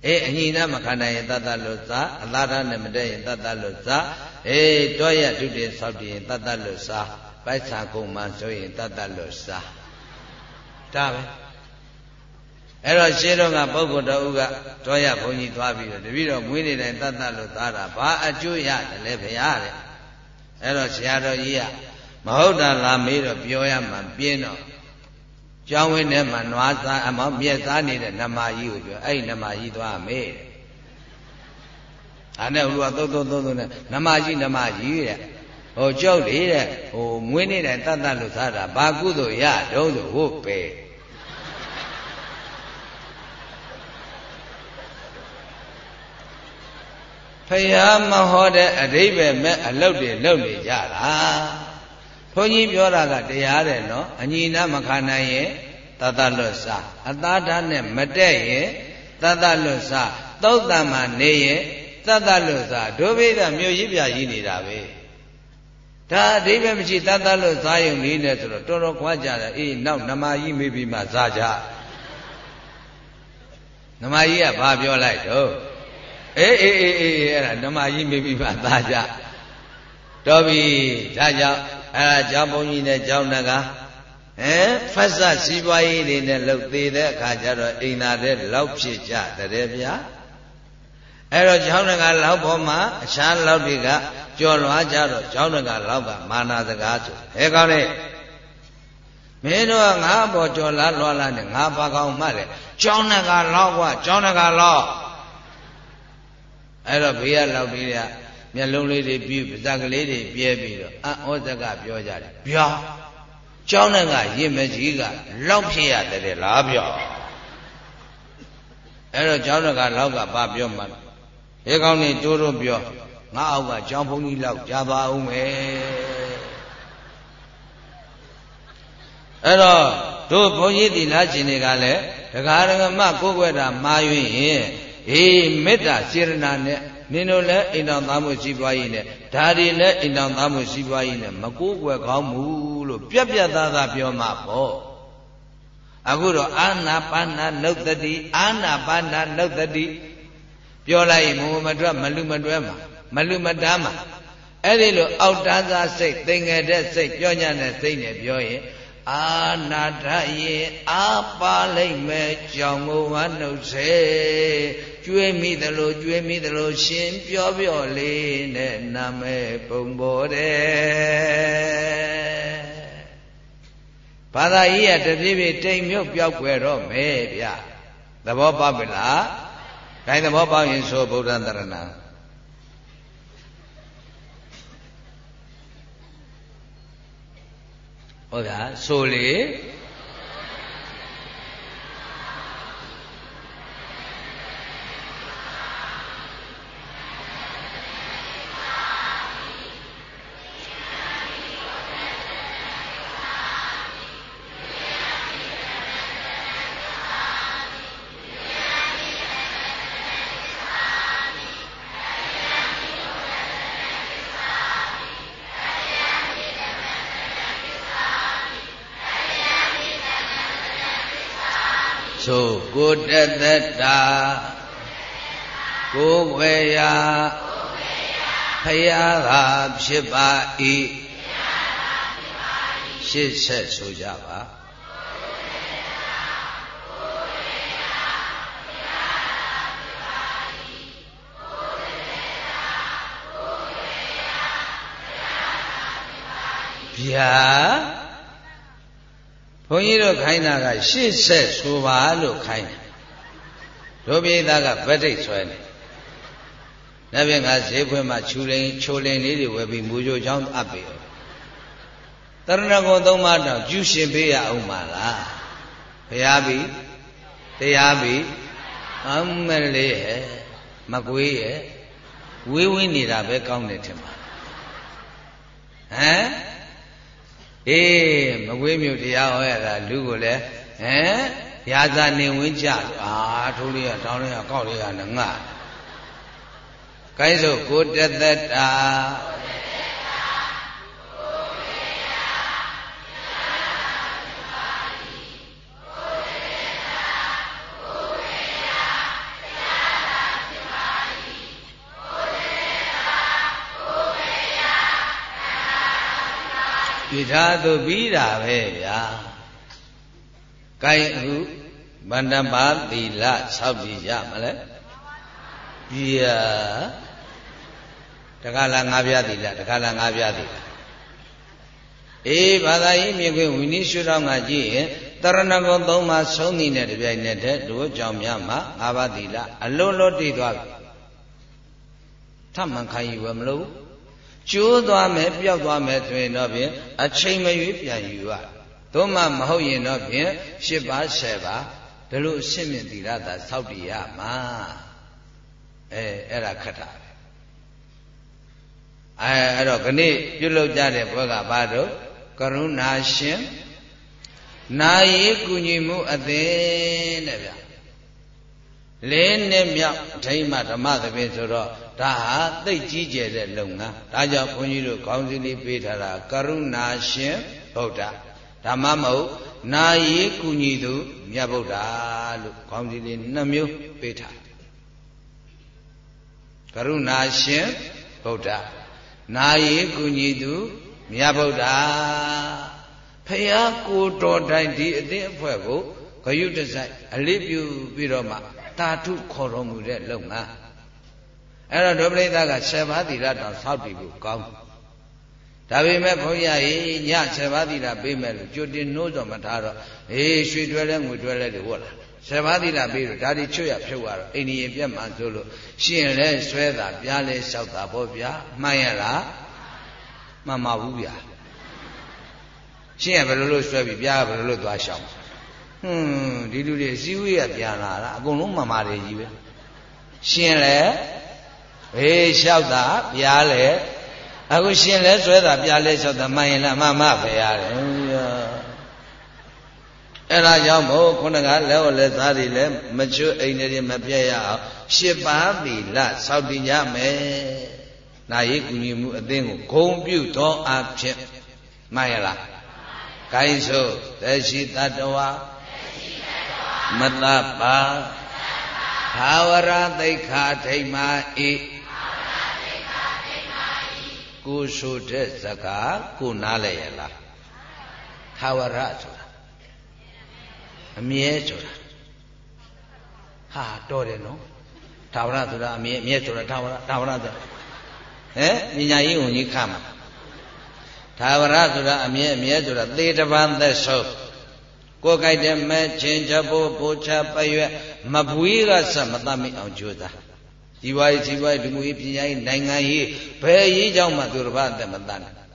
A: အေးအညီနာမခံနိုင်ရင်သတ်သလို့စားအသာရနဲ့မတည့်ရင်သတ်သလို့စားအေးတောရဒုတိယဆောက်တည်ရင်သတ်သလို့စားပိုက်ဆံကုန်မှဆိုရင်သတ်သလို့စားဒါပဲအဲ့တော့ရှင်းတော့ကပုဂ္ဂိုလ်တော်ဦးကတောရဘုန်းကြီးသွားပြီးတော့တပည့်တော်မွေးနေတိုင်းသတ်သလို့သားတာဘာအကျိုးရတယ်လဲဗျာတဲ့အဲ့တော့ဆရာတော်ကြီးကမဟုတ်တာလားမေးတော့ပြောရမှပြင်းတော့ ကျောင်းဝင်းထဲမှာနွားစားအမောမြက်စားနေတဲ့နမကြီးကိုပြောအဲ့ဒီနမကြီးသွားမေးတယ်အဲ့နဲ့ဘုရားသုတ်သုတ်သုတ်သုတ်နဲ့နမကြီးနမကြီးတဲ့ဟိုကြောက်လေတဲ့ဟိုမွေးနေတဲ့တတ်တတ်လို့စားတာဘာကုသိုလ်ရတုံးဆိုဟုတ်ပဲဖယားမဟောတဲ့အဓိပ္ပာယ်မဲ့အလုတ်တွေလုပ်နေကြတာ ဘုန်းကြီးပြောတာကတရားတယ်နော်အညီနာမခံနိုင်ရင်တတလွတ်စားအသားဓာတ်နဲ့မတက်ရင်တတလွတ်စားသုတ်တံမှာနေရင်တတလွတ်စားဒုဗိဒမြို့ကြီးပြကြီးနေတာပဲဒါအဓိပ္ပာယ်မရှိတတလွတ်စားရုံလေးနဲ့ဆိုတော့တော်တော်ခွာကြတယ်အေးနောက်နမကြီးမေးပြီးမှစားကြနမကြီးကဘာပြောလိုက်တော့အေးအေးအေးအေးအဲ့ဒါနမကြီးမေးပြီးမှသားကြတော်ပြီဒါကြောင့် အဲကျောင်းဘုန်းကြီးနဲ့ကျောင်းတကားအဲဖတ်စစီးပွားရေးတွေနဲ့လှုပ်သေးတဲ့အခါကျတော့အိမ်သာတဲ့လောက်ဖြစ်ကြတဲ့ဗျာအဲ့တော့ကျောင်းတကားလောက်ပေါ်မှာအခြားလောက်တွေကကြော်လွားကြတော့ကျောင်းတကားလောက်ကမာနာစကားဆိုဟဲကောင်းလေမင်းတို့ကငါပေါ်ကြော်လားလွားလားနဲ့ငါပါကောင်းမှတယ်ကျောင်းတကားလောက်ကကျောင်းတကားလောက်အဲ့တော့ဘေးကလောက်ပြီးတဲ့ မျက်လုံးလေးတွေပြူပါးစပ်ကလေးတွေပြဲပြီးတော့အဩဇကပြောကြတယ်ဗျာကျောင်းနဲ့ကရင်မကြီးကလောက်ဖြစ်ရတယ်လားဗျာအဲ့တော့ကျောင်းကလောက်ကဘာပြောမှလဲကောင်းနေတိုးတိုးပြောငါအောက်ကကျောင်းဘုန်းကြီးလောက်ကြာသွားအောင်မယ်အဲ့တော့တို့ဘုန်းကြီးတိလားရှင်တွေကလည်းဒကာရကမကိုယ်ွယ်တာမှား၍ရင်အေးမေတ္တာစေရနာနဲ့ နင်တို့လည်းအိမ်တော်သားမှုရှိပွားရေးနဲ့ဒါတွေလည်းအိမ်တော်သားမှုရှိပွားရေးနဲ့မကိုးကွယ်ကောင်းဘူးလို့ပြက်ပြက်သားသားပြောမှာပေါ့အခုတော့အာနာပါနာနုတ်တတိအာနာပါနာနုတ်တတိပြောလိုက်ရင်မမတွက်မလူမတွဲမှာမလူမတားမှာအဲ့ဒီလိုအောက်တန်းစားစိတ်သင်္ငယ်တဲ့စိတ်ပြောညတဲ့စိတ်နဲ့ပြောရင်အာနာထယေအာပါလိမ့်မဲ့ကြောင့်ကိုဝနှုတ်စေ ကျွေးမိသလိုကျွေးမိသလိုရှင်ပြောပြောလေးနဲ့နာမဲပုံပေါ်တယ်ဘာသာကြီးကတပြေးပြေးတိမ်မြုပ်ပြောက်ွယ်တော့မယ်ဗျသဘောပေါက်ပြီလားဒါသဘောပေါက်ရင်ဆိုဗုဒ္ဓတရဏဟုတ်လားဆိုလေ သက်တာကိုဝေယဖယားသာဖြစ်ပါ၏ရှစ်ဆက်ဆိုကြပါဗျာဘုန်းကြီးတို့ခိုင်းတာကရှေ့ဆက်ဆိုပါလို့ခိုင်းတယ် တို့ပိသားကဗတ္တိတ်ဆွဲနေနောက်ပြန်ငါဈေးဖွင့်မှချူလင်ချိုလင်လေးတွေဝယ်ပြီးမူကြိုချောင်းအပ်ပြီတရဏဂုံသုံးပါးတောင်ကျူရှင်ပေးရအောင်ပါလားဘုရားပြီတရားပြီအမလေးဟဲ့မကွေးရဲ့ဝေးဝေးနေတာပဲကောင်းတယ်ထင်ပါဟမ်အေးမကွေးမြို့တရားဟောရတာလူကိုလည်းဟမ် ရာဇာနေဝင်းကြအာထိုးလေးကတောင်းလေးကကောက်လေးကငငကိုင်းစို့ကိုတသက်တာပြထားသူပြီးတာပဲဗျာ။ ကိုင်းအခုဗန္တပါသီလဆောက်ကြည့်ရမလဲ။ပြာတခါလာငါးပြားသီလတခါလာငါးပြားသီလအေးဘာသာရေးမြင်ခွင့်ဝိနည်းရှုထောင့်ကကြည့်ရင်တရဏဂုံသုံးပါးဆုံးနေတဲ့တပြိုင်နက်တည်းတို့ကြောင့်များမှာငါးပါးသီလအလုံးလုံးတည်သွားပြီထမှန်ခံယူဝမလို့ကျိုးသွားမယ်ပျောက်သွားမယ်ဆိုရင်တော့ဖြင့်အချိန်မရွေးပြန်ယူရ သို့မှမဟုတ်ရင်တော့ဖြင့်၈ပါး၁၀ပါးဒီလိုအရှင်းမြင်သီလသာစောက်တည်ရမှာအဲအဲ့ဒါခက်တာပဲအဲအဲ့တော့ခဏပြုလုပ်ကြတဲ့ဘွဲကဘာတော့ကရုဏာရှင်နာယီကုညီမှုအသင်းတဲ့ဗျလေးနှစ်မြောက်အထိမ့်မှဓမ္မသဘင်ဆိုတော့ဒါဟာသိတ်ကြီးကျယ်တဲ့လုပ်ငန်းဒါကြောင့်ဘုန်းကြီးတို့ခေါင်းစည်းလေးပေးထားတာကရုဏာရှင်ဗုဒ္ဓ ဓမ္မမဟုတ်နာယီကုညီသူမြတ်ဗုဒ္ဓလို့ခေါင်းစည်းလေးနှစ်မျိုးပေးထားကရုဏာရှင်ဗုဒ္ဓနာယီကုညီသူမြတ်ဗုဒ္ဓဖယားကိုတော်တိုင်ဒီအသင်းအဖွဲ့ကိုဂယုတစိုက်အလေးပြုပြီးတော့မှတာထုခေါ်တော်မူတဲ့လုပ်ငန်းအဲ့တော့ဒုပရိသက7ပါးသီလတောင်ဆောက်တည်ဖို့ကောင်း ဒါပေမဲ့ဘုန်းကြီးရေည7ပါးသီလပေးမယ်လို့ကြိုတင်နှိုးတော်မထားတော့အေးရွှေတွဲလဲငွေတွဲလဲတွေဝတ်လာ7ပါးသီလပေးလို့ဒါဒီချွတ်ရဖြုတ်ရတော့အိန္ဒိယပြတ်မှန်ဆိုလို့ရှင်လဲဆွဲတာပြားလဲလျှောက်တာပေါ့ဗျာမှန်ရလားမှန်ပါဘူးဗျာရှင်ကဘယ်လိုလုပ်ဆွဲပြီးပြားကဘယ်လိုလုပ်သွားလျှောက်ဟွန်းဒီလူတွေစီဝေးရပြန်လာတာအကုန်လုံးမှန်ပါတယ်ကြီးပဲရှင်လဲဘေးလျှောက်တာပြားလဲ အခုရှင်လဲဆွဲတာပြားလဲလျှောက်တာမှန်ရင်လားမှန်မှပဲရတယ်အဲ့ဒါကြောင့်မို့ခုနကလက်ဝလက်သားတွေလည်းမချွတ်အိမ်တွေမပြည့်ရအောင်ရှစ်ပါးသီလစောင့်တည်ကြမယ်။နာယီကူညီမှုအသင်းကိုဂုံပြုသောအဖြစ်မှန်ရလား။ဂိုင်းဆိုသရှိတတဝမတ္တပါဘာဝရသိခာထိမ္မာဤ ကိုဆိုတဲ့စကားကိုနားလဲရလားသာဝရဆိုတာအမြဲဆိုတာဟာတော်တယ်နော်သာဝရဆိုတာအမြဲအမြဲဆိုတာသာဝရသာဝရဆိုတာဟမ်ပညာရေးဝန်ကြီးခမှာသာဝရဆိုတာအမြဲအမြဲဆိုတာသေတပံသက်ဆုံးကိုယ်ကြိုက်တဲ့မဲ့ချင်းချဖို့ပိုးချပရွက်မပွေးကစမတတ်မိအောင်ကြိုးစား ဒီဝါရေးဒီဝါရေးလူမှုရေးပညာရေးနိုင်ငံရေးဘယ်ရေးကြောင့်မှသူတစ်ပါးအသက်မတတ်နိုင်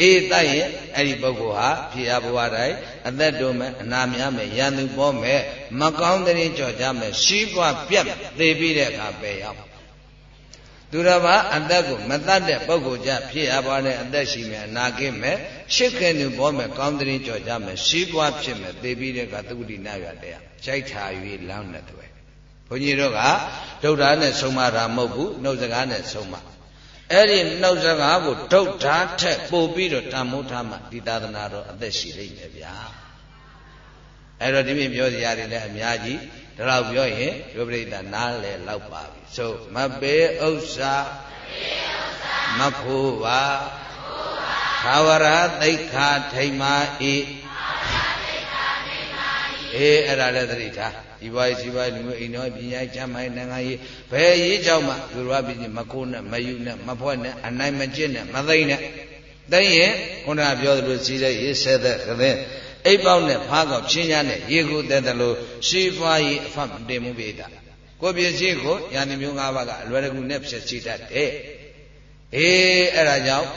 A: အေးတိုက်ရင်အဲ့ဒီပုဂ္ဂိုလ်ဟာဖြစ်ရဘဝတိုင်းအသက်တိုးမဲ့အနာများမဲ့ရန်သူပေါ်မဲ့မကောင်းတဲ့ကြော်ကြမဲ့ရှိပွားပြတ်သေပြီးတဲ့အခါပဲရောက်သူတော်ဘာအသက်ကိုမတတ်တဲ့ပုဂ္ဂိုလ်ကြဖြစ်ရပါတဲ့အသက်ရှိမဲ့အနာကင်းမဲ့ရှစ်ခင်သူပေါ်မဲ့ကောင်းတဲ့ကြော်ကြမဲ့ရှိပွားဖြစ်မဲ့သေပြီးတဲ့အခါသုတိနာရတဲ့ကြိုက်ထာ၍လောင်းတဲ့တွေ ဘုန်းကြီးတို့ကဒုဒ္ဓနဲ့ဆုံးမတာမဟုတ်ဘူးနှုတ်စကားနဲ့ဆုံးမအဲ့ဒီနှုတ်စကားကိုဒုဒ္ဓထက်ပို့ပြီးတော့တန်မိုးထားမှဒီသာသနာတော်အသက်ရှိလိမ့်မယ်ဗျာအဲ့တော့ဒီမြင်ပြောစရာတွေလည်းအများကြီးဒါတော့ပြောရင်ဒုပရိသနားလေလောက်ပါပြီဆိုမပေဥစ္စာမခိုးပါသာဝရသိက္ခာထိမ္မာဤအေးအဲ့ဒါလည်းသတိထား ဒီဘွားကြီးဒီဘွားလူမျိုးအိမ်တော်ပညာချမ်းမိုင်းနိုင်ငံရေးဘယ်ရေးကြောင့်မှသူတော်ပညာမကိုးနဲ့မယူနဲ့မဖွဲ့နဲ့အနိုင်မကျင့်နဲ့မသိနဲ့သိရင်ခုနကပြောသလိုစီးတဲ့ရေးဆဲတဲ့ကတဲ့အိပ်ပေါက်နဲ့ဖားကောက်ချင်းရနဲ့ရေကိုတဲ့တယ်လို့ရှိပွားရေးအဖတ်တင်မှုပိတာကိုပစ္စည်းကိုညာတိမျိုး၅ပါးကအလွယ်တကူနဲ့ဖြစ်စီတတ်တယ်အေးအဲ့ဒါကြောင့်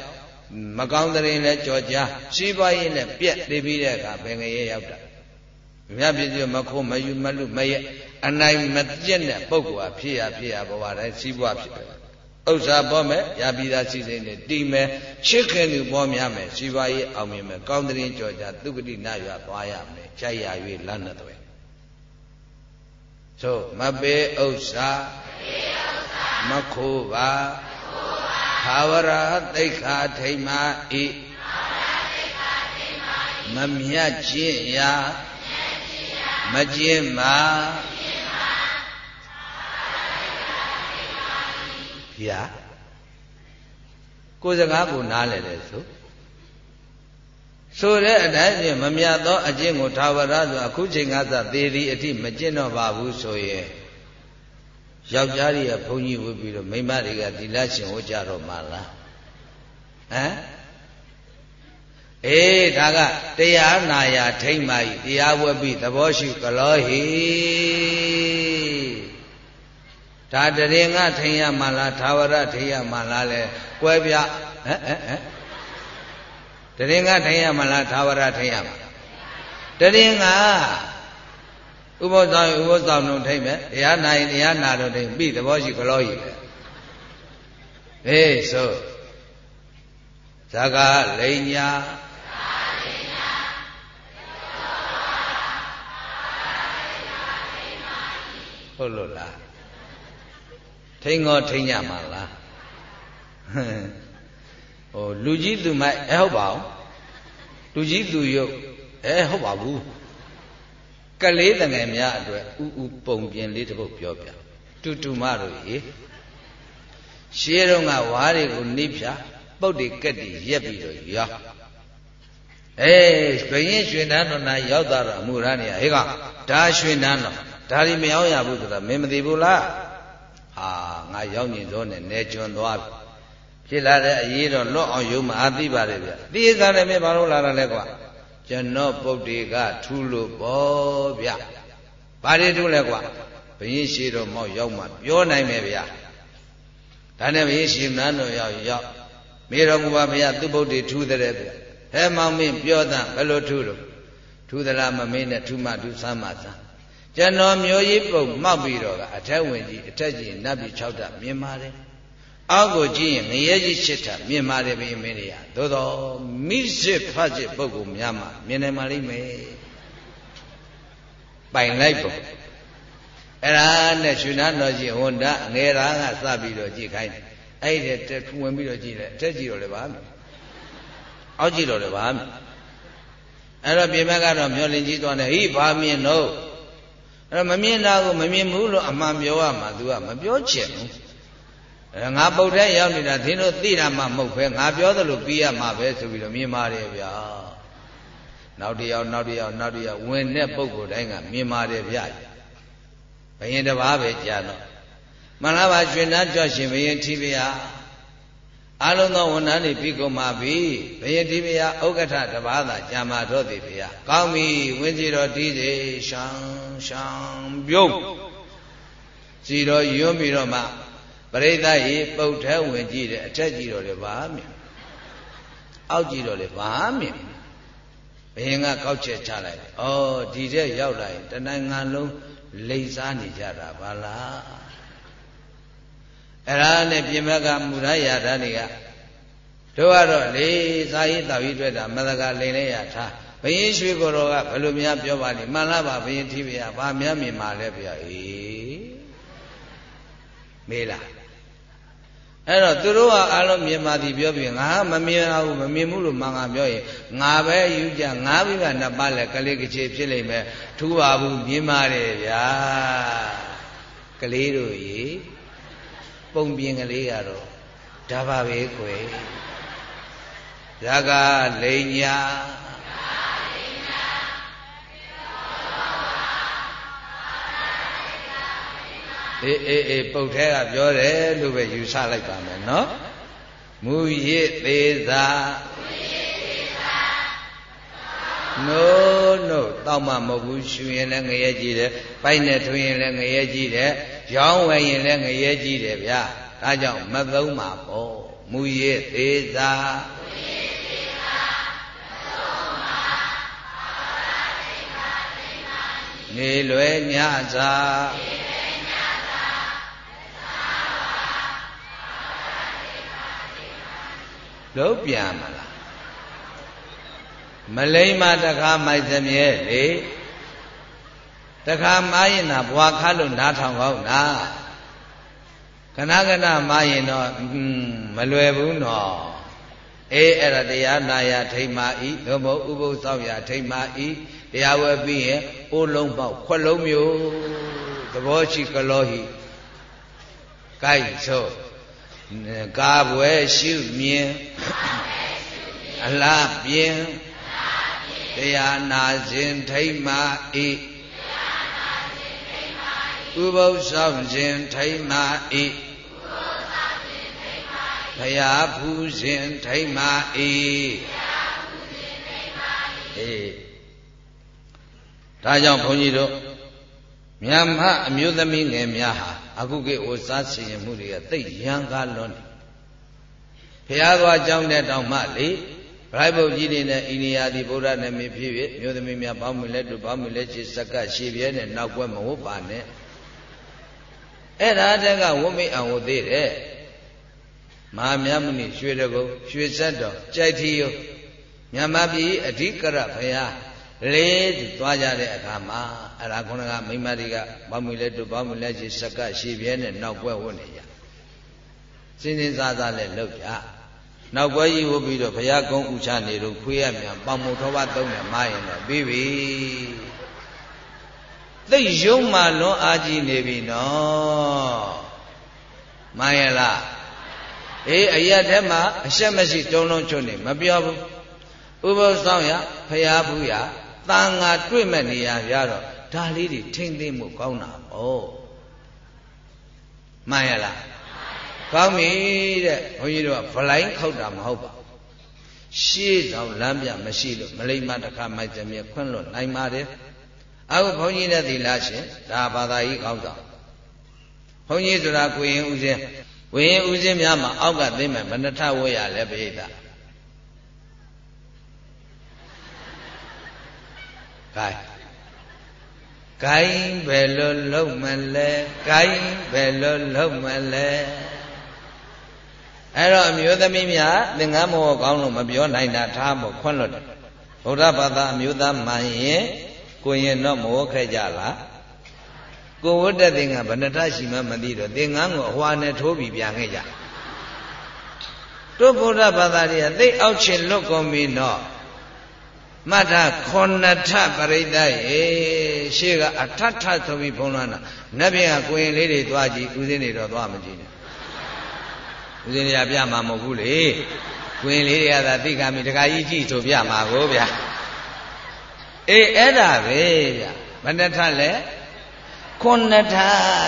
A: မကောင်းတဲ့ရင်လည်းကြော်ကြားရှိပွားရေးနဲ့ပြက်သိပြီးတဲ့အခါဘယ်ငရဲရောက်တာ မြတ်ပြည်မခိုးမယူမလူမရဲ့အနိုင်မပြည့်တဲ့ပုဂ္ဂိုလ်ဟာဖြစ်ရဖြစ်ရဘဝတိုင်းစီးပွားဖြစ်တယ်ဥစ္စာပေါ်မယ်ရပြီးသားစီစဉ်နေတည်မယ်ချစ်ခင်သူပေါ်များမယ်စီးပွားရေးအောင်မြင်မယ်ကောင်းတဲ့ရင်ကြော်ကြားသူကတိနာရွာသွားရမယ်ကြိုက်ရ၍လမ်းနဲ့တွေသို့မပေဥစ္စာမခိုးပါသာဝရသိက္ခာထိမ္မာဤမမြတ်ခြင်းရာ မကျင်းမာဗျာကိုယ်စကားကိုနားလည်တယ်ဆိုဆိုတဲ့အတိုင်းဖြင့်မမြတ်သောအကျင့်ကိုသာဝရဆိုအခုချိန်ကစသေးသည်အထိမကျင့်တော့ပါဘူးဆိုရင်ယောက်ျားတွေကဘုန်းကြီးဝတ်ပြီးတော့မိန်းမတွေကသီလရှင်ဝတ်ကြတော့မှလားဟမ် အေးဒါကတရားနာယာထိမ့်မာဤတရားဝတ်ပြီးသဘောရှိကလောဟိဒါတရင်ကထိန်ရမှလားသာဝရထိန်ရမှလားလဲကွဲပြဟမ်ဟမ်ဟမ်တရင်ကထိန်ရမှလားသာဝရထိန်ရမှာတရင်ကဥပ္ပဇောဥပ္ပဇောတို့ထိမ့်မယ်တရားနာရင်တရားနာတော့ထိမ့်ပြီသဘောရှိကလောကြီးပဲအေးဆိုဇာကလိန်ညာ ဟုတ်လို့လားထိန်ငေါထိန်ညမှာလားဟိုလူကြီးသူမိုက်အဲဟုတ်ပါအောင်လူကြီးသူရုပ်အဲဟုတ်ပါဘူးကလေးတငယ်များအတွက်ဥဥပုံပြင်လေးတစ်ပုဒ်ပြောပြတူတူမတို့ရေရှေးတုန်းကဝါးတွေကိုနှိဖြာပုတ်တွေကက်တွေရက်ပြီးတော့ရောက်အေးဘယင်းရွှေနန်းတော်နာရောက်တာတော့အမှုရနေရဟေးကဒါရွှေနန်းတော် ဒါဒီမရောက်ရဘူးဆိုတာမင်းမသိဘူးလားဟာငါရောက်နေတော့နဲ့နေကျွန်းသွားပြီဖြစ်လာတဲ့အရေးတော့လွတ်အောင်ယုံမအားသိပါတယ်ဗျသိရကြတယ်မင်းဘာလို့လာတာလဲကွာကျွန်တော်ပုတ်တွေကထူးလို့ပေါ့ဗျဘာတွေထူးလဲကွာဘယင်းရှိတော်မောက်ရောက်မှပြောနိုင်မယ်ဗျဒါနဲ့ဘယင်းရှိမန်းတော်ရောက်ရောက်မေတော်မူပါဘုရားသူ့ပုတ်တွေထူးတဲ့ဗျဟဲမောင်မင်းပြောတာဘယ်လိုထူးလို့ထူးသလားမမင်းနဲ့ထူးမှထူးဆမ်းမှဆမ်း ကျွန်တော်မျိုးကြီးပုံမှောက်ပြီးတော့ကအထက်ဝင်ကြီးအထက်ကြီးနတ်ပြည်6ဓာတ်မြင်ပါတယ်အောက်ကိုကြည့်ရင်ငရဲကြီး7ဓာတ်မြင်ပါတယ်ဘင်းမင်းတွေကသို့တော့မိစစ်ဖတ်စစ်ပုဂ္ဂိုလ်များမှာမြင်နိုင်ပါလိမ့်မယ်ပိုင်လိုက်ပုံအဲ့ဒါနဲ့ရှင်နာတော်ကြီးဟွန်တာငယ်ရာကစပြီးတော့ကြည့်ခိုင်းတယ်အဲ့ဒီတက်ဝင်ပြီးတော့ကြည့်တယ်အထက်ကြည့်တော့လည်းပါမယ်အောက်ကြည့်တော့လည်းပါမယ်အဲ့တော့ပြင်ဘက်ကတော့မျောလင်းကြီးသွားတယ်ဟိဘာမြင်တော့ အဲ့တော့မမြင်တာကိုမမြင်ဘူးလို့အမှန်ပြောရမှာ तू ကမပြောချင်ဘူးအဲငါပုတ်တဲ့ရောက်နေတာသင်တို့သိတာမှမဟုတ်ပဲငါပြောသလိုပြီးရမှာပဲဆိုပြီးတော့မြင်ပါတယ်ဗျာနောက်တစ်ယောက်နောက်တစ်ယောက်နောက်တစ်ယောက်ဝင်တဲ့ပုဂ္ဂိုလ်တိုင်းကမြင်ပါတယ်ဗျာဘယင်တစ်ပါးပဲကြာတော့မလားပါရှင်သားကြော့ရှင်ဘယင်ထိဗျာ အလုံးသောဝန်ထမ်းတွေပြီးကုန်ပါပြီဘယင်ထိဗျာဥက္ကဋ္ဌတပါးသာကြာမာတော့သည်ဗျာကောင်းပြီဝင်းစီတော်တီးစေရှောင်းရှောင်းပြုတ်စီတော်ယွန်းပြီးတော့မှပရိသတ်ရေပုတ်ထဲဝင်ကြည့်တယ်အထက်ကြည့်တော့လေဘာမြင်အောက်ကြည့်တော့လေဘာမြင်ဘယင်ကကောက်ချက်ချလိုက်တယ်ဩဒီတဲ့ရောက်လာရင်တနိုင်ငံလုံးလိန်စားနေကြတာပါလား အဲ့ဒါနဲ့ပြင်ဘက်ကမူရရတာတွေကတို့ကတော့လေစာရေးတော်ကြီးတွေ့တာမသကလိန်လေးရထားဘယင်းရွှေကိုယ်တော်ကဘယ်လိုများပြောပါလိမ့်မှန်လားပါဘယင်းထိပြရဘာများမြင်ပါလဲဗျာအေးမေးလားအဲ့တော့သူတို့ကအလုံးမြင်ပါသည်ပြောပြီးငါမမြင်ဘူးမမြင်ဘူးလို့မှန်ကပြောရင်ငါပဲယူကြငါပြီးမှနှစ်ပါးလဲကလေးကချေဖြစ်လိမ့်မယ်ထူပါဘူးမြင်ပါတယ်ဗျာကလေးတို့ရေ ပုံပြင်ကလေးကတော့ဒါပါပဲကွယ်ဇာကလိန်ညာအေးအေးအေးပုတ်ထဲကပြောတယ်လို့ပဲယူဆလိုက်ပါမယ်နော်မူရစ်သေးသာနိုးနို့တောက်မှမဟုတ်ဘူးရှူရင်လည်းငရဲကြည့်တယ်ပိုက်နဲ့ထွင်ရင်လည်းငရဲကြည့်တယ် ရောင်းဝယ်ရင်လည်းငရဲကြီးတယ်ဗျာဒါကြောင့်မသုံးပါပေါ့မူရစ်သေးသာနေလွယ်ညစာလုံးပြန်မလားမလိမ္မာတခါမိုက်သမြဲလေ တခါမာရင်နာဘွာခါလို့နားထောင်ကောင်းနာခဏခဏမာရင်တော့မလွယ်ဘူးနော်အေးအဲ့ဒါတရားနာရထိမ္မာဤသို့မဟုတ်ဥပုသ်ဆောင်ရထိမ္မာဤတရားဝဲပြီးရင်အိုးလုံးပေါက်ခွက်လုံးမျိုးသဘောရှိကလောဟိကိုက်ဆိုကာဘွယ်ရှုမြင်အလားပြင်းတရားနာခြင်းထိမ့်မာဤ ဥပုသ်ဆောင်ခြင်းထိမ့်မာဤဘုရားဖူးခြင်းထိမ့်မာဤအေးဒါကြောင့်ဘုန်းကြီးတို့မြတ်မအမျိုးသမီးငယ်များဟာအခုကိဩစားစီရင်မှုတွေကသိရန်ကားလွန်းတယ်ဘုရားသွားကြောင်းတဲ့တောင်မှလေဗိုက်ပုတ်ကြီးတွေနဲ့အိန္ဒိယသည်ဗုဒ္ဓနာမည်ဖြစ်ဖြစ်မျိုးသမီးများပေါင်းမလဲတူပေါင်းမလဲချစ်စက္ကရှည်ပြဲနဲ့နောက်ကွယ်မဟုတ်ပါနဲ့ အဲ့ဒါတက်ကဝိမိတ်အောင်ဝသေးတယ်မဟာမြတ်မဏိရွှေတကုံရွှေဆက်တော်ကြိုက်ထီယမြတ်မပြည်အဓိကရဘုရားလေးသူသွားကြတဲ့အခါမှာအဲ့ဒါခုနကမိမတွေကဘောင်းမူလဲတူဘောင်းမူလဲချစ်စက္ကရှည်ပြဲနဲ့နောက်ကွယ်ဝတ်နေကြစင်းစင်းစားစားနဲ့လောက်ကြနောက်ပွဲကြီးဝုတ်ပြီးတော့ဘုရားကုန်းဥချနေတော့ခွေးရမြန်ပေါင်မုံထောပတ်သုံးတယ်မာရင်တော့ပြီးပြီ သိယုံမှလွန်အားကြီးနေပြီနော်မှန်ရဲ့လားအေးအရက်ထဲမှာအရှက်မရှိတုံးလုံးချွတ်နေမပြောဘူးဥပုသ်ဆောင်ရဖရာဘူးရတန်ငါတွေ့မဲ့နေရရတော့ဒါလေးတွေထိမ့်သိမ့်မှုကောင်းတာပေါ့မှန်ရဲ့လားကောင်းပြီတဲ့ဘုန်းကြီးတို့ကဗလိုင်းခောက်တာမဟုတ်ပါရှေ့တော့လမ်းပြမရှိလို့မလိမ္မာတစ်ခါမိုက်တယ်မြခွန့်လွတ်နိုင်ပါတယ် အခုဘုန်းကြီးနဲ့သီလရှင်ဒါဘာသာကြီးကောင်းဆောင်ဘုန်းကြီးဆိုတာကိုရင်ဥစဉ်ဝိရင်ဥစဉ်များမှာအောက်ကသိမဲ့မနထဝေရလဲပိဋကဂိုင်းဂိုင်းဘယ်လိုလုံးမလဲဂိုင်းဘယ်လိုလုံးမလဲအဲ့တော့အမျိုးသမီးများသင်္ကန်းမောကောင်းလို့မပြောနိုင်တာထားမို့ခွန့်လွတ်တယ်ဗုဒ္ဓဘာသာအမျိုးသားမှန်ရင် ကိုရင်တော့မောခဲ့ကြလားကိုဝတ်တဲ့သင်္ကန်းဘယ်နှထရှိမှမသိတော့သင်္ကန်းကိုအဟွာနဲ့ထိုးပြီးပြန်ခဲ့ကြတို့ဗုဒ္ဓဘာသာတွေကသိအောက်ချင်းလွတ်ကုန်ပြီတော့မထခုနှစ်ထပရိသတ်ရေရှေ့ကအထထဆိုပြီးဖုံးလွှမ်းတာနတ်ပြင်ကကိုရင်လေးတွေသွားကြည့်ဦးစင်းတွေတော့သွားမကြည့်နဲ့ဦးဇင်းတွေကပြမှာမဟုတ်ဘူးလေကွင်လေးတွေကသာသိကမိတခါကြီးကြည့်ဆိုပြမှာကိုဗျာ အေးအဲ့ဒါပဲဗျာဘယ်နှထလဲခုနှစ်ထ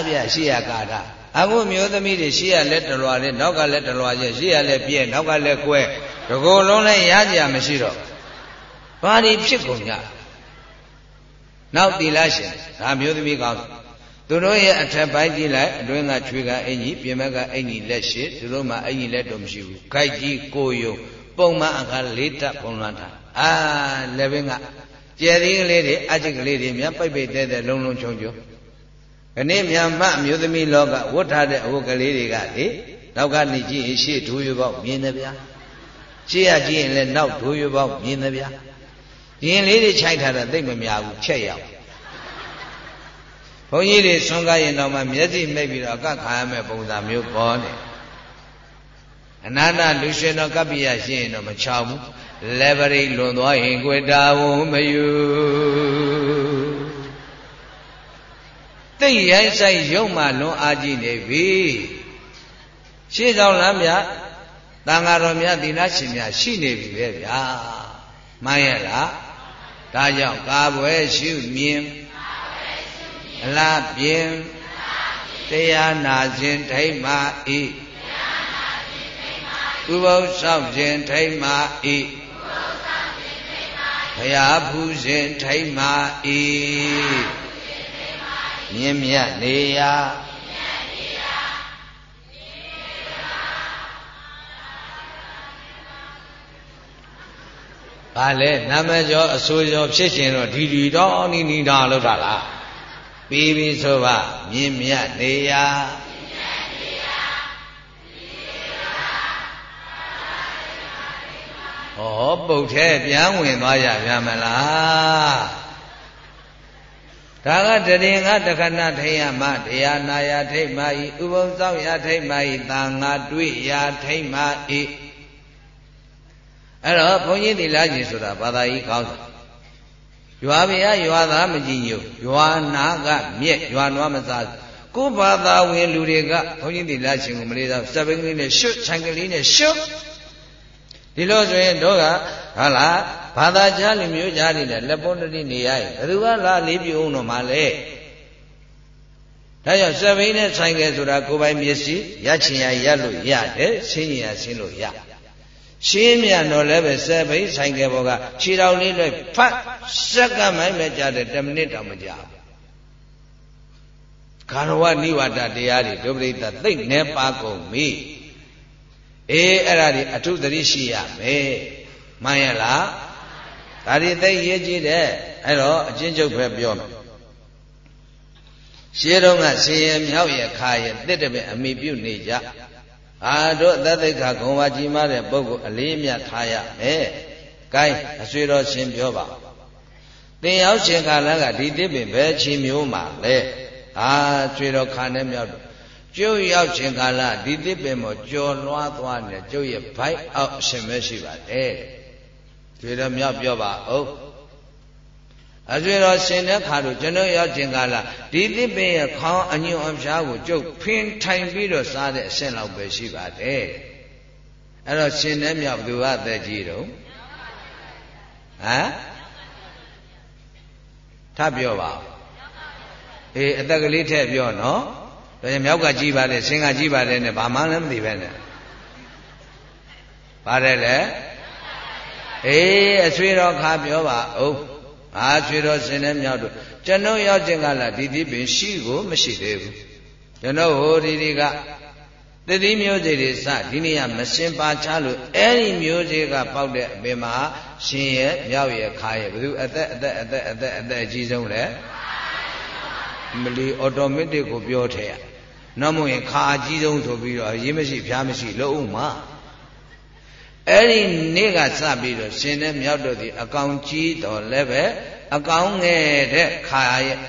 A: ဗျာရှေ့ရကာတာအခုမျိုးသမီးတွေရှေ့ရလက်တလွာလေးနောက်ကလက်တလွာချင်းရှေ့ရလက်ပြဲနောက်ကလက်ကွဲတကိုယ်လုံးလည်းရကြမရှိတော့ဘာတွေဖြစ်ကုန်ကြနောက်တီလာရှင်ဒါမျိုးသမီးကောင်းသူတို့ရဲ့အထက်ပိုင်းကြည့်လိုက်အတွင်းကချွေကအင်ကြီးပြင်ဘက်ကအင်ကြီးလက်ရှိသူတို့မှအင်ကြီးလက်တော့မရှိဘူး။ခိုက်ကြီးကိုယုံပုံမှန်အခါလေးတက်ပုံလွှမ်းထား။အာလက်ဘင်းက ကျယ်သေးကလေးတွေအချစ်ကလေးတွေများပိတ်ပိတ်တဲတဲလုံးလုံးချုံချုံ။ခဏမြန်မာအမျိုးသမီးလောကဝတ်ထားတဲ့အဝတ်ကလေးတွေကလေနောက်ကနေကြည့်ရင်ရှေ့ဒိုးရပေါက်မြင်တယ်ဗျာ။ရှေ့ရကြည့်ရင်လည်းနောက်ဒိုးရပေါက်မြင်တယ်ဗျာ။ရင်လေးတွေခြိုက်ထားတာသိမ့်မများဘူးချက်ရောက်ဘုန်းကြီးတွေဆွမ်းကားရင်တော့မှမျက်စိမိတ်ပြီးတော့အကခါရမယ့်ပုံစံမျိုးပေါ်နေအနာတလူရှင်တော်ကပ္ပိယရှိရင်တော့မချောင်ဘူး လက်ပရိလွန်သွားရင်ကိုတာဝန်မယူသိရိုင်းဆိုင်ရုံမှလွန်အားကြီးနေပြီရှေးဆောင်လမ်းမြတန်ဃာတော်များသီလရှင်များရှိနေပြီပဲဗျာမှန်ရဲ့လားဒါကြောင့်ကာပွဲရှုမြင်အလားပြင်းတရားနာခြင်းထိမ့်မာဤဥပုသ်ဆောင်ခြင်းထိမ့်မာဤဘု ရားဖူးစဉ်ထိုင်မာ၏မြင့်မြတ်နေရာဘာလဲနာမကျော်အဆိုးကျော်ဖြစ်ရှင်တော့ဒီဒီတော့နိနိတာလို့တာလားပြီးပြီဆိုပါမြင့်မြတ်နေရာ ဟောပုတ်ထဲပြန်ဝင်သွားရပြန်မလားဒါကတရင်ကတခဏထိယမတရားနာယထိတ်မာဤဥပုံဆောင်ယထိတ်မာဤသာငါတွေ့ရာထိတ်မာဤအဲ့တော့ဘုန်းကြီးသီလကြီးဆိုတာဘာသာကြီးကောင်းတယ်ရွာပြရရွာသားမကြည့်ညို့ရွာနာကမြက်ရွာနွားမစားကိုဘာသာဝင်လူတွေကဘုန်းကြီးသီလရှင်ကိုမလေးစားစပင်းကလေးနဲ့ရှွတ်ခြံကလေးနဲ့ရှွတ် ဒီလိုဆိုရင်တို့ကဟာလားဘာသာကြားလူမျိုးကြားတွေနဲ့လက်ပွန်းတတိနေရရင်ဘယ်သူကလာလေးပြုံးတော့မှလဲဒါကြောင့်စပိန်နဲ့ဆိုင်ကယ်ဆိုတာကိုယ်ပိုင်မျက်စိရချင်ရရလို့ရတယ်ဆင်းရင်ရဆင်းလို့ရရှင်းမြန်တော့လည်းပဲစပိန်ဆိုင်ကယ်ဘောကခြေတော်လေးလွှဲဖတ်စက္ကန့်မှပဲကြားတယ်10မိနစ်တောင်မကြာဘူးခါရဝနိဝါဒတရားတွေဒုပရိသသိမ့်နေပါကုန်ပြီ အေးအဲ့ဒါဒီအထုသတိရှိရမယ်မှန်ရလားဒါဒီသိရေးကြည့်တဲ့အဲ့တော့အချင်းချုပ်ပဲပြောမယ်ရှင်းတော့ကဆင်းရဲမြောက်ရခါရတစ်တပင်အမိပြုနေကြအာတို့သတ္တိခဂုံဝါကြီးမားတဲ့ပုဂ္ဂိုလ်အလေးမြတ်ထားရမယ်။ကိုင်းအဆွေတော်ရှင်ပြောပါသင်ရောက်ရှင်ကာလကဒီတစ်ပင်ဘယ်ချီမျိုးမှာလဲ။အာဆွေတော်ခါနဲ့မြောက် ကျုပ်ရောက်ခြင်းကာလဒီတစ်ပင်မောကြော်လွှားသွားနေကျုပ်ရဲ့ဘိုက်အောက်အရှင်ပဲရှိပါတယ်။ဒီတော့မြောက်ပြောပါဦး။အကျွေတော်ရှင်တဲ့ခါတို့ကျွန်တော်ရောက်ခြင်းကာလဒီတစ်ပင်ရဲ့ခေါင်းအညွန့်အဖျားကိုကျုပ်ဖင်ထိုင်ပြီးတော့စားတဲ့အဆင့်လောက်ပဲရှိပါတယ်။အဲ့တော့ရှင်တဲ့မြောက်ဘသူကသက်ကြီးတော့ဟမ်ထပ်ပြောပါအေးအသက်ကလေးထည့်ပြောနော် ဒါကြောင့်မြောက်ကကြီးပါတယ်ဆင်းကကြီးပါတယ်နဲ့ဘာမှလည်းမသိပဲနဲ့ပါတယ်လေအေးအဆွေတော်ခါပြောပါဦးအာဆွေတော်ဆင်းတဲ့မြောက်တို့ကျွန်ုပ်ရောက်ခြင်းကလားဒီဒီပင်ရှိကိုမရှိသေးဘူးကျွန်ုပ်ဟိုဒီဒီကတတိမျိုးစေတွေစဒီနေ့ကမစင်ပါချလို့အဲ့ဒီမျိုးစေကပေါက်တဲ့အပင်မှာရှင်ရဲ့မြောက်ရဲ့ခါရဲ့ဘယ်သူအသက်အသက်အသက်အသက်အသက်အကြီးဆုံးလဲမလီအော်တိုမက်တစ်ကိုပြောထည့်ရ နောက်မို့ရင်ခါအကြီးဆုံးဆိုပြီးတော့ရေးမရှိဖျားမရှိလို့ဥမှာအဲ့ဒီနေ့ကစပြီးတော့ရှင်တဲ့မြောက်တော့ဒီအကောင်ကြီးတော်လည်းပဲအကောင်ငယ်တဲ့ခါရဲ့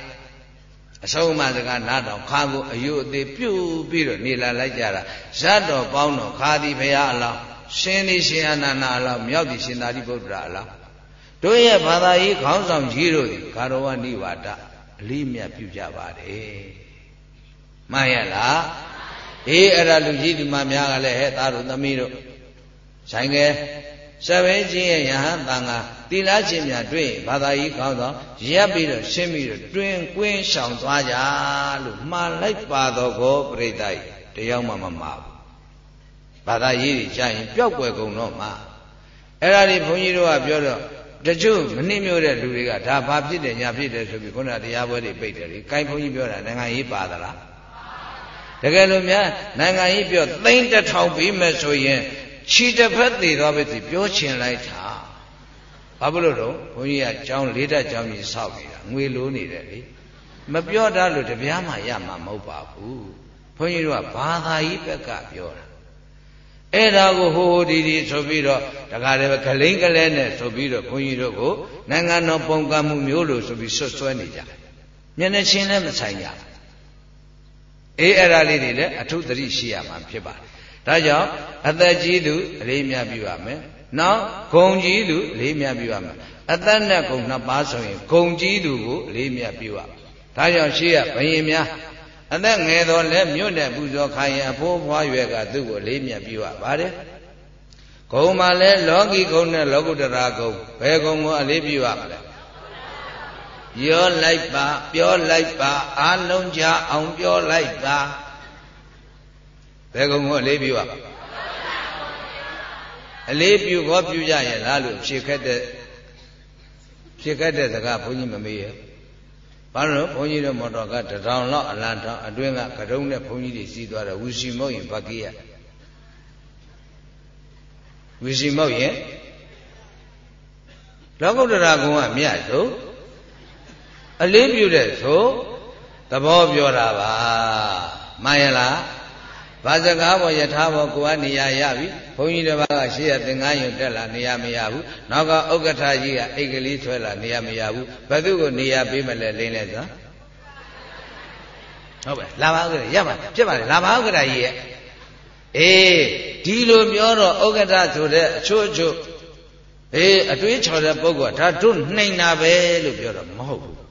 A: အဆုံးမစကားနားတော်ခါကိုအယုအသေးပြုတ်ပြီးတော့နေလာလိုက်ကြတာဇတ်တော်ပေါင်းတော်ခါသည်ဘုရားအလောင်းရှင်သည်ရှင်အနန္ဒအလောင်းမြောက်သည်ရှင်သာရိပုတ္တရာအလောင်းတို့ရဲ့ဘာသာရေးခေါင်းဆောင်ကြီးတို့သည်ကာရဝနိဝါဒအလေးမြတ်ပြုကြပါတယ် မှန်ရလားအေးအဲ့ဒါလူကြီးဒီမှာများကလည်းဟဲ့သားတို့သမီးတို့ဆိုင်ကဲစပင်းချင်းရဲ့ယဟန်တန်ကတိလားချင်းများတွေ့ဘာသာကြီးကောင်းတော့ရပ်ပြီးတော့ရှင်းပြီးတော့တွင်ကွင်းရှောင်သွားကြလို့မှားလိုက်ပါတော့ကိုပြိတ္တိုက်တယောက်မှမမှာဘူးဘာသာရေးကြီးကြာရင်ပျောက်ွယ်ကုန်တော့မှာအဲ့ဒါဒီဘုန်းကြီးတို့ကပြောတော့တချို့မနှိမ့်မျိုးတဲ့လူတွေကဒါဘာဖြစ်တယ်ညာဖြစ်တယ်ဆိုပြီးခုနတရားပွဲတွေပိတ်တယ်လေ။ကိုင်းဘုန်းကြီးပြောတာနိုင်ငံရေးပါသလား။ တကယ်လို့များနိုင်ငံကြီးပြောသိန်းတစ်ထောင်ပြီးမဲ့ဆိုရင်ခြိတစ်ဖက်သေးတော့ပဲစီပြောချင်လိုက်တာဘာဖြစ်လို့တော့ဘုန်းကြီးကကျောင်းလေးတက်ကျောင်းကြီးဆောက်နေတာငွေလိုနေတယ်လေမပြောတတ်လို့တပြားမှရမှာမဟုတ်ပါဘူးဘုန်းကြီးတို့ကဘာသာကြီးဘက်ကပြောတာအဲ့ဒါကိုဟိုဟိုဒီဒီဆိုပြီးတော့တခါတည်းကလိန်ကလဲနဲ့ဆိုပြီးတော့ဘုန်းကြီးတို့ကိုနိုင်ငံတော်ပုံကံမှုမျိုးလို့ဆိုပြီးဆွတ်ဆွဲနေကြမျက်နှာချင်းလည်းမဆိုင်ကြဘူး အေးအဲ့ဒါလေးတွေလည်းအထုသတိရှိရမှာဖြစ်ပါတယ်ဒါကြောင့်အသက်ကြီးသူအလေးမြတ်ပြုရမယ်နောက်ဂုံကြီးသူအလေးမြတ်ပြုရမယ်အသက်နဲ့ဂုံနှစ်ပါးဆိုရင်ဂုံကြီးသူကိုအလေးမြတ်ပြုရဒါကြောင့်ရှိရဘယင်များအသက်ငယ်တော်လဲမြို့နဲ့ပူဇော်ခိုင်းရင်အဖိုးဖွားရွယ်ကသူ့ကိုအလေးမြတ်ပြုရပါတယ်ဂုံမှာလဲလောကီဂုံနဲ့လောကုတ္တရာဂုံဘယ်ဂုံကိုအလေးပြုရမလဲ ပြောလိုက်ပါပြောလိုက်ပါအားလုံးကြအောင်ပြောလိုက်ပါဘယ်ကုံကိုအလေးပြုอ่ะအလေးပြုခေါ်ပြုကြရဲ့လားလို့ဖြေခက်တဲ့ဖြေခက်တဲ့စကားဘုန်းကြီးမမေးရဲ့ဘာလို့ဘုန်းကြီးတို့မော်တော်ကတထောင်လောက်အလံထောင်အတွင်းကကတုံးနဲ့ဘုန်းကြီးတွေစီးသွားတယ်ဝီစီမုတ်ရင်ဘကိယဝီစီမုတ်ရင်လောကုတ္တရာကုံကမြတ်ဆို အလေးပြုတဲ့ဆိုသဘောပြောတာပါမှန်ရလားဘာစကားပေါ်ယထာပေါ်ကိုကနေရာရပြီဘုန်းကြီးတစ်ပါးကရှေ့ရသင်္ကန်းယုံတက်လာနေရာမရဘူးနောက်ကဥက္ကဋ္ဌကြီးကအိတ်ကလေးဆွဲလာနေရာမရဘူးဘသူကိုနေရာပေးမလဲလိမ့်လဲဆိုဟုတ်ပဲလာပါဥက္ကဋ္ဌရပါဖြစ်ပါလေလာပါဥက္ကဋ္ဌကြီးရဲ့အေးဒီလိုပြောတော့ဥက္ကဋ္ဌဆိုတဲ့အချို့အချို့အေးအတွေးချော်တဲ့ပုဂ္ဂိုလ်ကဒါတို့နှိမ်တာပဲလို့ပြောတော့မဟုတ်ဘူး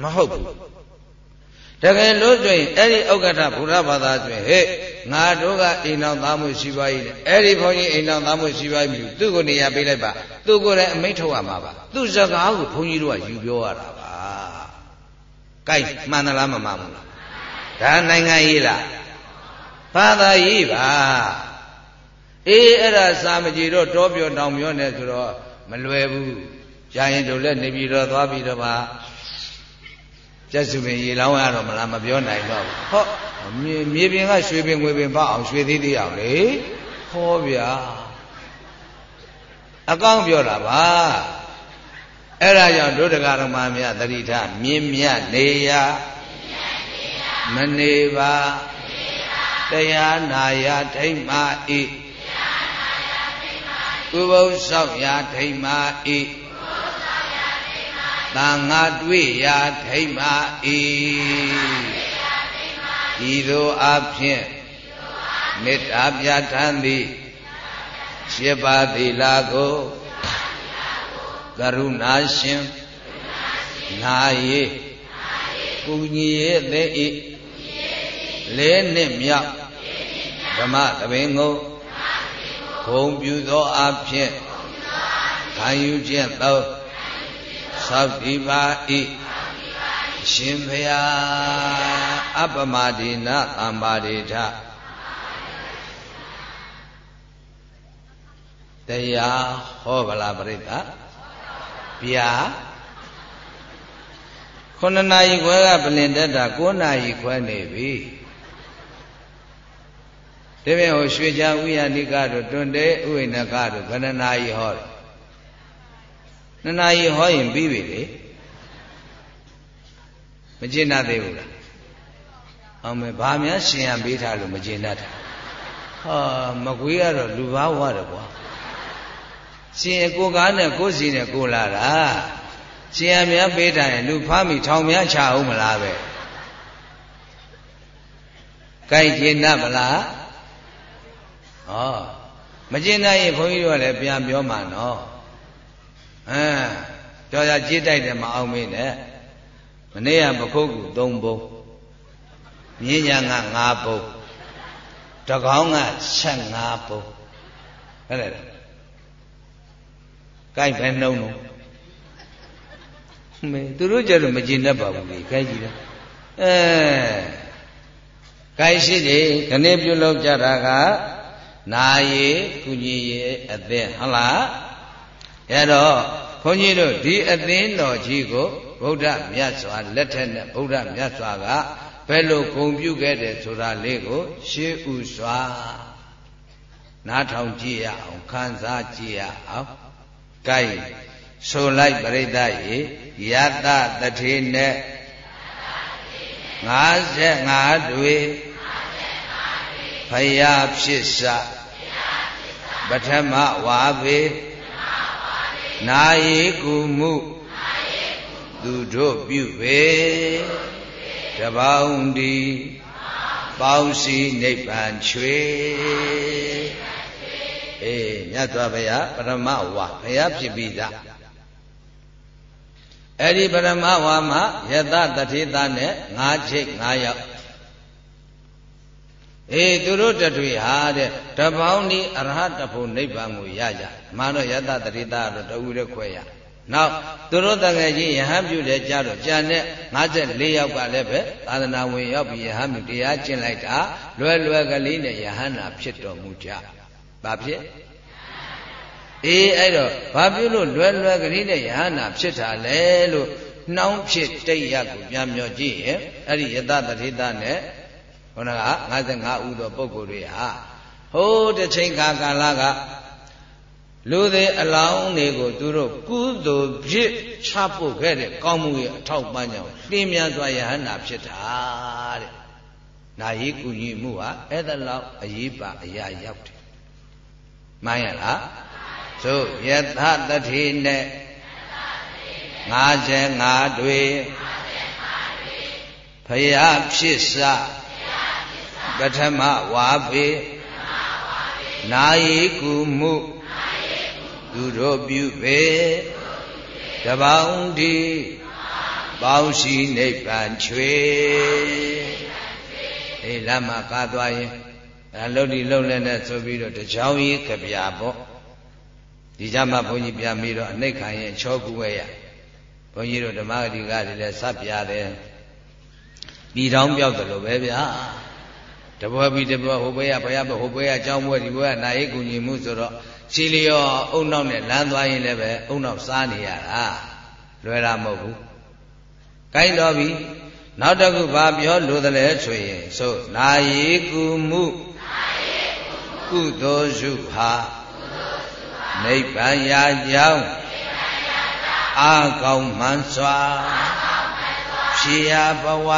A: မဟုတ်ဘူးတကယ်လို့ဆိုရင်အဲ့ဒီဥက္ကဋ္ဌဘုရားဘာသာဆိုရင်ဟဲ့ငါတို့ကအိမ်တော်သားမှုရှိပါ၏အဲ့ဒီဘုန်းကြီးအိမ်တော်သားမှုရှိပါ၏သူ့ကိုနေရာပေးလိုက်ပါသူ့ကိုလည်းအမိန့်ထုတ်ရမှာပါသူ့စကားကိုဘုန်းကြီးတို့ကယူပြောရတာပါ။ကိုက်မှန်သလားမမှန်ဘူးလား။ဒါနိုင်ငံရေးလား။ဘာသာရေးပါ။အေးအဲ့ဒါစာမကြီးတော့တောပြောတောင်ပြောနေဆိုတော့မလွယ်ဘူး။ကြာရင်တို့လည်းနေပြီးတော့သွားပြီးတော့ပါ ကျက်စုပင်ရေလောင်းရတော့မလားမပြောနိုင်တော့ဘူးဟောမြေမြေပြင်ကရွှေပင်ငွေပင်ပအောင်ရွှေသေးသေးအောင်လေဟောဗျာအကောင်းပြောတာပါအဲ့ဒါကြောင့်ဒုဒကရမများတတိထမြင်းမြတ်နေရမနေပါတရားနာယထိမ့်မာဤဥပုသ်ဆောက်ရာထိမ့်မာဤ တန်ငါတွေ့ရာထိမ့်မာဤဤသို့အဖြစ်မေတ္တာပြဋ္ဌာန်းသည်ရှင်းပါသီလာကိုကရုဏာရှင်နာယေကုညီရဲ့တဲ့ဤလေးနှစ်မြောက်ဓမ္မသဘင်ကိုဂုံပြုသောအဖြစ်ခံယူခြင်းသော သောက်ဒီပါဤရှင်ဖျားအပမဒိနာသံပါရိထတရားဟောဗလားပြိတ္တဗျာခုနှစ်နာရီခွဲကပြင်တက်တာ9နာရီခွဲနေပြီဒီပြင်ဟိုရွှေချာဥယနိကတို့တွန်တဲဥဝိနကတို့ဘယ်နှနာရီဟောတယ် နှစ်နာရီဟောရင်ပြီးပြီလေမကျင့်တတ်သေးဘူးလားအောင်မယ်ဘာများရှင်ရန်ပေးထားလို့မကျင့်တတ်တာဟာမကွေးကတော့လူဘာဝတယ်ကွာရှင်ရကိုကားနဲ့ကိုစီနဲ့ကိုလာတာရှင်ရများပေးထားရင်လူဖားမိထောင်များချအောင်မလားပဲကြိုက်ကျင့်တတ်မလားဟောမကျင့်တတ်ရင်ဘုန်းကြီးတို့ကလည်းပြန်ပြောမှာနော် အဲကြော်ရကြေးတိုက်တယ်မအောင်မင်းနဲ့မနေ့ကပခုတ်ကူ3ဘုံမြင်းညာက5ဘုံတကောင်းက15ဘုံဟုတ်တယ်ကိုက်ပဲနှုံးလုံးမေသူတို့ကြတော့မကျင်တတ်ပါဘူးလေခိုင်းကြည့်တယ်အဲကိုက်ရှိတယ်ခဏပြုလုပ်ကြတာကနာရီကုကြီးရဲ့အသင်ဟုတ်လား အဲ့တော့ဘုန်းကြီးတို့ဒီအသင်းတော်ကြီးကိုဗုဒ္ဓမြတ်စွာလက်ထက်နဲ့ဗုဒ္ဓမြတ်စွာကဘယ်လိုဂုံပြုခဲ့တယ်ဆိုတာလေးကို ရှေးဥစွာနားထောင်ကြည့်ရအောင်ခံစားကြည့်ရအောင်။ကိုင်ဆိုလိုက်ပြိဿရေယတတထေနဲ့55တွေဖယားဖြစ်စပထမဝါပေ နာယေကုမှုသူတို့ပြုပေတပေါင်းဒီပေါင်းစီနိဗ္ဗာန်ချွေအေးမြတ်စွာဘုရားပရမဝါဘုရားဖြစ်ပြီးသားအဲ့ဒီပရမဝါမှာယတတထေသနဲ့ငါးချိတ်ငါးယောက် အေးသူတို့တတွေဟာတဲ့တပေါင်းဒီအရဟတဖို့နိဗ္ဗာန်ကိုရကြမှန်တော့ယတတရိတာတော့တဝူရဲခွဲရနောက်သူတို့တငယ်ချင်းယဟန်ပြုတယ်ကြတော့ကြံတဲ့54ယောက်ကလည်းပဲသာသနာဝင်ရောက်ပြီးယဟန်ပြုတရားကျင့်လိုက်တာလွယ်လွယ်ကလေးနဲ့ယဟန်နာဖြစ်တော်မူကြဘာဖြစ်အေးအဲ့တော့ဘာပြုလို့လွယ်လွယ်ကလေးနဲ့ယဟန်နာဖြစ်တာလဲလို့နှောင်းဖြစ်တိတ်ရကိုပြန်မျောကြည့်ရင်အဲ့ဒီယတတရိတာနဲ့ ခုနက55ဦးသောပုဂ္ဂိုလ်တွေဟာဟိုးတစ်ချိန်ခါကာလကလူသေးအလောင်းတွေကိုသူတို့ကုသိုလ်ဖြစ်ချဖို့ခဲ့တဲ့ကောင်းမှုရဲ့အထောက်ပံ့ကြောင့်လင်းမြန်စွာယဟန္တာဖြစ်တာတဲ့။နာယီကုညီမှုဟာအဲ့ဒါလောက်အရေးပါအရာရောက်တယ်။မှန်ရလား။သို့ယသတတိနဲ့55တွေဖယားဖြစ်စ ပထမဝါပေနာယီကုမှုသူတို့ပြုပေတပေါင်းဒီပေါင်းရှိနိဗ္ဗာန်ချွေအေးလမ်းမှာကားသွားရင်အလုတ်ဒီလုံလည်းနဲ့ဆိုပြီးတော့တချောင်းကြီးကြပြပေါ့ဒီကြမှာဘုန်းကြီးပြန်ပြီးတော့အနှိတ်ခံရင်ချောကူဝဲရဘုန်းကြီးတို့ဓမ္မဂတိကတွေလည်းစပ်ပြတယ်ပြည်တော်ပြောက်တယ်လို့ပဲဗျာ တပွဲပြီးတပွဲဟိုဘဲရဘယ်ရဟိုဘဲရအကြောင်းပွဲဒီဘဲကနာရေးကူညီမှုဆိုတော့စီလျောအုံနောက်နဲ့လမ်းသွားရင်လည်းပဲအုံနောက်စားနေရတာလွယ်တာမဟုတ်ဘူး။ကိုင်းတော်ပြီနောက်တစ်ခုဘာပြောလို့သလဲဆိုရင်ဆိုနာယေကုမှုကုသိုလ်စုဟာနိဗ္ဗာန်ရာကြောင်းအာကောင်းမှန်စွာဖြေရဘဝ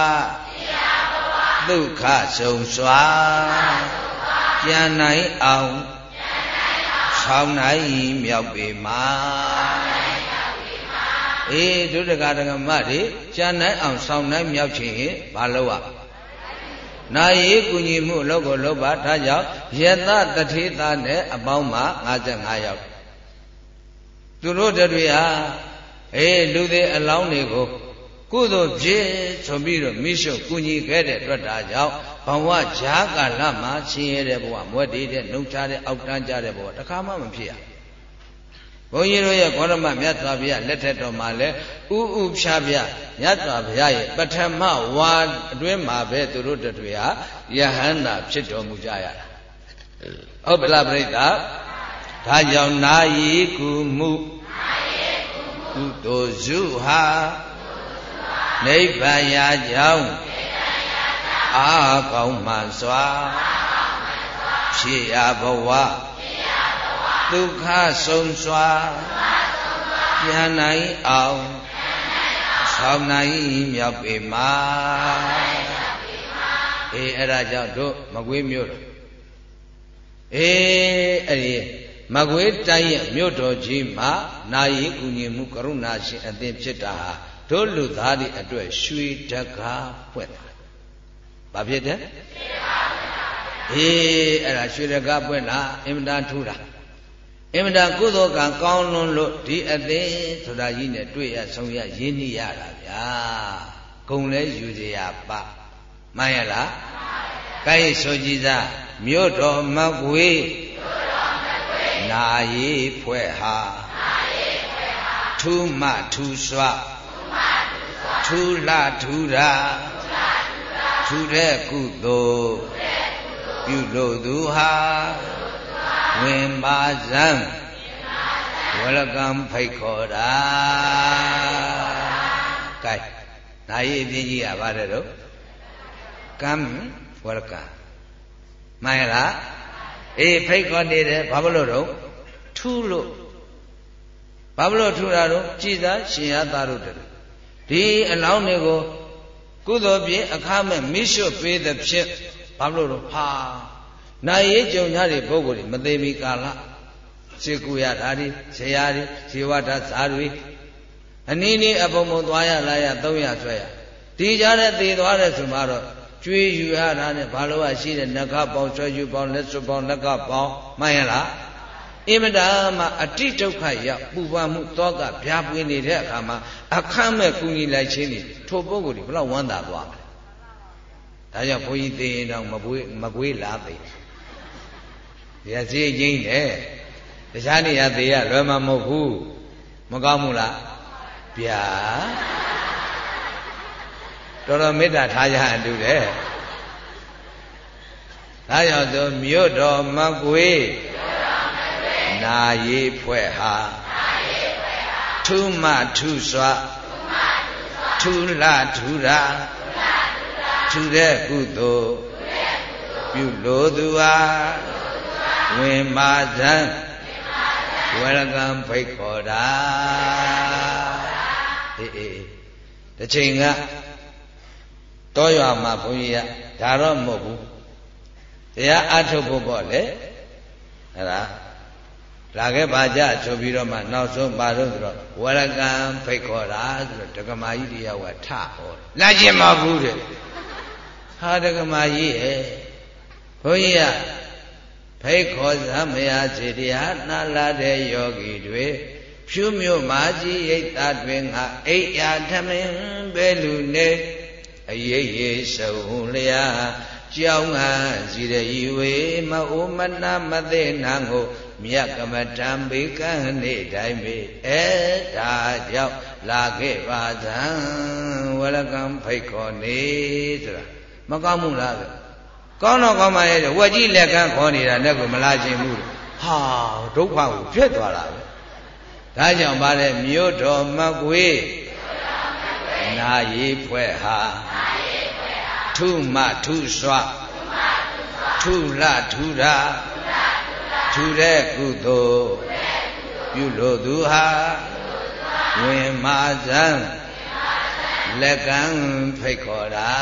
A: ဒုက္ခဆုံးစွာပြန်နိုင်အောင်ဆောင်းနိုင်မြောက်ပေမှာအေးဒုဒကဒကမတွေကြံနိုင်အောင်ဆောင်းနိုင်မြောက်ခြင်းရင်ဘာလို့อ่ะနာယေကုညီမှုအလုပ်ကိုလုပ်ပါဒါကြောင့်ယတတထေတာနဲ့အပေါင်းမှာ55ယောက်သူတို့တွေဟာအေးလူတွေအလောင်းတွေကို ကုသိုလ်ဖြစ်ဆိုပြီးတော့မိရှုကုညီခဲ့တဲ့အတွက်ဒါကြောင့်ဘဝဈာကာလမှာဆင်းရဲတဲ့ဘဝမွဲတည်တဲ့နှုတ်ချတဲ့အောက်တန်းကြတဲ့ဘဝတခါမှမဖြစ်ရဘုန်းကြီးတို့ရဲ့ကောရမမြတ်စွာဘုရားလက်ထက်တော်မှာလဲဥဥဖြားဖြားမြတ်စွာဘုရားရဲ့ပထမဝါအတွင်းမှာပဲသူတို့တွေဟာယဟန္တာဖြစ်တော်မူကြရတာဟုတ်ပလားပြိဿဒါကြောင့်နာယီကုမှုကုသိုလ်စုဟာ နိဗ္ဗာန်ရာကြောင်းအာကောင်းမှစွာဖြစ်ရဘဝဒုက္ခဆုံးစွာပြန်နိုင်အောင်ဆောင်းနိုင်မြောက်ပေမှာအေးအဲ့ဒါကြောင့်တို့မကွေးမြို့တော်အေးအဲ့ဒီမကွေးတိုင်းရဲ့မြို့တော်ကြီးမှာနာယီကုညီမှုကရုဏာရှင်အသင်ဖြစ်တာဟာ တို့လူသားတွေအတွက်ရွှေတကားဖွင့်တာဘာဖြစ်တယ်အေးအဲ့ဒါရွှေတကားပွင့်တာအင်မတန်ထူတာအင်မတန်ကုသိုလ်ကံကောင်းလွန်းလို့ဒီအသေးဆိုတာကြီးနဲ့တွေ့ရဆုံးရရင်းနှီးရတာဗျာဂုံလဲယူစရာပမှန်ရလားကိုင်းဆိုကြည်စားမြို့တော်မကွေနာရီဖွဲ့ဟာထူးမှထူးစွာထူး လှထူးတာထူးတဲ့ကုသိုလ်ပြုလို့သူဟာဝင်ပါဇံဝရကံဖိတ်ခေါ်တာကဲနာယီအပြင်းကြီးကပါတယ်တော့ကံဝရကံမှန်လားအေးဖိတ်ခေါ်နေတယ်ဘာလို့တော့ထူးလို့ဘာလို့ထူတာတော့ကြည်သာရှင်ရသားတို့တယ် ဒီအလောင်းတွေကိုကုသိုလ်ဖြင့်အခမဲ့မိရှုပေးတဲ့ဖြင့်ဘာလို့တော့ဟာနိုင်ရေးကြုံရတဲ့ပုဂ္ဂိုလ်တွေမသိမီကာလစေကူရတာဒီဇေယတွေဇေဝတဇာတွေအနည်းနည်းအပုံပုံသွားရလာရသုံးရဆွဲရဒီကြတဲ့သေသွားတဲ့ဆိုမှတော့ကျွေးယူရတာနဲ့ဘာလို့ရှိတဲ့နဂပေါင်းဆွဲယူပေါင်းလက်စွပ်ပေါင်းလက်ကပေါင်းမှန်ရလား အင်မတန်မှအတိဒုက္ခရောက်ပူပန်မှုတောကဗျာပွေနေတဲ့အခါမှာအခမ်းမဲ့ကူညီလိုက်ခြင်းဒီထိုပုဂ္ဂိုလ်ဒီဘလောက်ဝမ်းသာသွားမလဲဒါကြောင့်ဘုန်းကြီးသိရင်တော့မကွေးမကွေးလားသိရစီချင်းတယ်တခြားနေရာသေးရလွယ်မှာမဟုတ်ဘူးမကောင်းဘူးလားဗျာတော်တော်မေတ္တာထားကြအတူတယ်ဒါကြောင့်ဆိုမြို့တော်မကွေး နာရီဖွဲ့ဟာထူးမှထူးစွာထူးလာထူရာထူတဲ့ကုသိုလ်ပြုလို့သူဟာဝင်မာဇံဝဝရကံဖိတ်ခေါ်တာအေးအေးတစ်ချိန်ကတောရွာမှာဘုန်းကြီးကဒါတော့မဟုတ်ဘူးတရားအထုတ်ဖို့ပေါ့လေအဲ့ဒါ လာခဲ့ပါကြဆိုပြီးတော့မှနောက်ဆုံးပါတော့ဆိုတော့ဝရကံဖိတ်ခေါ်တာဆိုတော့ဒကမာကြီးတရားကထဟောလာခြင်းမဘူးတဲ့ဟာဒကမာကြီးရဲ့ဘုန်းကြီးကဖိတ်ခေါ်စမယာစေတရားနာလာတဲ့ယောဂီတွေဖြူမြို့မာကြီးရိတ်သားတွင်ကအိယာထမင်းပဲလူနေအရေးရေးဆုံးလျာကြောင်းငါစီရည်ဝေမအိုမနာမသိနာကို မြတ်ကမတံဘေကံနေတိုင်းပေအဲဒါကြောင့်လာခဲ့ပါသံဝရကံဖိတ်ခေါ်နေဆိုတာမကောင်းဘူးလားကောင်းတော့ကောင်းပါရဲ့ဝက်ကြီးလက်ကန်းခေါ်နေတာနဲ့ကိုမလာခြင်းဘူးဟာဒုက္ခကိုဖြစ်သွားတာပဲဒါကြောင့်ပါလေမြို့တော်မကွေနာယီဖွဲ့ဟာထုမထုစွာထုလထုရာ ထူတဲ့ကုသိုလ်ပြုလို့သူဟာဝင်မာဇံလက်ကံဖိတ်ခေါ်တာ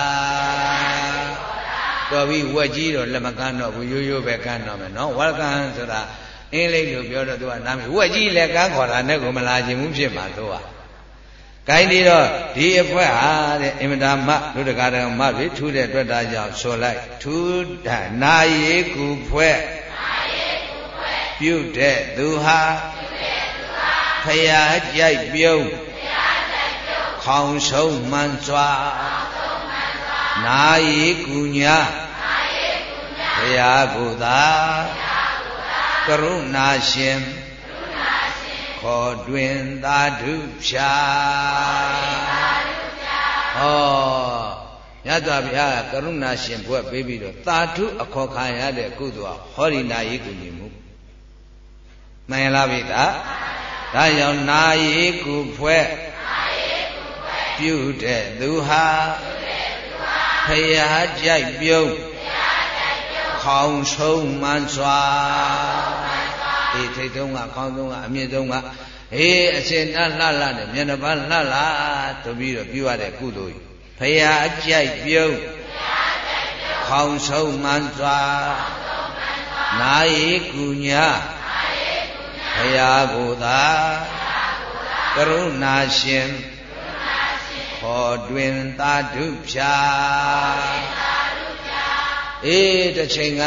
A: တော်ပြီဝက်ကြီးတော့လက်မကန်းတော့ဘူးရိုးရိုးပဲကန်းတော့မယ်နော်ဝက်ကန်းဆိုတာအင်းလေးလို့ပြောတော့သူကနားမဝက်ကြီးလက်ကန်းခေါ်တာနဲ့ကိုမလာခြင်းဘူးဖြစ်မှာသူကကိုင်းဒီတော့ဒီအဖွဲဟာတဲ့အင်မတာမလူတကာတော်မတွေထူးတဲ့အတွက်ဒါကြောင့်ဆိုလိုက်ထူးတာနာယေကူဖွဲ့ ပြုတဲ့သူဟာဖရာကြိုက်ပြုံးခေါင်ဆုံးမှန်စွာနာယီကူညာဖရာကိုသာကရုဏာရှင်ခေါ်တွင်သာဓုဖြာဟောမြတ်စွာဘုရားကရုဏာရှင်ဘွဲ့ပေးပြီးတော့သာဓုအခေါ်ခံရတဲ့ကုသိုလ်ဟောဒီနာယီကူညီမှု မှန်လားဘိသာဒါကြောင့်နာယေကုဖွဲ့ပြုတဲ့သူဟာဖရာကြိုက်ပြုံးခေါင်ဆုံးမှန်စွာဒီထိတ်တုံးကခေါင်းဆုံးကအမြင့်ဆုံးကအေးအရှင်တလှလှနဲ့မျက်နှာပန်းလှလှတို့ပြီးတော့ပြုရတဲ့ကုသိုလ်ကြီးဖရာကြိုက်ပြုံးခေါင်ဆုံးမှန်စွာနာယေကုညာ ဘုရားကိုသာကရုဏာရှင်ခေါ်တွင်သာဓုဖြာအေးတစ်ချိန်က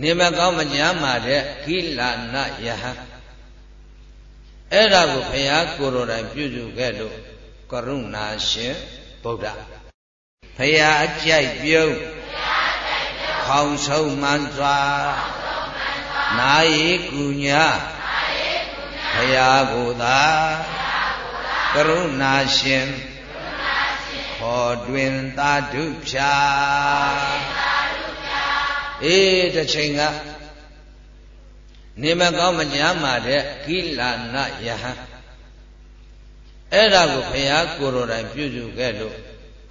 A: နေမကောင်းမကြမ်းမာတဲ့ကိလာနယဟအဲ့ဒါကိုဘုရားကိုယ်တော်တိုင်ပြုစုခဲ့လို့ကရုဏာရှင်ဗုဒ္ဓဘုရားကြိုက်ပြုံးခေါင်ဆုံးမှန်စွာ နာယေကုညာဘုရားကိုသာကရုဏာရှင်ခေါ်တွင်သာဓုဖြာအေးတစ်ချိန်ကနေမကောင်းမကြမ်းမာတဲ့ကိလာနယဟအဲ့ဒါကိုဘုရားကိုယ်တော်တိုင်ပြုစုခဲ့လို့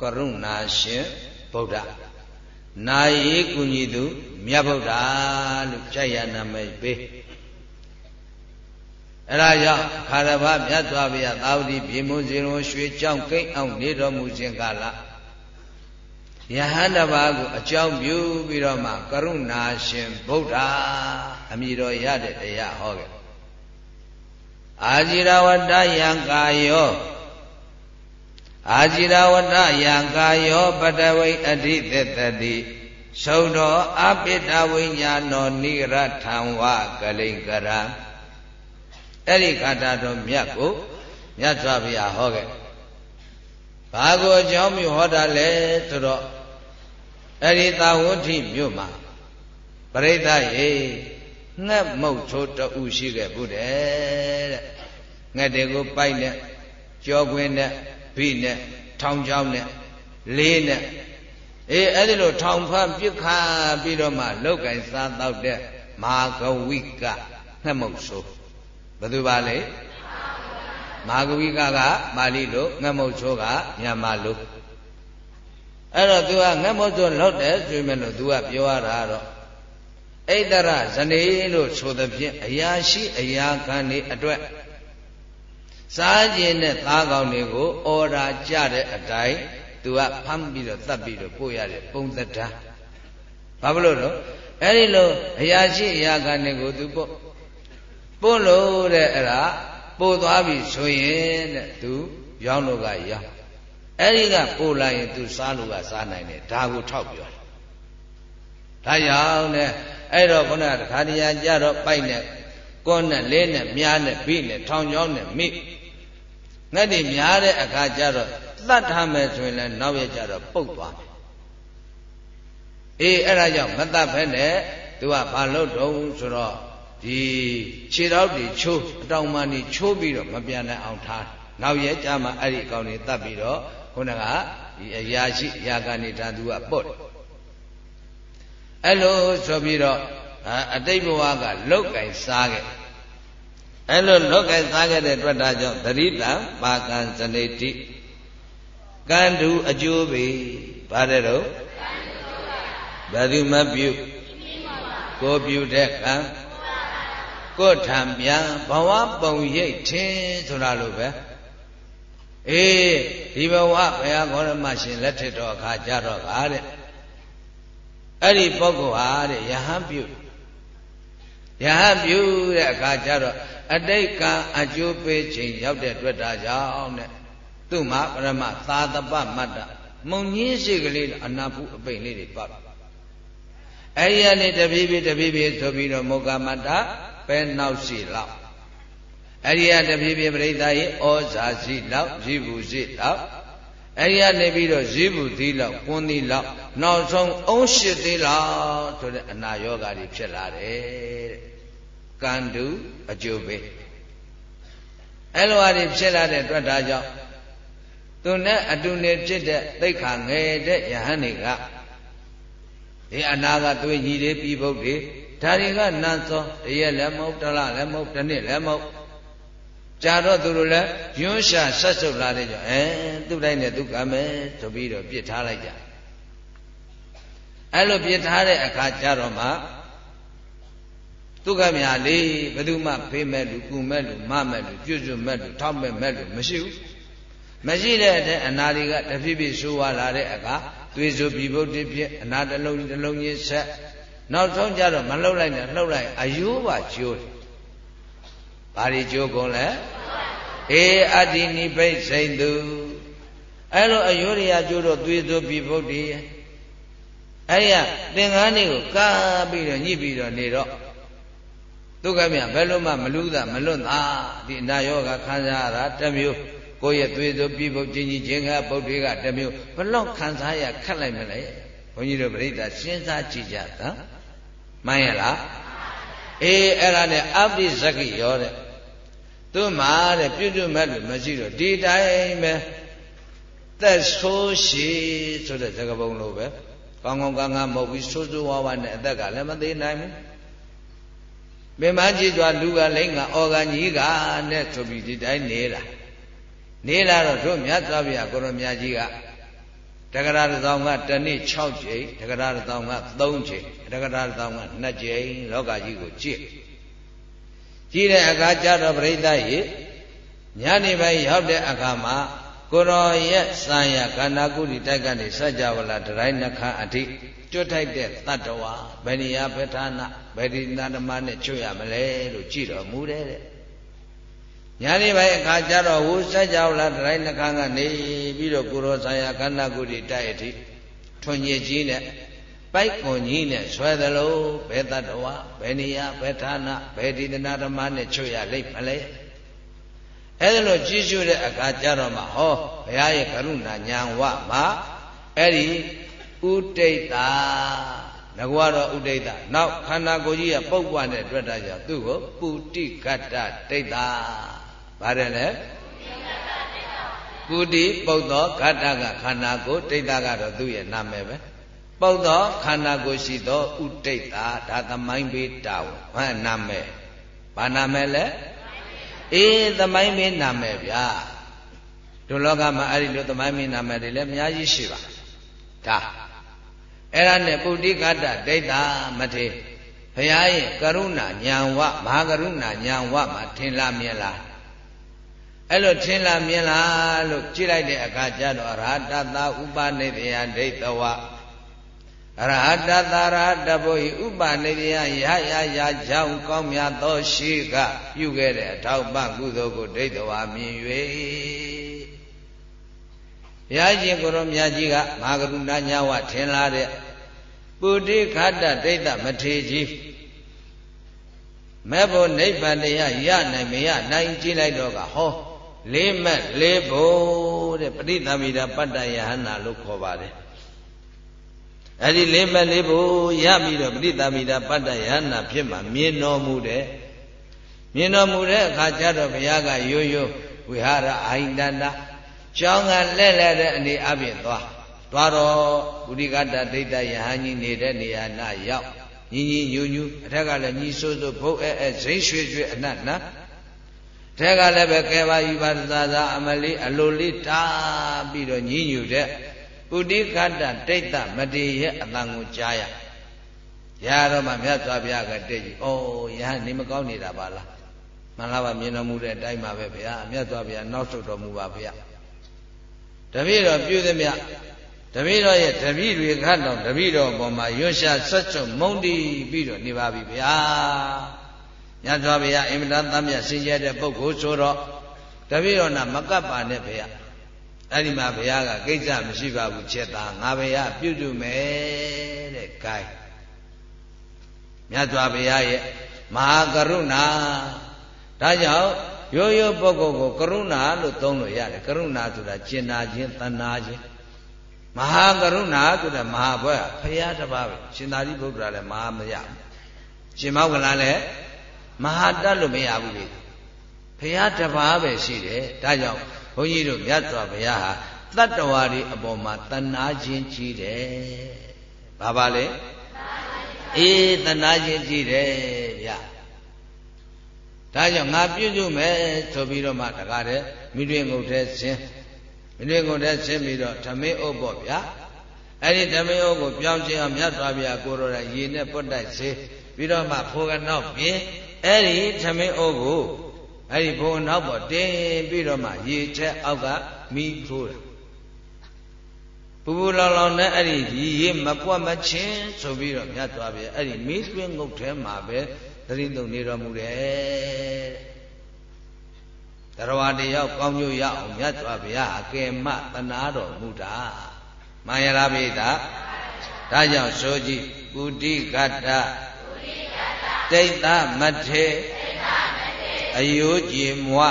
A: ကရုဏာရှင်ဗုဒ္ဓ နာယေကုညီသူမြတ်ဗုဒ္ဓလို့ကြိုက်ရနာမည်ပေးအဲ့ဒါကြောင့်ခါရဗမြတ်စွာဘုရားသာဝတိပြေမွန်စီရုံရွှေကြောင့်ကိမ့်အောင်နေတော်မူခြင်းကာလယဟန်တပါးကိုအကြောင်းပြုပြီးတော့မှကရုဏာရှင်ဗုဒ္ဓအမိတော်ရတဲ့တရားဟောခဲ့အာဇိရဝတ္တယံကာယော အာဇိရဝတ္တယံကာယောပတဝိအဋ္ဌိသတ္တိသုဒ္ဓောအပိတဝိညာနောနိရထံဝကလိကရအဲ့ဒီခန္ဓာတော်မြတ်ကိုမြတ်စွာဘုရားဟောခဲ့ဘာကိုအကြောင်းမျိုးဟောတာလဲဆိုတော့အဲ့ဒီသာဝတိမြို့မှာပရိသတ်ရေငှက်မုတ်ထိုးတူရှိခဲ့ဘူးတဲ့ငှက်တွေကိုပိုက်နဲ့ကြောခွင်းနဲ့ ဘိနဲ့ထောင်ချောင်းနဲ့လေးနဲ့အေးအဲ့ဒီလိုထောင်ဖတ်ပြစ်ခါပြီးတော့မှလောက်ကင်စားတော့တဲ့မာဂဝိကငှက်မုတ်ဆိုးဘယ်သူပါလဲမာဂဝိကကပါဠိလိုငှက်မုတ်ဆိုးကမြန်မာလိုအဲ့တော့ तू ကငှက်မုတ်ဆိုးလောက်တယ်ဆိုရင်လို့ तू ကပြောရတာတော့ဣတရဇနေလို့ဆိုသဖြင့်အရာရှိအရာခံနေအတွက် စားခြင်းနဲ့သားကောင်းတွေကိုအော်ဒါကြတဲ့အတိုင်းသူကဖမ်းပြီးတော့တတ်ပြီးတော့ပို့ရတဲ့ပုံသဏ္ဍာန်ဘာဖြစ်လို့လဲအဲ့ဒီလိုအရာရှိအရာခံတွေကိုသူပို့ပို့လို့တဲ့အဲ့ဒါပို့သွားပြီဆိုရင်တဲ့သူရောင်းလို့ကရောင်းအဲ့ဒီကပို့လိုက်ရင်သူစားလို့ကစားနိုင်တယ်ဒါကိုထောက်ပြောတယ်ဒါကြောင့်တဲ့အဲ့တော့ခုနကခါတရံကြတော့ပိုက်နဲ့ကွန်းနဲ့လေးနဲ့မြားနဲ့ဘိနဲ့ထောင်ချောင်းနဲ့မိ ငှက်တွေများတဲ့အခါကျတော့သတ်ထားမယ်ဆိုရင်လည်းနောက်ရကျတော့ပုတ်သွားမယ်အေးအဲ့ဒါကြောင့်မတတ်ဖဲနဲ့သူကဘာလို့တုံးဆိုတော့ဒီခြေထောက်တွေချိုးအတောင်မှနေချိုးပြီးတော့မပြန်နိုင်အောင်ထားနောက်ရဲကြမှာအဲ့ဒီအကောင်တွေတတ်ပြီးတော့ခုနကဒီအရာရှိအရာကနေဒါသူကပုတ်အဲ့လိုဆိုပြီးတော့အတိတ်ဘဝကလောက်ကင်စားခဲ့ အဲ့လိုလောက်ကင်စားခဲ့တဲ့အတွက်ဒါကြောင့်သတိတံပါကံစနေတိကံတူအကျိုးပေဗါတဲ့တော့ဘယ်သူမပြုကိုပြုတဲ့ကံကိုထံပြန်ဘဝပုံရိပ်ထင်းဆိုတာလိုပဲအေးဒီဘဝဘုရားဂေါရမရှင်လက်ထက်တော်အခါကြတော့ကားတဲ့အဲ့ဒီပုဂ္ဂိုလ်ဟာတဲ့ယဟန်ပြုယဟန်ပြုတဲ့အခါကျတော့ အတိတ်ကံအကျိုးပေးခြင်းရောက်တဲ့အတွက်ဒါကြောင့်တဲ့သူ့မှာပရမသာသပမတ္တမုံကြီးရှိကလေးအနာဘူးအပိန်လေးတွေပတ်အဲ့ဒီကနေတပြေးပြေးတပြေးပြေးဆိုပြီးတော့မောကမတ္တပဲနောက်ရှိလောက်အဲ့ဒီကတပြေးပြေးပြိဿရေဩဇာရှိလောက်ဇိဘူးရှိလောက်အဲ့ဒီကနေပြီးတော့ဇိဘူးသီလောက်ကွန်းသီလောက်နောက်ဆုံးအုံးရှိသီလောက်ဆိုတဲ့အနာယောဂါတွေဖြစ်လာတယ်တဲ့ ကံတုအကျိုးပဲအဲ့လိုအရာဖြစ်လာတဲ့အတွက်ဒါကြောင့်သူနဲ့အတူနေဖြစ်တဲ့သိခါငယ်တဲ့ယဟန်တွေကဒီအနာကသွေးကြီးတွေပြီးပုတ်တွေဒါတွေကနန်းစောတရက်လည်းမဟုတ်တလလည်းမဟုတ်တစ်နှစ်လည်းမဟုတ်ကြာတော့သူတို့လည်းယွန်းရှာဆက်ဆုပ်လာတဲ့ကြောင့်အဲသူ့တိုင်းနဲ့သူကမယ်ဆိုပြီးတော့ပြစ်ထားလိုက်ကြအဲ့လိုပြစ်ထားတဲ့အခါကျတော့မှ သူကမြာလေးဘယ်သူမှဖေးမဲ့လူကူမဲ့လူမမဲ့လူပြုစုမဲ့လူထောက်မဲ့မဲ့လူမရှိဘူးမရှိတဲ့အတဲ့အနာတွေကတဖြည်းဖြည်းဆိုးဝါလာတဲ့အခါသွေးဆိုပြီးဗုဒ္ဓဖြစ်အနာတစ်လုံးတစ်လုံးကြီးဆက်နောက်ဆုံးကြတော့မလှုပ်လိုက်နဲ့လှုပ်လိုက်အယိုးပါကျိုးတယ်ဘာတွေကျိုးကုန်လဲအေအတ္တိနိပိစိန်သူအဲ့လိုအယိုးရကျိုးတော့သွေးဆိုပြီးဗုဒ္ဓအဲ့ရသင်္ကန်းတွေကိုကာပြီးတော့ညှိပြီးတော့နေတော့ ဒုက္ခမြဘယ်လိုမှမလူးတာမလွတ်တာဒီအနာယောဂခံစားရတာတမျိုးကိုယ့်ရဲ့သွေးဆိုပြီးဖို့ချင်းကြီးချင်းကပုတ်တွေကတမျိုးဘလောက်ခံစားရခက်လိုက်မလဲဘုန်းကြီးတို့ပြိဿစဉ်းစားကြည့်ကြတာမှန်ရလားအေးအဲ့ဒါနဲ့အပိဇကိရောတဲ့သူမှာတဲ့ပြုတ်မဲ့လို့မရှိတော့ဒီတိုင်းပဲသက်ဆိုးရှိဆိုတဲ့သကပုံလိုပဲကောင်းကောင်းကံကမဟုတ်ပြီးဆိုးဆိုးဝါးဝါနဲ့အသက်ကလည်းမသေးနိုင်ဘူး ပင်မကြည့်ကြွားလူကလိမ့်ကအော်ကကြီးကနဲ့ဆိုပြီးဒီတိုင်းနေလာနေလာတော့တို့မြတ်စွာဘုရားကိုရမြတ်ကြီးကတက္ကရာတောင်ကတနေ့6ကြိမ်တက္ကရာတောင်က3ကြိမ်တက္ကရာတောင်က2ကြိမ်လောကကြီးကိုကြည့်ကြည့်တဲ့အခါကျတော့ပြိဿရေညနေပိုင်းရောက်တဲ့အခါမှာကိုရောရဲ့စံရကန္နာကုတိတိုက်ကနေစัจ java လာတတိုင်းနှခမ်းအထိ ကျွတ်ထိုက်တဲ့တတ္တဝါဘယ်နေရာပဋ္ဌာနာဘယ်ဒီနာဓမ္မနဲ့ချွတ်ရမလဲလို့ကြည့်တော်မူတယ်တဲ့ညာနေပိုင်းအခါကျတော့ဟိုစัจ java လာတတိုင်းနှခမ်းကနေပြီးတော့ကိုရောစံရကန္နာကုတိတိုက်အထိထွန်ညစ်ကြီးနဲ့ပိုက်ကွန်ကြီးနဲ့ဆွဲသလိုဘယ်တတ္တဝါဘယ်နေရာဘယ်ဌာနဘယ်ဒီနာဓမ္မနဲ့ချွတ်ရလိမ့်မလဲအဲ့ဒါလို့ကြည့်ရှုတဲ့အခါကျတော့မှဟောဘုရားရဲ့ကရုဏာညာဝမှာအဲ့ဒီ ဥဒိတ်တာငကွာတော့ဥဒိတ်တာနောက်ခန္ဓာကိုယ်ကြီးကပုတ်ပွားတဲ့အတွက်တာကြောင့်သူ့ကိုပုတိကတ္တဒိတ်တာဗါတယ်လေပုတိပုတ်သောဂတ္တကခန္ဓာကိုယ်ဒိတ်တာကတော့သူ့ရဲ့နာမည်ပဲပုတ်သောခန္ဓာကိုယ်ရှိသောဥဒိတ်တာဒါသမိုင်းပေးတာဝဟဲ့နာမည်ဘာနာမည်လဲအေးသမိုင်းမင်းနာမည်ဗျာဒုလောကမှာအဲ့ဒီလိုသမိုင်းမင်းနာမည်တွေလည်းအများကြီးရှိပါဒါ အဲ့ဒါနဲ့ပုတိကတ္တဒိဋ္ဌာမထေဘဘုရားရဲ့ကရုဏာညာဝမဟာကရုဏာညာဝမှာထင်လားမြင်လားအဲ့လိုထင်လားမြင်လားလို့ကြည့်လိုက်တဲ့အခါကျတော့ရဟတသာဥပနိဒေယဒိဋ္ဌဝရဟတသာရဟတဘုဟိဥပနိဒေယရရရကြောင့်ကောင်းမြတ်သောရှိကပြုခဲ့တဲ့အထောက်ပံ့ကုသိုလ်ကိုဒိဋ္ဌဝမြင်၍ ဘုရားရှင်ကိုရောမြတ်ကြီးကမဟာကရုဏာညာဝထင်လာတဲ့ပုတိခတ္တဒိဋ္ဌမထေကြီးမဲ့ဖို့နိဗ္ဗာန်တရားရနိုင်မရနိုင်ကြည့်လိုက်တော့ကဟောလေးမဲ့လေးဖို့တဲ့ပဋိသမီတာပတ္တယဟနာလို့ခေါ်ပါတယ်အဲ့ဒီလေးမဲ့လေးဖို့ရပြီးတော့ပဋိသမီတာပတ္တယဟနာဖြစ်မှမြင်တော်မူတဲ့မြင်တော်မူတဲ့အခါကျတော့ဘုရားကရိုးရိုးဝိဟာရအာဟိတန္တ ကျောင်းကလဲ့လဲ့တဲ့အနေအပြင်သွားသွားတော့ပုရိကတ္တဒိဋ္ဌယဟန်ကြီးနေတဲ့နေရာနာရောက်ညီညီညူညူအထက်ကလည်းညီဆိုးဆိုးဘုတ်အဲအဲဇိမ့်ရွှေရွှေအနတ်နာထက်ကလည်းပဲကဲပါယူပါသာသာအမလေးအလိုလေးတားပြီးတော့ညီညူတဲ့ပုရိကတ္တဒိဋ္ဌမတေရဲ့အတန်ကိုကြားရရတော့မှမြတ်စွာဘုရားကတဲ့ကြီးဩယဟန်နေမကောင်းနေတာပါလားမှန်လားပါမြင်တော်မူတဲ့အတိုင်းပါပဲဗျာမြတ်စွာဘုရားနောက်ဆုတ်တော်မူပါဗျာ တပည့်တော်ပြုသမျှတပည့်တော်ရဲ့တပည့်တွေခတ်တော်တပည့်တော်ပေါ်မှာရွှရှာဆက်စုံမုံတီးပြီးတော့နေပါပြီဗျာမြတ်စွာဘုရားအင်မတန်သမမြတ်စင်ကြတဲ့ပုဂ္ဂိုလ်ဆိုတော့တပည့်တော်နာမကပ်ပါနဲ့ဗျာအဲ့ဒီမှာဘုရားကကိစ္စမရှိပါဘူးချက်သားငါဘုရားပြုစုမယ်တဲ့ gain မြတ်စွာဘုရားရဲ့မဟာကရုဏာဒါကြောင့် ရိုးရိုးပုဂ္ဂိုလ်ကိုကရုဏာလို့သုံးလို့ရတယ်ကရုဏာဆိုတာကျင်နာခြင်းတဏှာခြင်းမဟာကရုဏာဆိုတာမဟာဘွဲဖရာတပါးပဲရှင်သာရိပုတ္တရာလည်းမဟာမရရှင်မောကလလည်းမဟာတတ်လို့မရဘူးလေဖရာတပါးပဲရှိတယ်ဒါကြောင့်ဘုန်းကြီးတို့မြတ်စွာဘုရားဟာတတ္တဝါတွေအပေါ်မှာတဏှာခြင်းကြီးတယ်ဘာပါလဲအေးတဏှာခြင်းကြီးတယ်ဗျ ဒါကြောင့်ငါပြုစုမယ်ဆိုပြီးတော့မှတကားတဲ့မိတွေငုတ်တဲ့ဇင်းမိတွေငုတ်တဲ့ဇင်းပြီးတော့ဓမင်းအုပ်ပေါ့ဗျာအဲ့ဒီဓမင်းအုပ်ကိုပြောင်းခြင်းအောင်မြတ်စွာဘုရားကိုရောတဲ့ရေနဲ့ပုတ်တိုက်စေပြီးတော့မှဖိုးကနောက်ပြင်အဲ့ဒီဓမင်းအုပ်ကိုအဲ့ဒီဖိုးနောက်ပေါ်တင်ပြီးတော့မှရေချက်အောက်ကမိထိုးတာပူပူလောင်လောင်နဲ့အဲ့ဒီဒီရေမပွက်မချင်းဆိုပြီးတော့မြတ်စွာဘုရားအဲ့ဒီမိသွင်းငုတ်ထဲမှာပဲ သတိသုံးနေတော်မူတယ်တရဝတယောက်ကောင်းကျိုးရအောင်မြတ်စွာဘုရားအကယ်မတနာတော်မူတာမှန်ရလားပိဒါဒါကြောင့်ဆိုကြည့်ပုတိကတ္တဒိဋ္ဌမထေအယိုးကြည်မွ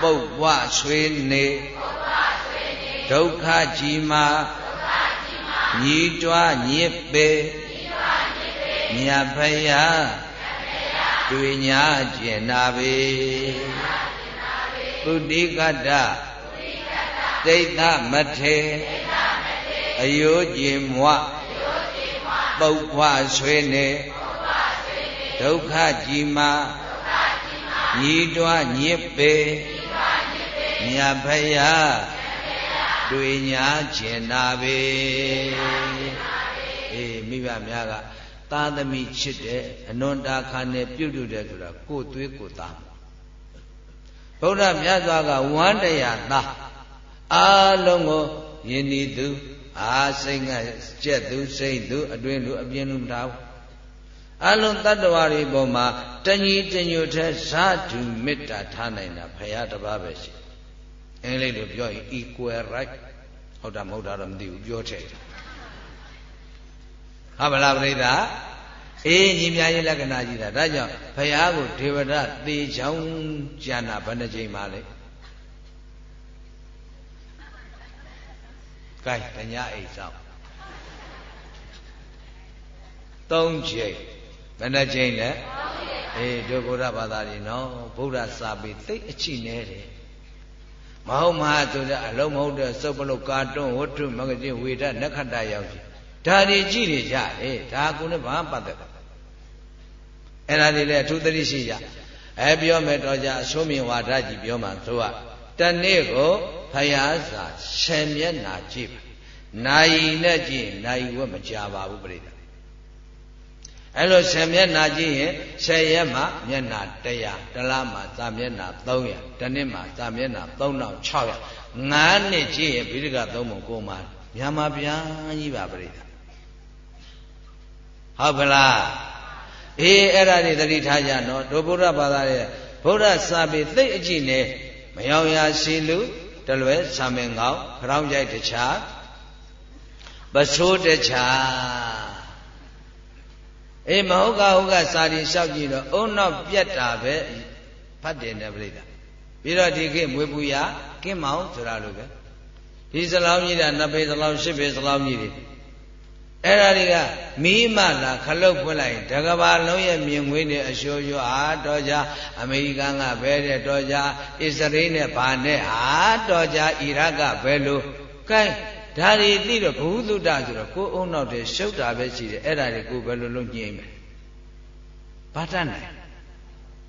A: ပုပ်ဝဆွေနေဒုက္ခကြီးမှာညီတွားညစ်ပေ မြတ်ဖယားတွေ့ညာကျင်နာပေပုတိကတ္တဒိဋ္ဌမထေအယိုးကြည်မွပုပ်ခွဆွေနေဒုက္ခကြီးမှာညီတွားညစ်ပေမြတ်ဖယားတွေ့ညာကျင်နာပေအေးမိဘများက သာသမီချစ်တဲ့အနန္တာခါနဲ့ပြုတ်ပြုတ်တယ်ဆိုတာကိုယ်သွေးကိုယ်သားဗုဒ္ဓမြတ်စွာကဝမ်းတရားသားအာလုံးကိုယဉ်ဤသူအာစိတ်ကကြက်သူစိတ်သူအတွင်းလူအပြင်းလူမထားဘူးအလုံးတတ္တဝါတွေပေါ်မှာတညီတညွတ်တဲ့ဇာတုမေတ္တာထားနိုင်တာဖရာတပါးပဲရှိအင်္ဂလိပ်လိုပြောရင် equal right ဟုတ်တာမဟုတ်တာတော့မသိဘူးပြောထည့် ဟုတ်ပါလားပြိဿအေးညီမြရေးလက္ခဏာကြီးတာဒါကြောင့်ဘုရားကိုဒေဝဒသေချောင်းကျန်တာဘယ်နှချိန်မှလဲကဲတညာအိတ်ဆောင်သုံးချိန်ဘယ်နှချိန်လဲအေးဒုက္ခရဘာသာတွေနော်ဗုဒ္ဓစာပေသိအချိနေတယ်မဟုတ်မှာဆိုတဲ့အလုံးမဟုတ်တဲ့စုပ်ပလုတ်ကာတွန်းဝတ္ထုမဂ္ဂဇင်းဝေဒနက္ခတ္တရောက်ကြီး ဒါတွေကြည့်နေကြတယ်ဒါကိုလည်းဘာမှပတ်သက်ပါအဲ့ဒါတွေလည်းအထူးသတိရှိကြအဲပြောမယ်တော့ကြအဆိုးမြင်ဝါဒကြီးပြောမှဆိုရတနေ့ကိုဖယားစာ10မျက်နာကြည့်ပါနိုင်နဲ့ကြည့်နိုင်ဝက်မကြပါဘူးပြိတ္တာအဲ့လို10မျက်နှာကြည့်ရင်10ရက်မှမျက်နှာ100တစ်လမှသာမျက်နှာ300တစ်နှစ်မှသာမျက်နှာ3600 9နှစ်ကြည့်ရင်ဗိဓကသုံးပုံကိုမှမြန်မာပြန်ကြီးပါပြိဿ ဟုတ်ပလားအေးအဲ့ဒါတွေသတိထားကြနော်တို့ဗုဒ္ဓဘာသာရဲ့ဗုဒ္ဓစာပေသိအကြည့်နဲ့မယောင်ရာရှိလူတလွဲဆာမင်ကောင်းခေါင်းကြိုက်တခြားပစိုးတခြားအေးမဟုတ်ကဟုတ်ကစာရီလျှောက်ကြည့်တော့အုံနောက်ပြက်တာပဲဖတ်တယ်နဲ့ပြိတ္တာပြီးတော့ဒီခေတ်မွေးပူရကင်းမောင်ဆိုတာလိုပဲဒီစလောင်းကြီးတာနှစ်ပေစလောင်းရှစ်ပေစလောင်းကြီးတွေ အဲ့ဒါတွေကမိမလာခလုတ်ဖွင့်လိုက်တကဘာလုံးရဲ့မြင်ငွေနဲ့အရှိုးရွာတော့ကြအမေရိကန်ကဘဲတဲ့တော့ကြအစ္စရေးနဲ့ဗာနဲ့ဟာတော့ကြအီရက်ကဘဲလို့ကဲဒါတွေသိတော့ဘုသုတဆိုတော့ကိုအုံနောက်တဲ့ရှုပ်တာပဲရှိတယ်အဲ့ဒါတွေကိုဘယ်လိုလုပ်ညှိမလဲဘာတတ်နိုင်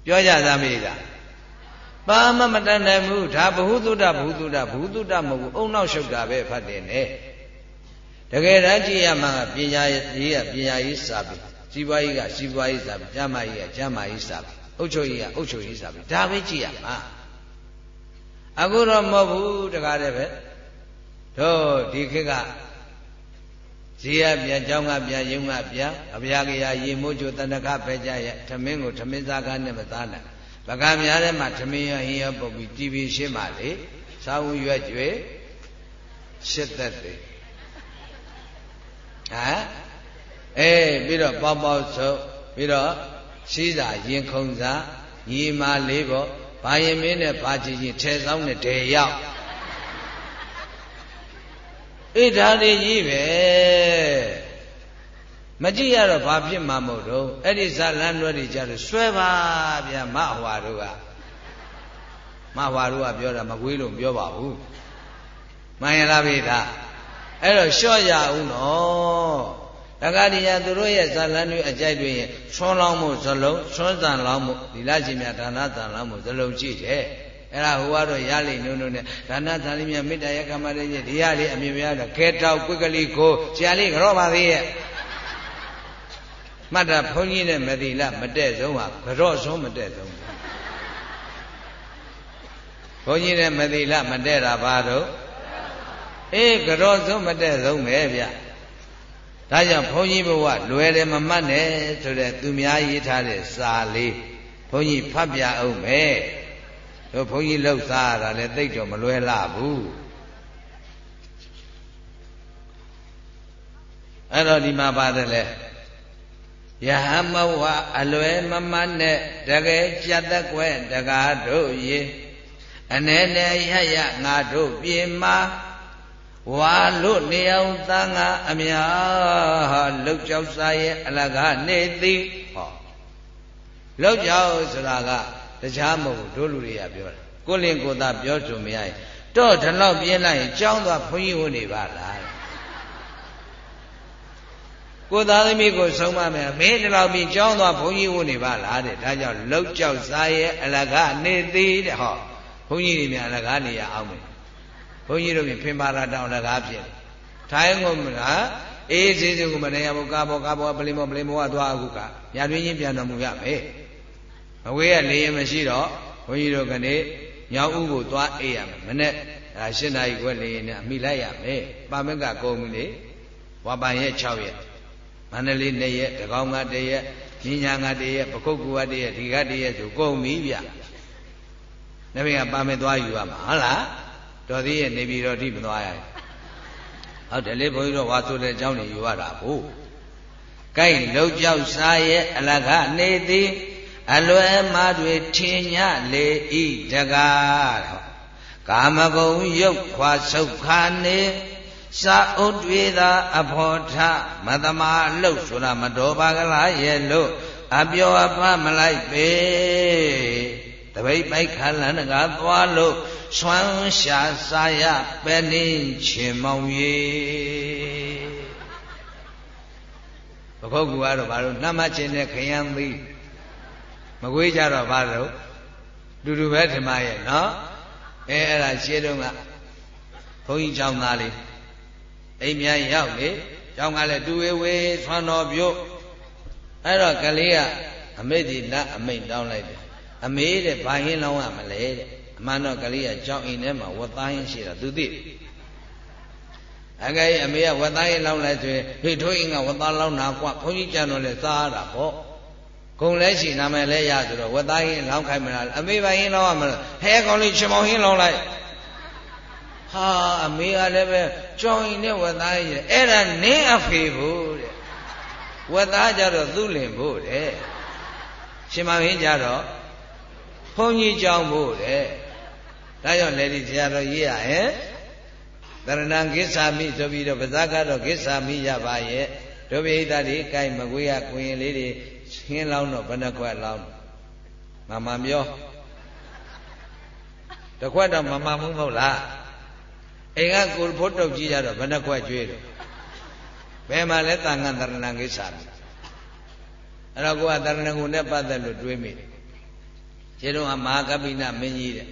A: ပြောကြသားမေးတာဘာမှမတတ်နိုင်ဘူးဒါဘုသုတဘုသုတဘုသုတမဟုတ်ဘူးအုံနောက်ရှုပ်တာပဲဖတ်တယ်နဲ့ တကယ်တမ်းကြည့်ရမှာကပညာရေးကပညာရေးစာပေစီးပွားရေးကစီးပွားရေးစာပေကျမ်းမာရေးကကျမ်းမာရေးစာပေအုပ်ချုပ်ရေးကအုပ်ချုပ်ရေးစာပေဒါပဲကြည့်ရမှာအခုတော့မဟုတ်ဘူးတကားတည်းပဲတို့ဒီခေတ်ကဇီးရပြန်เจ้าကပြန်ယုံကပြန်အဗျာကရာရေမိုးချိုတဏ္ဍခပဲကြရဲ့ထမင်းကိုထမင်းစားကားနဲ့မသားနိုင်ပကံများထဲမှာထမင်းရဟင်းရပုတ်ပြီးတီဗီရှင်းပါလေစာဝရွက်ကျွေရှစ်သက်တယ် ဟမ်အေးပြီးတော့ပေါပေါဆုပ်ပြီးတော့ရှိစာရင်ခုံစာညီမလေးပေါ့ဘာရင်မင်းနဲ့ဘာကြည့်ချင်းထဲဆောင်နဲ့ဒေရောက်အေးဒါတွေကြီးပဲမကြည့်ရတော့ဘာဖြစ်မှာမဟုတ်တော့အဲ့ဒီဇာလန်းလွဲတွေကြလို့ဆွဲပါဗျာမဟွာတို့ကမဟွာတို့ကပြောတာမကွေးလို့ပြောပါဘူးမှန်ရလားဗျာ အဲ့တော့လျှော့ရအောင်နော်တက္ကတိယသူတို့ရဲ့ဇာလန်းတွေအကြိုက်တွေရင်ဆွန်းလောင်းမှုဇလုံးဆွန်းစံလောင်းမှုဒီလရှင်မြဒါနသံလောင်းမှုဇလုံးရှိတယ်အဲ့ဒါဟိုကတော့ရလိမ့်နုံနုံနဲ့ဒါနသံလေးမြမေတ္တာရကမ္မလေးကြီးဒီရလေးအမြင်များတော့ခဲတောက်ကွက်ကလေးကိုဆရာလေးကြောပါသေးရဲ့မှတ်တာဘုန်းကြီးနဲ့မတိလမတဲ့ဆုံးဟာကြော့ဆုံးမတဲ့ဆုံးဘုန်းကြီးနဲ့မတိလမတဲ့တာဘာတော့ အေးကြော့ဆုံးမတဲ့ဆုံးပဲဗျဒါကြောင့်ဘုန်းကြီးဘဝလွယ်တယ်မမှတ်နဲ့ဆိုတဲ့သူများရေးထားတဲ့စာလေးဘုန်းကြီးဖတ်ပြအောင်မယ်တို့ဘုန်းကြီးလှုပ်စားရတာလည်းသိတော့မလွယ်လာဘူးအဲ့တော့ဒီမှာပါတယ်လေယဟမဝအလွယ်မမနဲ့တကယ်ကြက်သက်ွယ်တကားတို့ရေအနေနဲ့ရရငါတို့ပြေမာ ဝါလို့နေအောင်သံဃာအများလှုပ်ကြောက်စားရဲ့အလကားနေသည်ဟောလှုပ်ကြောက်ဆိုတာကတခြားမဟုတ်တို့လူတွေကပြောတာကိုလင်ကိုသာပြောဆိုမရရင်တော့ဒီလောက်ပြင်းလိုက်ရင်ကြောင်းသွားဘုန်းကြီးဝင်နေပါလားကိုသားသမီးကိုဆုံးမမယ်မင်းဒီလောက်ပြီးကြောင်းသွားဘုန်းကြီးဝင်နေပါလားတဲ့ဒါကြောင့်လောက်ကြောက်စားရဲ့အလကနေသေးတဲ့ဟောဘုန်းကြီးတွေများအလကားနေရအောင်မယ် ဘုန်းကြီးတို့ပြင်ဖင်ပါရတောင်အလကားဖြစ်ထိုင်းကုန်မလားအေးစေးစေးကိုမနေရဘူးကာဘောကာဘောပလင်မောပလင်မောကသွားအခုကညာတွင်ချင်းပြန်တော်မူရမယ်အဝေးကလေရင်မရှိတော့ဘုန်းကြီးတို့ကနေ့ညောင်ဥကိုသွားအေးရမယ်မနေ့အဲ၈နာရီခွဲလေရင်နဲ့အမိလိုက်ရမယ်ပါမကကုံပြီလေဝါပန်ရဲ့6ရက်မန္တလေး2ရက်တကောင်းက1ရက်ညညာက1ရက်ပခုတ်ကူက1ရက်ဒီက1ရက်ဆိုကုန်ပြီဗျ။နဘီကပါမယ်သွားယူရမှာဟုတ်လား။ တော်သေးရဲ့နေပြည်တော်ထိမသွားရဘူး။ဟုတ်တယ်လေဘုန်းကြီးတို့ဝါဆိုတဲ့အကြောင်းတွေယူရတာကို။ကိုင်းလုံကြောက်စားရဲ့အလကနေသည်အလွယ်မတွေထင်ညလေဤတကားတော့ကာမဂုဏ်ရုပ်ခွာဆုတ်ခါနေစာအုပ်တွေသာအဖော်ထမသမာလှုပ်ဆိုတာမတော်ပါကလားရဲ့လို့အပြောအဖမလိုက်ပေ တပိတ်ပိုက်ခါလန်းကသွားလို့ဆွမ်းရှာစာရပဲနေချင်မောင်ရေဘခုတ်ကူကတော့ဘာလို့နှမ်းမချင်းတဲ့ခရမ်းသီးမကွေးကြတော့ဘာလို့တူတူပဲထင်မရဲ့နော်အဲအဲ့ဒါရှင်းတော့ကဘုန်းကြီးเจ้าသားလေးအိမ်မြန်ရောက်လေเจ้าကလည်းတူဝေဝေဆွမ်းတော်ပြုတ်
B: အဲ့တော့ကလေးကအမေဒီနတ်အမိတ်တောင်းလိုက်တယ် ် အမေတဲ့ဘာဟင်းလောင်းရမလဲတဲ့အမှန်တော့ကလေးကကြောင်အိမ်ထဲမှာဝတ်သားဟင်းရှိတာသူသိအကဲအမေကဝတ်သားဟင်းလောင်းလိုက်ဆိုရင်ဟေ့ထိုးအင်းကဝတ်သားလောင်းတာကွဘုန်းကြီးကြံတော့လဲစားရတာပေါ့ဂုံလဲရှိနာမည်လဲရဆိုတော့ဝတ်သားဟင်းလောင်းခိုင်းမလားအမေဘာဟင်းလောင်းရမလားဟဲကောင်လေးချမောင်ဟင်းလောင်းလိုက်ဟာအမေကလည်းပဲကြောင်ရင်နဲ့ဝတ်သားရင်အဲ့ဒါနင်းအဖေဖို့တဲ့ဝတ်သားကြတော့သူ့လင်ဖို့တဲ့ရှင်မင်းကြတော့ ဘုန်းကြီးကြောင်ဖို့တဲ့ဒါကြောင့်လေဒီဆရာတော်ရေးရဟဲ့တရဏံကိစ္ဆာမိဆိုပြီးတော့ဗဇာကတော့ကိစ္ဆာမိရပါရဲ့ဒုဗိဟိတတွေကြိုက်မကွေးရကွင်လေးတွေရှင်းလောင်းတော့ဘယ်နှခွက်လောင်းမမပြောတခွက်တော့မမမှုမဟုတ်လားအိမ်ကကိုဖို့တုတ်ကြည့်ရတော့ဘယ်နှခွက်ကျွေးတော့ဘယ်မှာလဲတန်ခါတရဏံကိစ္စအဲ့တော့ကိုကတရဏဂုနဲ့ပတ်သက်လို့တွေးမိတယ် ခြေတော့မဟာကပိနမင်းကြီးတဲ့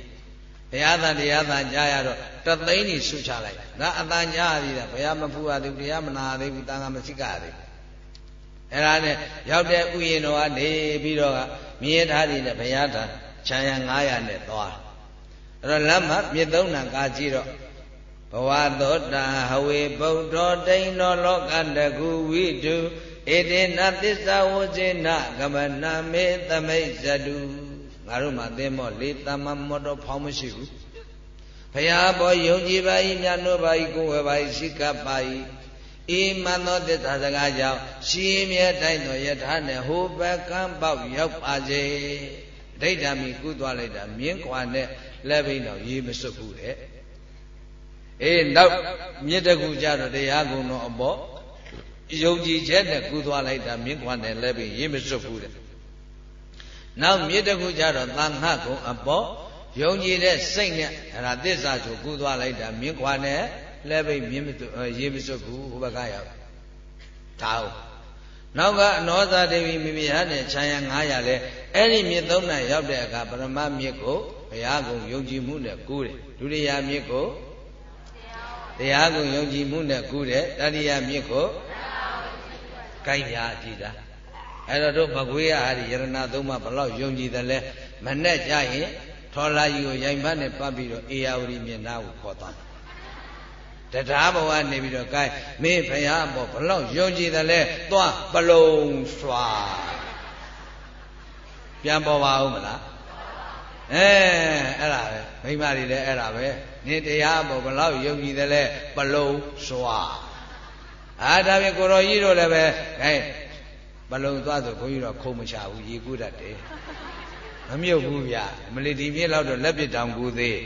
B: တရားသာတရားသာကြားရတော့တသိန်းကြီးဆုချလိုက်ငါအတန်ကြားရသေးတယ်ဘုရားမဖူရသေးဘူးတရားမနာသေးဘူးတန်ခါမရှိကြသေးဘူးအဲ့ဒါနဲ့ရောက်တဲ့ဥယျာဉ်တော်ကနေပြီးတော့မြင်းထားတွေနဲ့ဘုရားထာခြံရ900နဲ့သွားအဲ့တော့လမ်းမှာမြစ်သုံးနံကာကြည့်တော့ဘဝသောတာဟဝေဗုဒ္ဓတိန်တော်လောကတကူဝိတုဧတေနသစ္စာဝဇေနကမနာမေသမိတ်ဇတု ငါတို့မှာသင်မောလေးတမမောတော်ဖောင်းမရှိဘူးဘုရားဘောယုံကြည်ပါ၏မြတ်တို့ပါ၏ကိုယ်ဝယ်ပါ၏ရှိကပ်ပါ၏ဤမန်သောသစ္စာစကားကြောင့်ရှင်မြဲတိုင်းတော်ယထာနဲ့ဟိုဘကံပေါက်ရောက်ပါစေဒိဋ္ဌာမီကုသွားလိုက်တာမြင်းခွာနဲ့လက်ဘိန်းတော်ရေးမစွတ်ဘူးတဲ့အေးနောက်မြစ်တကူကြတော့တရားကုံတော်အပေါ်ယုံကြည်ချက်နဲ့ကူသွားလိုက်တာမြင့်ခွာနဲ့လဲပြီးရေးမစွတ်ဘူးတဲ့ နောက်မြစ်တကူကြတော့သံဃကုံအပေါ်ယုံကြည်တဲ့စိတ်နဲ့အဲ့ဒါသစ္စာဆိုကူသွားလိုက်တာမြင့်ခွာနဲ့လဲပြီးမြင့်မရေးမစွတ်ဘူးဟိုဘက်ကရောက်ဒါဟုတ်နောက်ကအနောသာဒေဝီမိမိဟာနဲ့ခြံရ900လဲအဲ့ဒီမြစ်သုံးနဲ့ရောက်တဲ့အခါပရမမြစ်ကိုဘုရားကုံယုံကြည်မှုနဲ့ကူးတယ်ဒုတိယမြစ်ကိုတရားကိုယုံကြည်မှုနဲ့ကူးတဲ့တတိယမြစ်ကိုကိုင်းညာကြည်တာ အဲ့တော့တို့မကွေးရဟာဒီယရဏသုံးပါးဘလောက်ယုံကြည်တယ်လဲမနဲ့ကြရင်ထော်လာကြီးကိုရိုင်ဖတ်နဲ့ပတ်ပြီးတော့အေယာဝတီမြင်နာကိုခေါ်သွားတရားဘဝနေပြီးတော့ gain မင်းဖရာပေါ့ဘလောက်ယုံကြည်တယ်လဲသွားပလုံစွာပြန်ပေါ်ပါဦးမလားအဲအဲ့ဒါပဲမိမတွေလည်းအဲ့ဒါပဲနေတရားပေါ်ဘလောက်ယုံကြည်တယ်လဲပလုံစွာအာဒါပြင်ကိုရောကြီးတို့လည်းပဲအဲ ပလုံသွားဆိုခွန်ကြီးတော့ခုံမချဘူးရေကူးတတ်တယ်မမြုပ်ဘူးဗျမလီဒီပြည့်လောက်တော့လက်ပစ်တောင်ကူသေး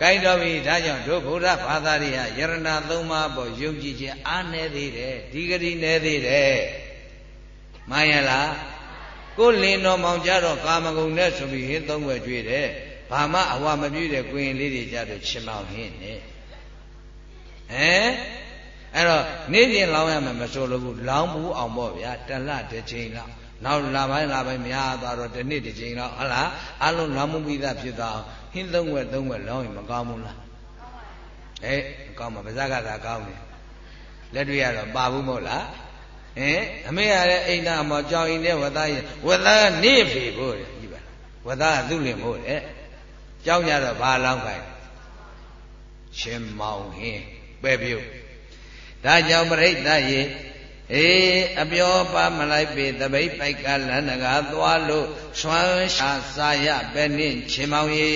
B: ကိုင်းတော်ပြီဒါကြောင့်တို့ဗုဒ္ဓဘာသာရိယယရဏသုံးပါးပေါ်ယုံကြည်ခြင်းအားနည်းသေးတယ်ဒီဂရီနည်းသေးတယ်မှန်ရလားကိုလင်းတော်မောင်ကြတော့ကာမဂုဏ်နဲ့ဆိုပြီးဟင်းသုံးွယ်ကြွေးတယ်ဘာမှအဝမပြည့်တဲ့ကိုရင်လေးတွေကြတော့ချင်မောင်ဟင်းနဲ့ဟမ် အဲ့တော့နေ့ချင်းလောင်းရမယ်မဆိုလို့ဘူးလောင်းဘူးအောင်ပေါ့ဗျာတလတစ်ချိန်လောက်နောက်လာပိုင်းလာပိုင်းများသွားတော့တစ်နေ့တစ်ချိန်လောက်ဟလားအလုံးလောင်းမှုပြီးသားဖြစ်သွားဟင်းသုံးွယ်သုံးွယ်လောင်းရင်မကောင်းဘူးလားအေးမကောင်းပါဗဇက်ကသာကောင်းတယ်လက်တွေ့ရတော့ပါဘူးမဟုတ်လားဟင်အမေရတဲ့အိမ်သားအမောကြောင်အိမ်နဲ့ဝသားရင်ဝသားကနေဖေဖို့တဲ့ကြည့်ပါဝသားကသူ့လင်ဖို့တဲ့ကြောင်းကြတော့ဘာလောင်းခိုင်းရှင်မောင်ဟင်းပဲ့ပြုတ် ဒါကြောင့်ပြိဋ္ဌရေအေးအပြောပါမလိုက်ပေတပိတ်ပိုက်ကလန္နကသွားလို့ဆွမ်းရှာစာရပဲနှင့်ချင်းမောင်ရေ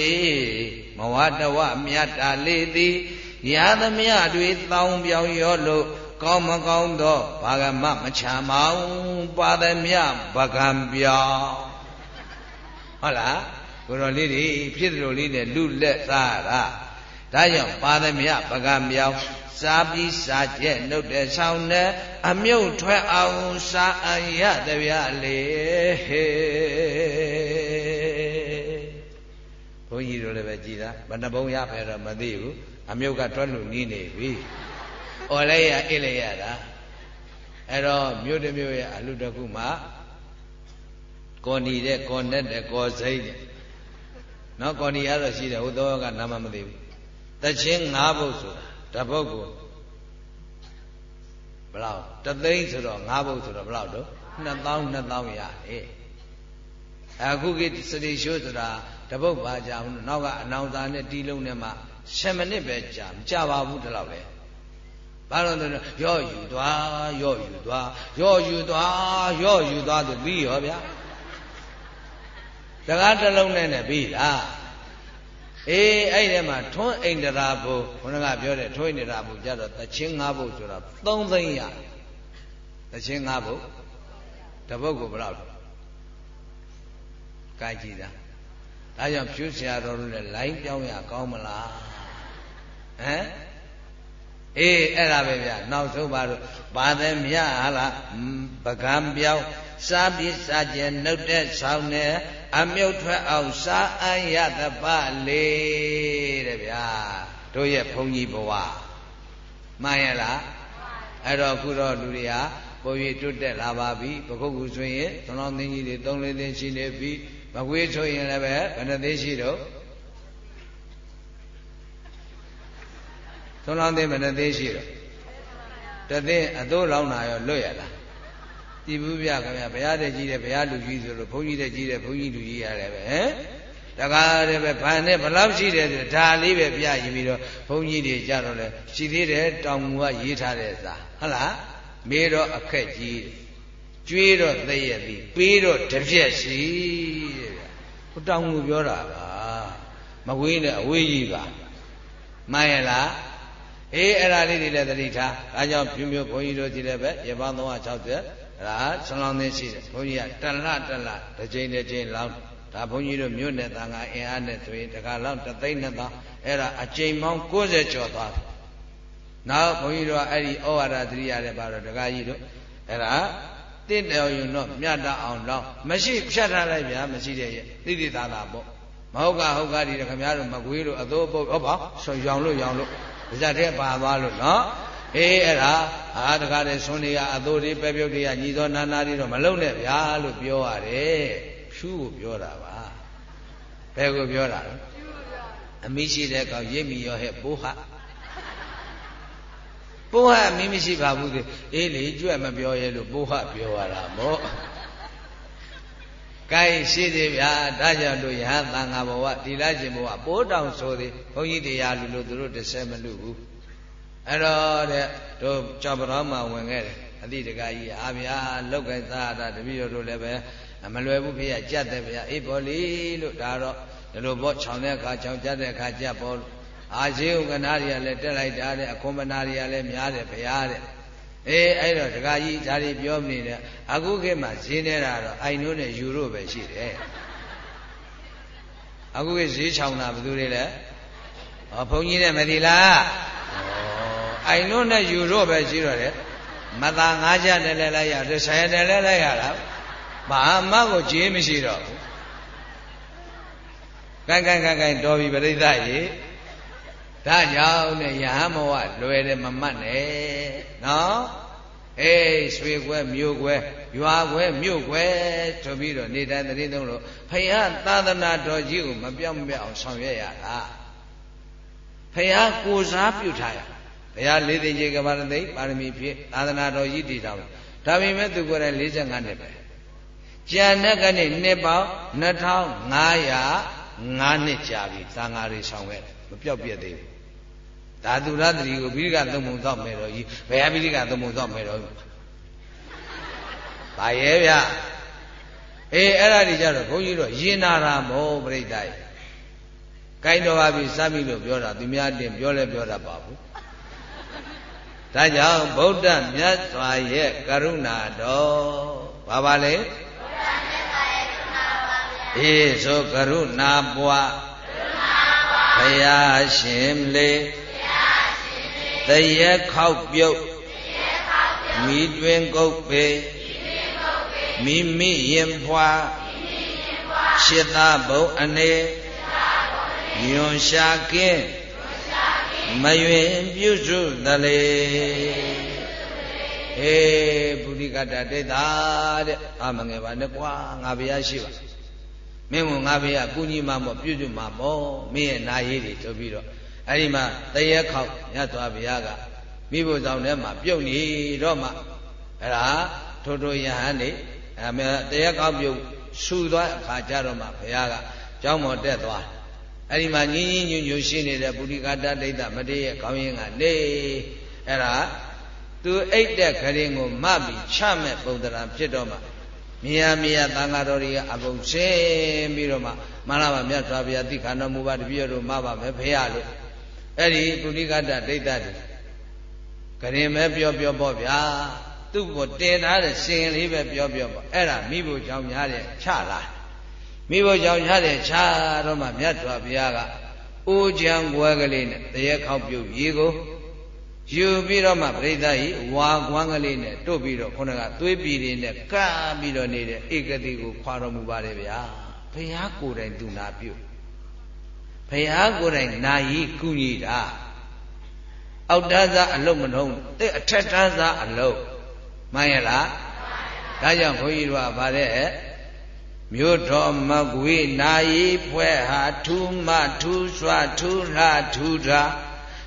B: မဝတဝမြတ်တာလေးသည်ရာသမျှတွေတောင်းပြောင်ရောလို့ကောင်းမကောင်းသောဘာဂမမချမောင်ပါသမျှဗကံပြောင်းဟုတ်လားကိုတော်လေးတွေဖြစ်တယ်လို့လေးနဲ့လူလက်စားတာဒါကြောင့်ပါသမျှဗကံပြောင်း စားပြီးစားကျက်နှုတ်တဲ့ဆောင်နဲ့အမြုပ်ထွက်အောင်စားအံ့ရတဗျာလေဟေဘုန်းကြီးတို့လည်းပဲကြည်တာဘယ်နှဘုံရဖဲတော့မသိဘူးအမြုပ်ကထွက်လို့နီးနေပြီ။အော်လိုက်ရအိတ်လိုက်ရတာအဲ့တော့မြို့တစ်မြို့ရဲ့အလူတစ်ခုမှာကော်နီတဲ့ကော်နဲ့တဲ့ကော်စိမ့်တဲ့နော်ကော်နီရတော့ရှိတယ်ဟိုတော့ကနာမမသိဘူး။တချင်း၅ဘုတ်ဆိုတာ တပုတ်ကိုဘလောက်တသိန်းဆိုတော့၅ဘုတ်ဆိုတော့ဘလောက်တော့2000 2000ရတယ်အခုကိစတိရှိုးဆိုတာတပုတ်ပါကြအောင်နောက်ကအနောင်သာနဲ့တီးလုံးနဲ့မှ10မိနစ်ပဲကြာမကြပါဘူးဒီလောက်လေဘာလို့လဲရော့ယူသွားရော့ယူသွားရော့ယူသွားရော့ယူသွားသူပြီးရောဗျာတကားတစ်လုံးနဲ့နဲ့ပြီးလား အေးအဲ့ဒီမှာထွန်းအိန္ဒရာဘုခொနကပြောတဲ့ထွန်းအိန္ဒရာဘုကြတော့တချင်း၅ဘုဆိုတော့3သိန်းရတချင်း၅ဘုတပုတ်ကိုဘယ်လောက်ကြိုက်ကြည့်တာဒါကြောင့်ဖြူဆရာတော်တို့လည်းလိုင်းပြောင်းရကောင်းမလားဟမ်အေးအဲ့ဒါပဲဗျနောက်ဆုံးပါတော့ဘာသက်မြဟာလားပကံပြောင်း စားပြီးစားကျင်နှုတ်တဲ့ဆောင်းနဲ့အမြုပ်ထွက်အောင်စားအံ့ရသပလေတဲ့ဗျာတို့ရဲ့ဘုန်းကြီးဘဝမှန်ရလားအဲ့တော့ခုတော့လူတွေဟာပုံရိပ်တွတ်တက်လာပါပြီပခုတ်ကူဆိုရင်သုံးတော်သင်ကြီးတွေသုံးလေးသိန်းရှိနေပြီမကွေးဆိုရင်လည်းပဲဘယ်နှသိရှိတော့သုံးလောင်းသိဘယ်နှသိရှိတော့တသိအသိုးလောင်းတာရောလွတ်ရလား ဒီဘူးပြခင်ဗျဘုရားတဲ့ကြီးတဲ့ဘုရားလူကြီးဆိုလို့ဘုန်းကြီးတဲ့ကြီးတဲ့ဘုန်းကြီးလူကြီးရတယ်ပဲဟမ်တကားတယ်ပဲဘာနဲ့ဘလောက်ရှိတယ်ဆိုဒါလေးပဲပြရင်ပြီးတော့ဘုန်းကြီးတွေကြတော့လေရှိသေးတယ်တောင်မူကရေးထားတဲ့စာဟုတ်လားမေးတော့အခက်ကြီးကျွေးတော့သည့်ရသည်ပေးတော့တပြက်စီတဲ့ဗျဟိုတောင်ကိုပြောတာပါမဝေးနဲ့အဝေးကြီးပါမှန်ရဲ့လားအေးအဲ့ဒါလေးတွေလည်းသတိထားဒါကြောင့်ပြမျိုးဘုန်းကြီးတို့ကြည့်တယ်ပဲရပောင်း360အဲ့ ဒါဆလောင်းသိရှိတယ်ဘုန်းကြီးကတလတလတစ်ချိန်တစ်ချိန်လောင်းဒါဘုန်းကြီးတို့မြို့နယ်တန်ခါအင်အားနဲ့ဆိုရင်တခါလောက်တသိန်းနဲ့သောအဲ့ဒါအချိန်ပေါင်း60ကျော်သွားတယ်နောက်ဘုန်းကြီးတို့ကအဲ့ဒီဩဝါဒသတိရတဲ့ပါတော့တခါကြီးတို့အဲ့ဒါတင့်တယ်ရင်တော့မြတ်တအောင်တော့မရှိဖြတ်ထားလိုက်ဗျာမရှိတဲ့ရဲ့တိတိသာသာပေါ့မဟုတ်ကဟုတ်ကဒီခင်ဗျားတို့မကွေးလို့အသိုးပုတ်ဟုတ်ပါဆိုရောင်လို့ရောင်လို့ပါဇက်ထဲပါသွားလို့နော် အေးအဲ့ဒါအာတကားတဲ့ဆွန်းတွေကအသိုးတွေပဲပြုတ်တွေကညီသောနာနာတွေတော့မလုံနဲ့ဗျာလို့ပြောရတယ်ဖြူကိုပြောတာပါဘယ်ကိုပြောတာလဲအမိရှိတဲ့ကောင်ရိပ်မိရောဟဲ့ပိုးဟာပိုးဟအမင်းမရှိပါဘူးအေးလေကြွက်မပြောရဲလို့ပိုးဟပြောရတာမို့ကိုင်းရှိသေးဗျာဒါကြောင့်တို့ယဟန်သံဃာဘဝတိလရှင်ဘဝပိုးတောင်ဆိုသည်ဘုန်းကြီးတရားလူလို့သူတို့တစ်ဆက်မလူဘူး အဲ့တော့တဲ့တို့ကြောက်ပတော်မှဝင်ခဲ့တယ်အတိတကကြီးအာဗျာလောက်ကစားတာတပည့်တော်တို့လည်းပဲမလွယ်ဘူးဖေရကြက်တယ်ဗျာအေးပေါ်လီလို့ဒါတော့ဒီလိုပေါ့ခြောင်တဲ့အခါခြောင်ကြက်တဲ့အခါကြက်ပေါ်လို့အာရှိဥကနာတွေကလည်းတက်လိုက်တာတဲ့အခွန်မနာတွေကလည်းများတယ်ဗျာတဲ့အေးအဲ့တော့ဒကာကြီးဒါတွေပြောမနေတဲ့အခုခေတ်မှာဈေးနေတာတော့အိုင်နိုးနဲ့ယူရိုပဲရှိတယ်အခုခေတ်ဈေးချောင်တာဘယ်သူတွေလဲဟောဘုန်းကြီးနဲ့မဒီလားဩ အိုင်နိုးနဲ့ယူရိုပဲရှိတော့တယ်မသာငါးချက်နဲ့လည်းလိုက်ရတယ်ဆယ်နဲ့လည်းလိုက်ရတာဘာမှကိုကြေးမရှိတော့ဘူးကိုင်ကိုင်ကိုင်ကိုင်တော်ပြီပြိဿရေဒါကြောင့်နဲ့ယဟမဝလွယ်တယ်မမှတ်နဲ့နော်အေးရွှေခွဲမြို့ခွဲရွာခွဲမြို့ခွဲဆိုပြီးတော့နေတိုင်းတည်းသုံးလို့ဖယားသာသနာတော်ကြီးကိုမပြောင်းမပြောင်းအောင်ဆောင်ရွက်ရတာဖယားကိုစားပြုထားရ ဘုရားလေးသိကြီးကဘာရသိပါရမီဖြင့်သာသနာတော်ကြီးတည်တော်ဒါပေမဲ့သူကိုယ်တိုင်45နှစ်ပဲကျန်တဲ့ကနေ့နှစ်ပေါင်း2505နှစ်ကြာပြီသံဃာတွေဆောင်ခဲ့မပြောက်ပြက်သေးဘူးဓာတုရတ္တိကိုဘိရိကသုံးပုံသောက်မယ်တော့ကြီးဘယ်ဟာဘိရိကသုံးပုံသောက်မယ်တော့ဘာရဲဗျအေးအဲ့ဒါတွေကြတော့ဘုန်းကြီးတို့ရင်နာတာမဟုတ်ပြိတ္တရဲ့ကိုင်းတော်ပါပြီစပြီလို့ပြောတာသူများတင်ပြောလဲပြောတတ်ပါဘူး ဒါကြောင့်ဗုဒ္ဓမြတ်စွာရဲ့ကရုဏာတော်ဘာပါလဲအေးဆိုကရုဏာပွားဘုရားရှင်လေးတရက်ခောက်ပြုတ်မိတွင်ကုတ်ပေမိမိရင်ဖွာရှစ်သားဘုံအနေညွန်ရှာကင်း မယွင်ပြုစုတလေအေးပုရိကတတေတာတဲ့အမငယ်ပါနဲ့ကွာငါဘုရားရှိပါမင်းကငါဘုရားကုညီမမောပြုစုမှာမောမင်းရဲ့နာရည်တွေဆိုပြီးတော့အဲ့ဒီမှာတရေခောက်မြတ်စွာဘုရားကမိဖို့ဆောင်ထဲမှာပြုတ်နေတော့မှအဲ့ဒါထိုထိုယဟန်နေအမေတရားကောက်ပြုတ်ဆူသွားအခါကျတော့မှဘုရားကကျောင်းမော်တက်သွား အဲ့ဒီမှာညီညီညွညွရှိနေတဲ့ပုရိကတဒိဋ္ဌမတေးရဲ့ခေါင်းရင်းကနေအဲ့ဒါသူအိတ်တဲ့ခရင်ကိုမပြီးချမဲ့ပုံတရာဖြစ်တော့မှမြာမြာသံဃာတော်တွေကအကုန်ဆင်းပြီးတော့မှမလာပါမြတ်စွာဘုရားသိခန္ဓာမူပါတပြည့်တို့မပါမယ်ဖေရလို့အဲ့ဒီပုရိကတဒိဋ္ဌတွေခရင်ပဲပြောပြောပေါ့ဗျာသူ့ကိုတင်ထားတဲ့ရှင်လေးပဲပြောပြောပေါ့အဲ့ဒါမိဖို့ကြောင့်များတဲ့ချလာ မိဖို့ကြောင့်ချတဲ့ချတော့မှမြတ်စွာဘုရားကအိုးချံွယ်ကလေးနဲ့တရေခေါက်ပြုတ်ရေကိုယူပြီးတော့မှပြိဿကြီးဝါကွမ်းကလေးနဲ့တို့ပြီးတော့ခုနကသွေးပြည်တွေနဲ့ကပ်ပြီးတော့နေတဲ့ဧကတိကိုခွာတော်မူပါတယ်ဗျာဘုရားကိုယ်တိုင်သူနာပြုဘုရားကိုယ်တိုင်နာယီကုညီတာအောက်တန်းစားအလုတ်မနှုံးတဲ့အထက်တန်းစားအလုတ်မှန်ရလားဒါကြောင့်ဘုန်းကြီးတို့ကဗါတဲ့ မြို့တော်မကွေနာယီဖွဲ့ဟာထူးမထူးစွာထူးလှထူးတာ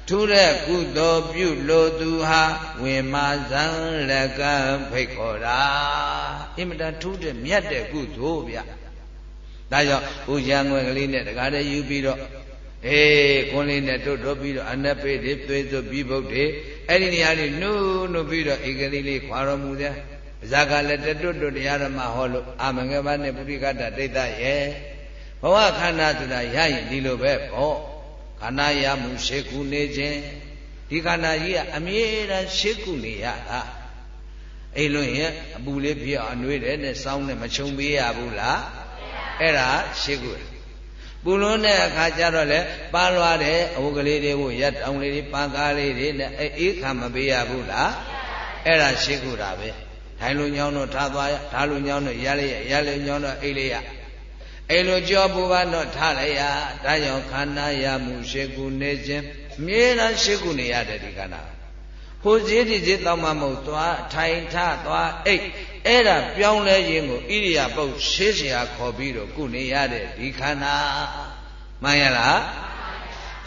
B: ထူးတဲ့ကုသိုလ်ပြုလို့သူဟာဝင်မာဇံလက်ကဖိတ်ခေါ်တာအင်မတန်ထူးတဲ့မြတ်တဲ့ကုသိုလ်ဗျဒါကြောင့်ဦးရံငွယ်ကလေးနဲ့တကားတည်းယူပြီးတော့အေးခွန်းလေးနဲ့တွတ်တွတ်ပြီးတော့အနက်ပေတွေသွေးသွပြီးဘုတ်တွေအဲ့ဒီနေရာလေးနှုတ်နှုတ်ပြီးတော့ဧကလေးလေးခွာတော်မူတဲ့ ဇာကလည်းတတွတ်တွတ်တရားဓမ္မဟောလို့အာမင်္ဂဘာနဲ့ပုရိကတဒိဋ္ဌရဲ့ဘဝခန္ဓာဆိုတာရရင်ဒီလိုပဲပေါ့ခန္ဓာရမှုရှေကုနေခြင်းဒီခန္ဓာကြီးကအမြဲတမ်းရှေကုနေရတာအိလွန်ရဲ့အပူလေးဖြစ်အောင်အနှွေးတယ်နဲ့စောင်းနဲ့မချုံပေးရဘူးလားအဲ့ဒါရှေကုတယ်ပူလွန်းတဲ့အခါကျတော့လေပါလွားတဲ့အဝတ်ကလေးတွေဝရက်တောင်လေးတွေပန်းကားလေးတွေနဲ့အေးခံမပေးရဘူးလားအဲ့ဒါရှေကုတာပဲ ထိုင်လို့ညောင်းတော့ထားသွားရဓာလို့ညောင်းတော့ရလေရရလေညောင်းတော့အိတ်လေရအိတ်လို့ကြောပူပါတော့ထားလေရဒါကြောင့်ခန္ဓာရမှုရှိကုနေခြင်းမြဲတမ်းရှိကုနေရတယ်ဒီခန္ဓာဟိုဈေးဒီဈေးတောင်းမှမဟုတ်သွားထိုင်ထသွားအိတ်အဲ့ဒါပြောင်းလဲခြင်းကိုဣရိယာပုတ်ရှေးစရာခေါ်ပြီးတော့ကုနေရတဲ့ဒီခန္ဓာမှန်ရလား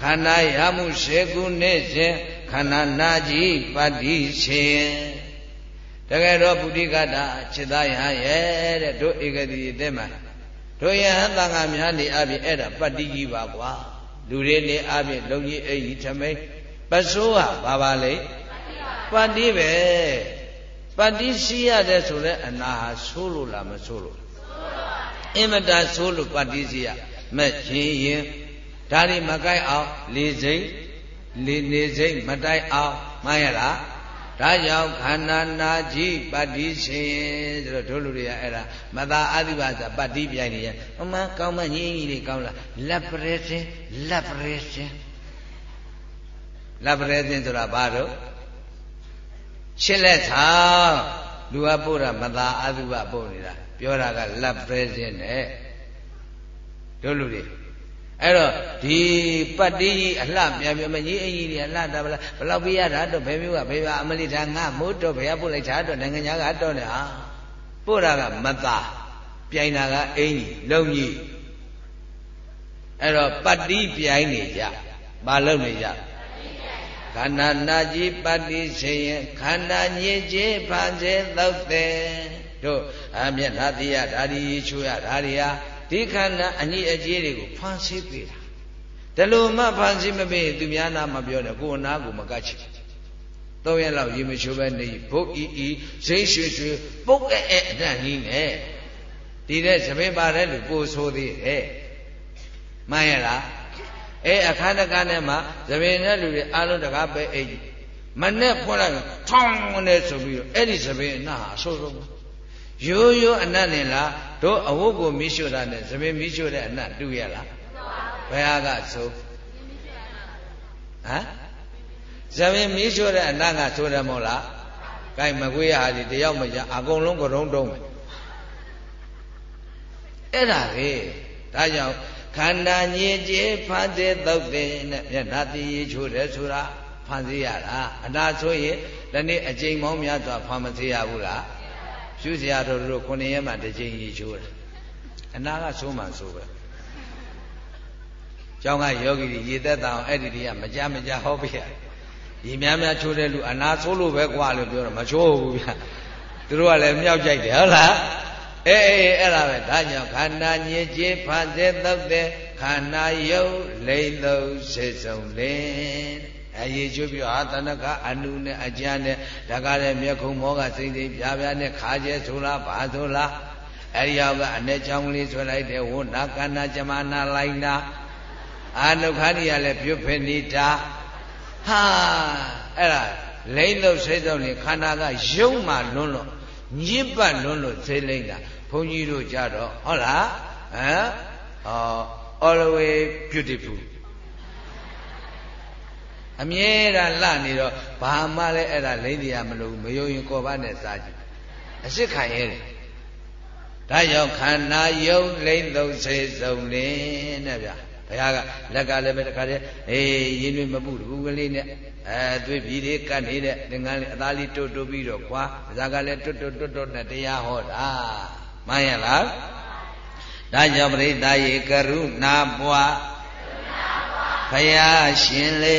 B: ခန္ဓာရမှုရှေကုနေခြင်းခန္ဓာနာကြီးပတ္တိရှင် တကယ်တော့ပုရိကတာจิตယဟရဲ့တဲ့တို့ဧကတိတဲ့မှာတို့ယဟန်တန်ခါများနေအပြင်အဲ့ဒါပတ္တိကြီးပါကွာလူတွေနေအပြင်လုံကြီးအိကြီးထမိန်ပစိုးဟာဘာပါလဲပတ္တိပဲပတ္တိရှိရတဲ့ဆိုတဲ့အနာဟာဆိုးလို့လားမဆိုးလို့အင်မတန်ဆိုးလို့ပတ္တိရှိရမဲ့ချင်းရင်ဒါတွေမကိုက်အောင်လေစိမ့်လေနေစိမ့်မတိုက်အောင်မှန်ရလား ဒါကြောင့်ခန္ဓာနာကြီးပတ္တိရှင်ဆိုတော့တို့လူတွေကအဲ့ဒါမသာအဓိပါဆိုပတ္တိပြိုင်နေရအမှန်ကောင်းမညင်းကြီးတွေကောင်းလားလက်ပရဲစင်လက်ပရဲစင်လက်ပရဲစင်ဆိုတာဘာတော့ရှင်းလက်ဆောင်လူကပို့တာမသာအဓိပါပို့နေတာပြောတာကလက်ပရဲစင်နဲ့တို့လူတွေ အဲ့တော့ဒီပတ္တိကြီးအလှပြန်ပြမကြီးအကြီးတွေအလှတာဘလားဘလောက်ပြရတာတော့ဘယ်မျိုးကဘယ်ပါအမလိထာငါမိုးတော့ဘယ်ပို့လိုက်တာတော့နိုင်ငံသားကတော့နေဟာပို့တာကမသာပြိုင်တာကအင်းကြီးလုံကြီးအဲ့တော့ပတ္တိပြိုင်နေကြဘာလုပ်နေကြခန္ဓာနာကြီးပတ္တိရှင်ရင်ခန္ဓာညစ်ကြေးဖန်စေသောတဲ့တို့အမျက်နှာတိယဓာရီချူရဓာရီဟာ ဒီခန္ဓာအညစ်အကြေးတွေကိုဖန်ဆင်းပေးတာဒါလို့မှဖန်ဆင်းမပေးသူများနာမပြောနဲ့ကိုယ်နာကိုမကတ်ချင်သုံးရက်လောက်ရေမချိုးပဲနေဘုတ်ဤဤဇိရွှေရွှေပုတ်အဲအဲအတန်ကြီးနဲ့ဒီတဲ့သပင်ပါတဲ့လူကိုဆိုသေးတယ်မှန်ရလားအဲအခါတကနဲ့မှသပင်တဲ့လူတွေအားလုံးတကားပဲအိတ်မနဲ့ဖွင့်လိုက်ထောင်းနဲ့ဆိုပြီးတော့အဲ့ဒီသပင်အနာအဆိုးဆုံး ရိုးရိုးအနတ်နဲ့လားတို့အဝတ်ကိုမိရှုတာနဲ့သမင်မိရှုတဲ့အနတ်တူရလားဘယ်ဟာကဆိုဟမ်သမင်မိရှုတဲ့အနတ်ကဆိုတယ်မဟုတ်လားဂိုင်မကွေးရဟာဒီတယောက်မကြအကုန်လုံးကရုံးတုံးမယ်အဲ့ဒါလေဒါကြောင့်ခန္ဓာညစ်ကြေးဖတ်တဲ့သုတ်တဲ့နဲ့မျက်နှာတည်ရချိုးတယ်ဆိုတာဖန်စီရတာအနာဆိုရင်ဒီနေ့အကျိန်မောင်းများစွာဖန်မစေရဘူးလား ရှုစရာတော်တို့ခုနှစ်ရက်မှတစ်ချိန်ရေချိုးတယ်အနာကဆိုးမှဆိုးပဲကျောင်းကယောဂီတွေရေသက်တာအောင်အဲ့ဒီတည်းကမကြမကြဟောပြရရေများများချိုးတဲ့လူအနာဆိုးလို့ပဲကွာလို့ပြောတော့မချိုးဘူးဗျသူတို့ကလည်းမြောက်ကြိုက်တယ်ဟုတ်လားအေးအေးအဲ့ဒါပဲဒါကြောင့်ခန္ဓာညစ်ကြေးဖန်ဆဲသုတ်တဲ့ခန္ဓာယုတ်လိမ့်သုံးစေစုံလင် အရေးချွပြီးအာတနကအနုနဲ့အကြမ်းနဲ့ဒါကလည်းမျက်ခုံမောကစိမ့်စိမ့်ပြားပြားနဲ့ခါကျဲဆိုလားဘာဆိုလားအဲ့ဒီရောက်ကအ내ချောင်းလေးဆွဲလိုက်တယ်ဝဏ္ဏကန္နာဇမနာလိုက်တာအာနုခါရီကလည်းပြုတ်ဖနေတာဟာအဲ့ဒါလိမ့်လို့စိတ်ဆုံးနေခန္ဓာကယုံမှလွန်းလို့ညစ်ပတ်လွန်းလို့သိလိမ့်တာဘုန်းကြီးတို့ကြတော့ဟုတ်လားဟမ်ဟော always beautiful အမြဲတမ်းလှနေတော့ဘာမှလည်းအဲ့ဒါလိမ့်တရားမလို့မယုံရင်ကောပါနဲ့စားကြည့်အစ်စ်ခံရဲတယ်ဒါကြောင့်ခန္ဓာယုံလိမ့်သုံးစေစုံလင်းတဲ့ဗျာဘုရားကလက်ကလည်းပဲတခါတည်းအေးရင်းနှွေးမပုတကူကလေးနဲ့အဲသွေးပြီးတွေကတ်နေတဲ့သင်္ကန်းလေးအသားလေးတွတ်တွတ်ပြီးတော့ခွာဇာကလည်းတွတ်တွတ်တွတ်တွတ်နဲ့တရားဟောတာမှန်ရလားဒါကြောင့်ပရိသတ်ရေကရုဏာပွားဘုရားရှင်လေ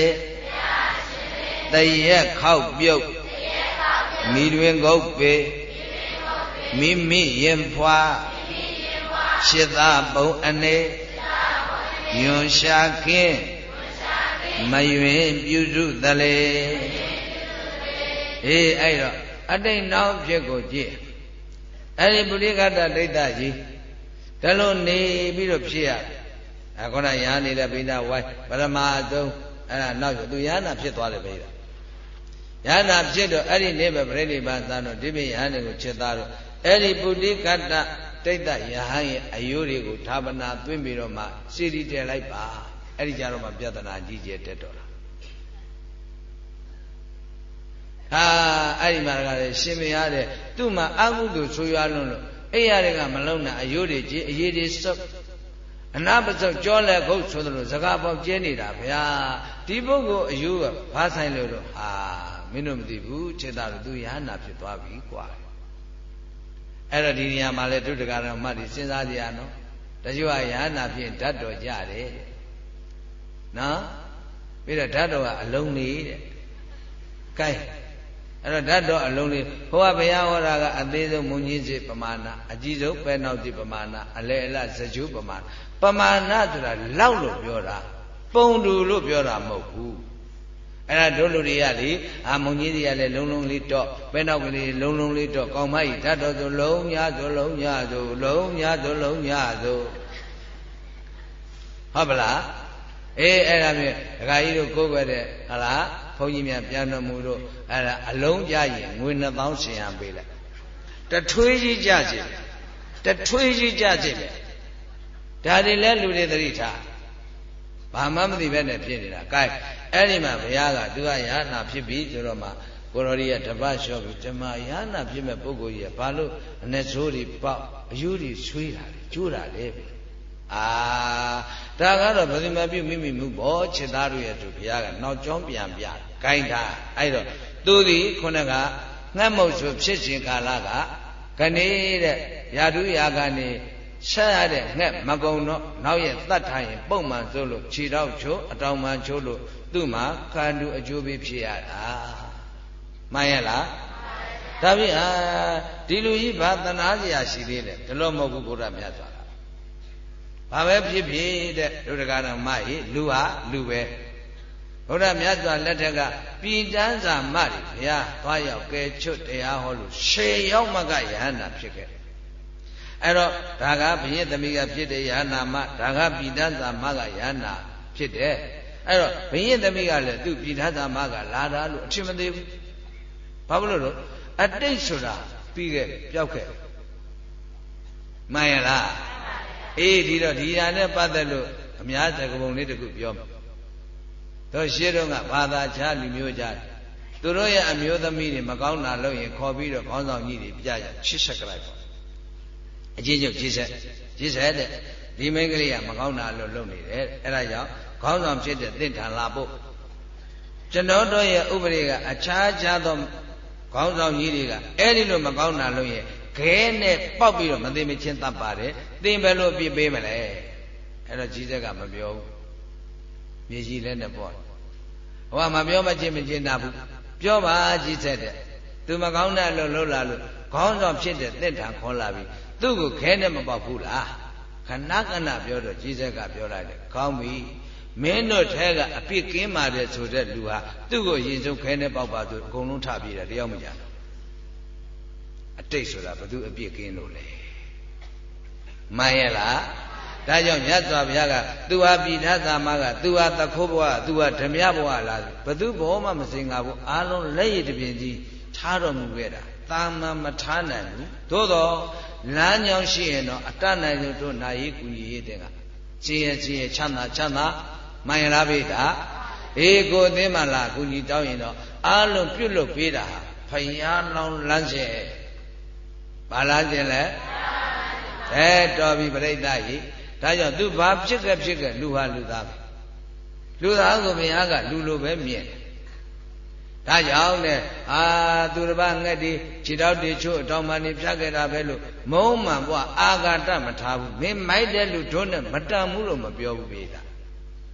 B: တရက်ခောက်ပြုတ်မိတွင်ကုတ်ပေမိမိရင်ဖွာရှစ်သာပုံအနေယွန်ရှာခင်းမယွင်ပြုစုတလေအေးအဲ့တော့အတိတ်နောက်ဖြစ်ကိုကြည့်အဲ့ဒီပုရိကတ္တဒိဋ္ဌကြီးဒါလို့နေပြီးတော့ဖြစ်ရအခုနရာနေတဲ့ဘိနာဝိုင်းပရမအသုံးအဲ့ဒါနောက်သူရာနာဖြစ်သွားတယ်ဘိဒါ ရာနာဖြစ်တော့အဲ့ဒီနေပဲပြိဋိဘသံတော့ဒီပိယဟန်တွေကိုချက်သားတော့အဲ့ဒီပုရိကတ္တတိတ်တယဟန်ရဲ့အယိုးတွေကိုဌာပနာသွင်းပြီးတော့မှစီရီတယ်လိုက်ပါအဲ့ဒီကြတော့မှပြဿနာကြီးကျယ်တက်တော့တာဟာအဲ့ဒီမှာကလည်းရှင်မရတဲ့သူ့မှာအကုသိုလ်ဆိုးရွားလွန်းလို့အဲ့ရတွေကမလုံးနဲ့အယိုးတွေကြီးအရေးတွေစုပ်အနာပစုပ်ကြောလက်ခုတ်ဆိုသလိုစကားပေါက်ကျဲနေတာဗျာဒီပုဂ္ဂိုလ်အယိုးကဘာဆိုင်လို့တော့ဟာ မင်းတို့မသိဘူးခြေသားတို့သူရဟနာဖြစ်သွားပြီကွာအဲ့တော့ဒီနေရာမှာလဲဒုဒကရမတ်ဒီစဉ်းစားကြရနော်တချို့ကရဟနာဖြစ်ဓာတ်တော်ကြတယ်နော်ပြီးတော့ဓာတ်တော်ကအလုံးနေတဲ့ကဲအဲ့တော့ဓာတ်တော်အလုံးလေးဘုရားဘုရားဟောတာကအသေးဆုံးမုံကြီးစိပမာဏအကြီးဆုံးပဲနောက်တိပမာဏအလဲအလဇဂျုပမာဏပမာဏဆိုတာလောက်လို့ပြောတာပုံတူလို့ပြောတာမဟုတ်ဘူး အဲ့ဒါတို့လူတွေကလေအာမုံကြီးတွေကလည်းလုံးလုံးလေးတော့ပဲနောက်ကလေးလုံးလုံးလေးတော့ကောင်းမကြီးဓာတ်တော်ဆိုလုံးညာဆိုလုံးညာဆိုလုံးညာဆိုလုံးညာဆိုဟုတ်ပလားအေးအဲ့ဒါမျိုးဒကာကြီးတို့ကိုးကွယ်တဲ့ဟလားဘုန်းကြီးများပြန်တော်မူတို့အဲ့ဒါအလုံးကြရင်ငွေ2000ရှင်ရပေးလိုက်တထွေးကြီးကြစီတထွေးကြီးကြစီလေဒါတွေလဲလူတွေသတိထား ဘာမှမသိပဲနဲ့ဖြစ်နေတာကဲအဲ့ဒီမှာဘုရားကသူကရဟနာဖြစ်ပြီဆိုတော့မှကိုရော်ရီကတပတ်လျှော့ပြီးဓမ္မရဟနာဖြစ်မဲ့ပုဂ္ဂိုလ်ကြီးကဘာလို့အနေဆိုးတွေပေါက်အယူတွေဆွေးတာလေကျိုးတာလေအာဒါကတော့ဗတိမပြုမိမိမှုဘောခြေသားတို့ရဲ့သူဘုရားကနောက်ကျောင်းပြန်ပြဂိုင်းတာအဲ့တော့သူဒီခုနကငှက်မုတ်ဆိုဖြစ်ခြင်းကာလကခဏေးတဲ့ရာထူးရာကနေ ဆက်ရတဲ့ငှက်မကုံတော့နောက်ရဲ့တတ်ထားရင်ပုံမှန်ဆိုလို့ခြေတော့ချိုးအတောင်မှချိုးလို့သူ့မှာခန္ဓုအကျိုးပေးဖြစ်ရတာမှန်ရဲ့လားဒါဖြင့်အာဒီလူကြီးဘာတနာစရာရှိသေးလဲဒီလိုမဟုတ်ဘူးဘုရားမြတ်စွာဘာပဲဖြစ်ဖြစ်တဲ့ဒုဒကတော်မကြီးလူဟာလူပဲဘုရားမြတ်စွာလက်ထက်ကပြည်တန်းစာမတွေဘုရားသွားရောက်ကဲချွတ်တရားဟောလို့ရှေရောက်မကယဟန္တာဖြစ်ခဲ့ အဲ့တော့ဒါကဘုရင်သမီးကဖြစ်တဲ့ယဟနာမဒါကပြည်တန်းစာမကယဟနာဖြစ်တဲ့အဲ့တော့ဘုရင်သမီးကလည်းသူ့ပြည်တန်းစာမကလာတာလို့အထင်မသေးဘူးဘာလို့လို့အတိတ်ဆိုတာပြီးခဲ့ပျောက်ခဲ့မှန်ရလားအေးဒီတော့ဒီဟာနဲ့ပတ်သက်လို့အများသကပုံလေးတခုပြောမယ်တို့ရှင်းတော့ကဘာသာခြားလူမျိုးကြတယ်သူတို့ရဲ့အမျိုးသမီးတွေမကောင်းတာလို့ရင်ခေါ်ပြီးတော့ခေါင်းဆောင်ကြီးတွေပြကြချစ်ဆက်ကလိုက်ပေါ့ အချင်းချင်းကြီးဆက်ကြီးဆက်တဲ့ဒီမိန်းကလေးကမကောင်းတာလို့လုပ်နေတယ်အဲ့ဒါကြောင့်ခေါင်းဆောင်ဖြစ်တဲ့တင့်ထန်လာဖို့ကျွန်တော်တို့ရဲ့ဥပဒေကအခြားခြားသောခေါင်းဆောင်ကြီးတွေကအဲ့ဒီလိုမကောင်းတာလို့ရင်ခဲနဲ့ပေါက်ပြီးတော့မသိမချင်းတတ်ပါတယ်သင်ဘယ်လိုပြစ်ပေးမလဲအဲ့တော့ကြီးဆက်ကမပြောဘူးမြေကြီးလည်းနဲ့ပေါ့ဟိုကမပြောမချင်းမချင်းတာဘူးပြောပါကြီးဆက်တဲ့သူမကောင်းတဲ့လို့လှုပ်လာလို့ခေါင်းဆောင်ဖြစ်တဲ့တက်ထံခေါ်လာပြီ သူ့ကိုခဲနဲ့မပေါက်ဘူးလားခဏခဏပြောတော့ကြီးစက်ကပြောလိုက်တယ်ကောင်းပြီမင်းတို့ထဲကအပြစ်ကင်းပါတယ်ဆိုတဲ့လူဟာသူ့ကိုရင်ဆုံးခဲနဲ့ပေါက်ပါဆိုအကုန်လုံးထပြေးတယ်တယောက်မကြဘူးအတိတ်ဆိုတာဘသူအပြစ်ကင်းလို့လဲမှန်ရဲ့လားဒါကြောင့်မြတ်စွာဘုရားကသူဟာပြည်ထသမကသူဟာသခိုးဘဝသူဟာဓမြဘဝလားဘသူဘောမှမစင်ကဘူးအာလုံးလက်ရည်တပြင်ကြီးထားတော်မူခဲ့တာတာမန်မထားနိုင်ဘူးသို့တော့ လမ်းကြောင်းရှိရင်တော့အတတ်နိုင်ဆုံးတို့နာရေးကူညီရေးတဲ့ကခြေရခြေရချမ်းသာချမ်းသာမှန်ရလားဗျာအေးကိုအသိမှလာကူညီတောင်းရင်တော့အာလုံးပြုတ်လို့ပေးတာဖယားလောင်းလမ်းစေဘာလားကျင်လဲအဲတော်ပြီပြိဿကြီးဒါကြောင့်သူဘာဖြစ်ခဲ့ဖြစ်ခဲ့လူဟာလူသားပဲလူသားကိုဘုရားကလူလိုပဲမြင်တယ် ဒါကြောင့်နဲ့အာသူတစ်ပါးငှက်ဒီခြေတောက်တွေချို့အတောင်မှန်နေဖြတ်ခဲ့တာပဲလို့မုံမှန်ဘွားအာဃာတမထားဘူးမင်းမိုက်တဲ့လူတို့နဲ့မတန်ဘူးလို့မပြောဘူးပေတာ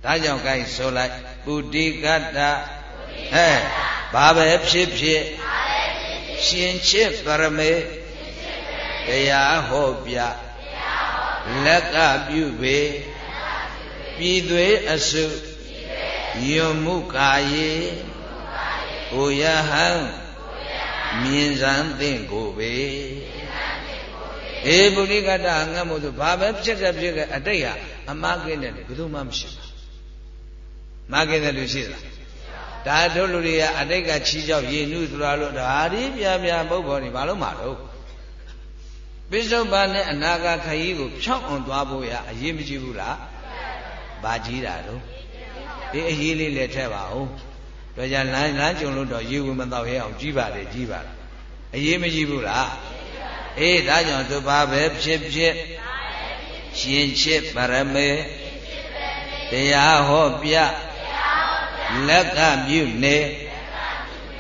B: ဒါကြောင့် gain ဆိုလိုက်ပုတိကတ္တဟဲ့ဘာပဲဖြစ်ဖြစ်ရှင်ချစ်ပရမေတရားဟောပြလက်ကပြုပေပြည်သွေးအစုယွန်မှုကာယေ ကိုယဟံမြင်စံသင့်ကိုပဲအေပုရိကတငတ်မို့ဆိုဘာပဲဖြစ်ခဲ့ဖြစ်ခဲ့အတိတ်ဟာအမကင်းတဲ့ဘယ်သူမှမရှိဘူးမကင်းတဲ့လူရှိသလားဒါတို့လူတွေကအတိတ်ကချီးကြောက်ရည်နုဆိုတာလို့ဒါဒီပြပြပုဂ္ဂိုလ်တွေဘာလို့မှတော့ပိဿုပန်နဲ့အနာဂါခရီးကိုဖြောင်းအောင်သွားဖို့ရအရေးမကြီးဘူးလားဘာကြီးတာတော့ဒီအရေးလေးလည်းထည့်ပါဦး တော့ကြလမ်းလမ်းကြုံလို့တော့ရေဝင်မတော့ရဲအောင်ကြီးပါတယ်ကြီးပါတယ်အရေးမကြီးဘူးလားအေးဒါကြောင့်သူဘာပဲဖြစ်ဖြစ်ရှင်ချစ်ပရမေတရားဟောပြလက်ကပြုနေ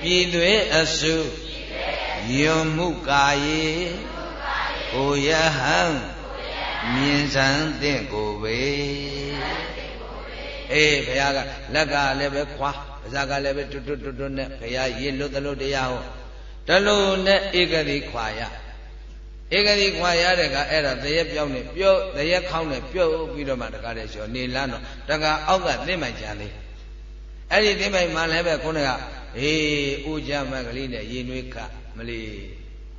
B: ပြည်သွေးအစုယွန်မှုကာယေကိုယဟံမြင်စံတဲ့ကိုပဲအေးဘုရားကလက်ကလည်းပဲခွာ ပါဇာကလည်းပဲတွတ်တွတ်တွတ်တွတ်နဲ့ဘုရားရေလွတ်သလိုတရားဟောတလို့နဲ့ဧကတိခွာရဧကတိခွာရတဲ့ကအဲ့ဒါတရက်ပြောင်းနေပြုတ်တရက်ခေါင်းနဲ့ပြုတ်ပြီးတော့မှတကားတဲ့ကျော်နေလန်းတော့တကားအောက်ကသင်္မိုင်ကြံသေးအဲ့ဒီသင်္မိုင်မှလည်းပဲခုနကအေးဦးကြမကလေးနဲ့ရေနွေးခမလေး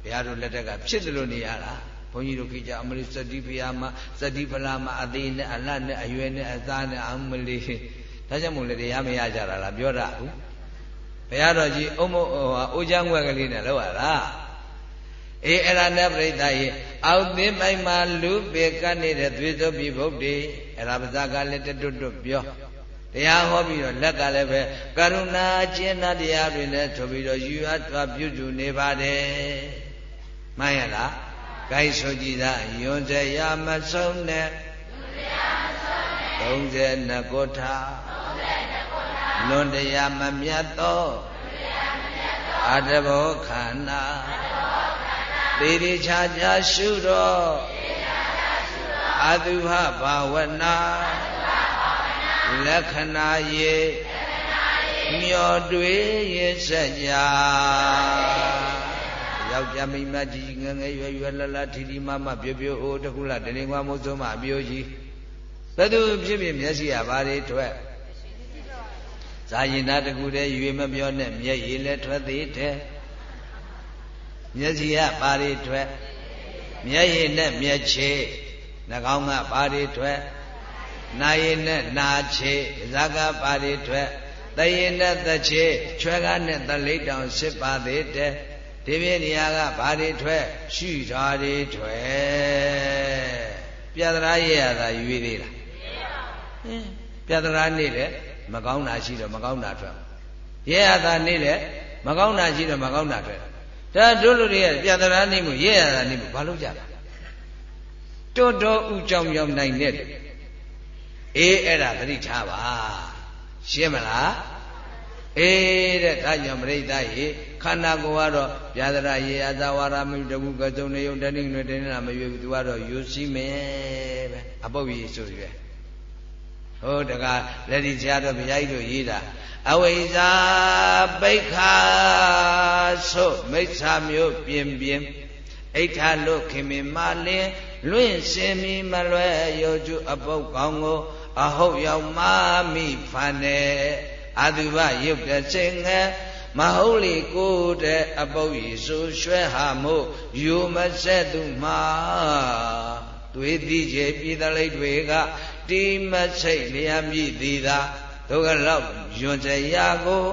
B: ဘုရားတို့လက်ထက်ကဖြစ်တယ်လို့နေရတာဘုန်းကြီးတို့ခိကြအမလေးစတိဖရာမစတိဖလာမအသေးနဲ့အလတ်နဲ့အရွယ်နဲ့အသားနဲ့အမလေး ဒါကြောင့်မို့လေတရားမရကြတာလားပြောတာဟုတ်ဘုရားတော်ကြီးအုံမအိုးချမ်းွက်ကလေးနဲ့လောက်ရတာအေးအဲ့ဒါနဲ့ပြိဿရေအောက်သိမိုင်မှာလူပေကနေတဲ့သွေးစုပ်ပြီးဗုဒ္ဓေအဲ့ဒါပါဇာကလည်းတွတ်တွတ်ပြောတရားဟောပြီးတော့လက်ကလည်းပဲကရုဏာအကျဉ်းနာတရားတွေနဲ့ထုတ်ပြီးတော့ယူအပ်သွားပြုစုနေပါတယ်မှန်ရလားဂိုင်းဆိုကြည်သာယွန်စေရမဆုံးနဲ့32ကိုထား လွန်တရားမမြတ်သောအတဘောခန္ဓာသေတိချာချာရှုတော်အတုဟဘာဝနာလက္ခဏာယေမျောတွေ့ရစကြယောက်ျားမိန်းမကြီးငငယ်ရွယ်ရွယ်လလထီထီမမပြပြအိုးတခုလားတရင်ကွာမိုးစုံမအပြိုးကြီးဘယ်သူဖြစ်ဖြစ်မျက်စိကဘာတွေထွက် ဇာယင်နာတကူတည်းရွေမပြောနဲ့မျက်ရည်လည်းထွက်သေးတယ်မျက်စိကဘာတွေထွက်မျက်ရည်နဲ့မျက်ခြေနှာခေါင်းကဘာတွေထွက်နာရည်နဲ့နာခြေဇာကဘာတွေထွက်သရင်နဲ့သခြေချွဲကားနဲ့သလိတောင်စစ်ပါသေးတယ်ဒီပြည့်နေရာကဘာတွေထွက်ရှုဓာတွေထွက်ပြဒရာရဲ့ရတာရွေးသေးလားပြဒရာနေလေ မကောင်းတာရှိတော့မကောင်းတာထွက်ရဲရတာနေလေမကောင်းတာရှိတော့မကောင်းတာထွက်ဒါတို့လူတွေကပြဒရာနေမှုရဲရတာနေမှုဘာလို့ကြတာတွတ်တော်ဥကြောင်ကြောင်နိုင်တဲ့အေးအဲ့ဒါသတိထားပါရှင်းမလားအေးတဲ့ဒါကြောင့်ပရိသတ်ရေခန္ဓာကိုယ်ကတော့ဗျာဒရာရေအသာဝါရမတကူကစုံနေုံတဏိငွေတင်းနာမရွေဘူးသူကတော့ယူစီမယ်ပဲအပုပ်ကြီးဆိုရွယ် ဟိုတကလက်ဒီဆရာတော်ဘုရားကြီးတို့ရေးတာအဝိဇ္ဇာပိခာဆိုမိစ္ဆာမျိုးပြင်းပြင်းအိဋ္ဌလို့ခင်မင်မလင်းလွင့်စင်မီမလွဲရောကျအပုတ်ကောင်းကို အဟုတ်ရောက်မာမိဖန်နေအတုပရုပ်တစိငယ်မဟုတ်လေကိုတဲ့အပုတ်ရီဆိုရွှဲဟာမို့ယူမဆက်သူမှာတွေးသိချေပြည်တလိတ်တွေက တိမဆိတ်လျာမြည်သည်သာဒုက္ခလောက်ယွန်စရာကို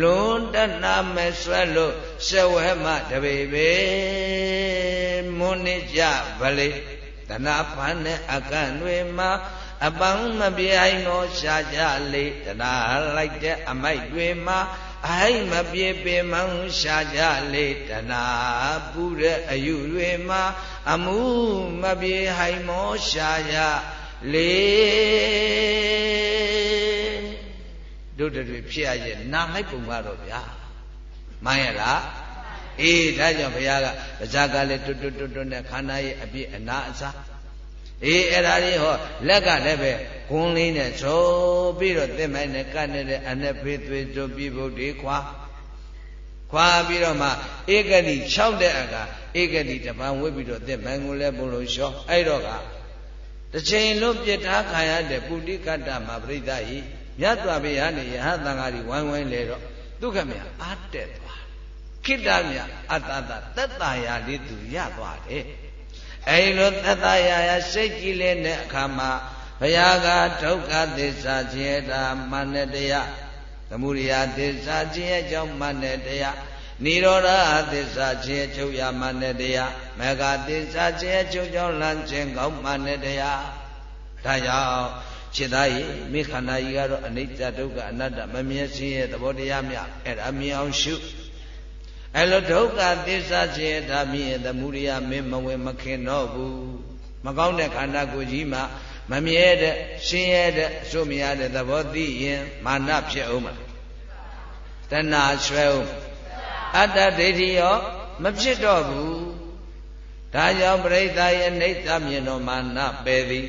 B: လွန်တနာမဆွဲလို့စဝဲမတပေပေမွန်းနေကြဗလေတနာဖန်တဲ့အကန့်တွေမှာအပန်းမပြိုင်တော့ရှာကြလေတနာလိုက်တဲ့အမိုက်တွေမှာအဟိမပြေပေမှန်ရှာကြလေတနာပူတဲ့အယူတွေမှာအမှုမပြေဟိုင်မောရှာကြ လေတို့တွေဖြစ်ရရဲ့နာလိုက်ပုံကတော့ဗျာမှန်ရလားအေးဒါကြောင့်ဘုရားကဇာကလည်းတွတ်တွတ်တွတ်နဲ့ခန္ဓာရဲ့အပြည့်အနာအစားအေးအဲ့ဒါလေးဟောလက်ကလည်းပဲဂုံးလေးနဲ့ဆိုပြီးတော့သင်မိုင်းနဲ့ကတ်နေတဲ့အနဲ့ဖေးသွေးတို့ပြဖို့ဒီခွာခွာပြီးတော့မှဧကတိ6တဲ့အခါဧကတိတပံဝိပြီးတော့သင်မိုင်းကိုလည်းဘုံလို့လျှော့အဲ့တော့က တစ်ချိန်လုံးပြစ်ထားခံရတဲ့ပုတိကတ္တမှာပြိဿဟိမြတ်စွာဘုရားနဲ့ယဟန်တန်ဃာကြီးဝိုင်းဝိုင်းလေတော့ဒုက္ခမြအားတက်သွားခိတ္တမြအတ္တတသက်တာယာလေးသူရသွားတယ်အဲဒီလိုသက်တာယာရစိတ်ကြည်လေးတဲ့အခါမှာဘုရားကဒုက္ခသစ္စာခြင်းတာမနတရားသမုဒယသစ္စာခြင်းအကြောင်းမနတရား နိရောဓသစ္စာခြင်းချုပ်ရမနတရားမေဃသစ္စာခြင်းချုပ်ကြောင်းလမ်းခြင်းကောင်းမနတရားဒါကြောင့်จิตသားကြီးမိခန္ဓာကြီးကတော့အနိစ္စဒုက္ခအနတ္တမမြဲစင်းရဲ့သဘောတရားမြအဲ့ဒါမြင်အောင်ရှုအဲ့လိုဒုက္ခသစ္စာခြင်းဒါမြင်သမုဒယမင်းမဝင်မခင်တော့ဘူးမကောင်းတဲ့ခန္ဓာကိုယ်ကြီးမှာမမြဲတဲ့ရှင်းရဲတဲ့အစိုးမရတဲ့သဘောသိရင်မာနဖြစ်အောင်မလားတဏှာဆွဲအောင် အတ္တဒိဋ္ဌိရောမဖြစ်တော့ဘူးဒါကြောင့်ပရိသတ်ရဲ့အိဋ္ဌမြင်တော့မာနပယ်သည်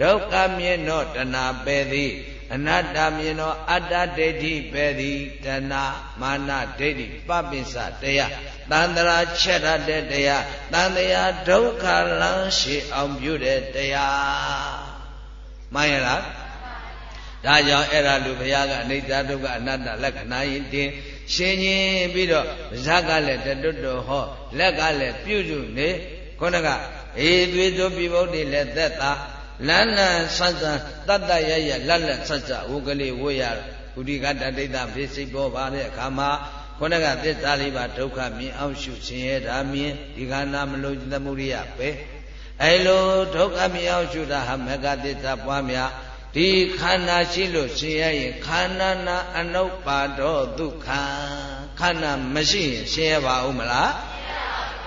B: ဒုက္ခမြင်တော့တဏှာပယ်သည်အနတ္တမြင်တော့အတ္တဒိဋ္ဌိပယ်သည်တဏှာမာနဒိဋ္ဌိပပိစ္ဆတရားတန်တရာချက်ရတဲ့တရားတန်တရားဒုက္ခလမ်းရှိအောင်ပြုတဲ့တရားမှန်ရလားဒါကြောင့်အဲ့ဒါလူဘုရားကအနိစ္စဒုက္ခအနတ္တလက္ခဏာယင်တင် ရှင်းချင်းပြီးတော့ဇက်ကလည်းတတွတ်တော်ဟောလက်ကလည်းပြုစုနေခုနကအေးသွေးတို့ပြဘုတ်တွေလည်းသက်သာလန်းလန်းဆန်းဆန်းတတ်တရရလက်လက်ဆက်ဆက်ဝုကလေးဝိရဘုဒိကတတိတဖိစိတ်ပေါ်ပါတဲ့အခါမှာခုနကသစ္စာလေးပါဒုက္ခမြင်အောင်ရှုရှင်ရတာမြင်ဒီကနာမလို့သမုဒိယပဲအဲလိုဒုက္ခမြင်အောင်ရှုတာဟာမကသစ္စာပွားများ ဒီခန္ဓာရှိလို့ရှင်ရရင်ခန္ဓာနာအနုပ္ပါဒောဒုက္ခခန္ဓာမရှိရင်ရှင်ရပါဦးမလား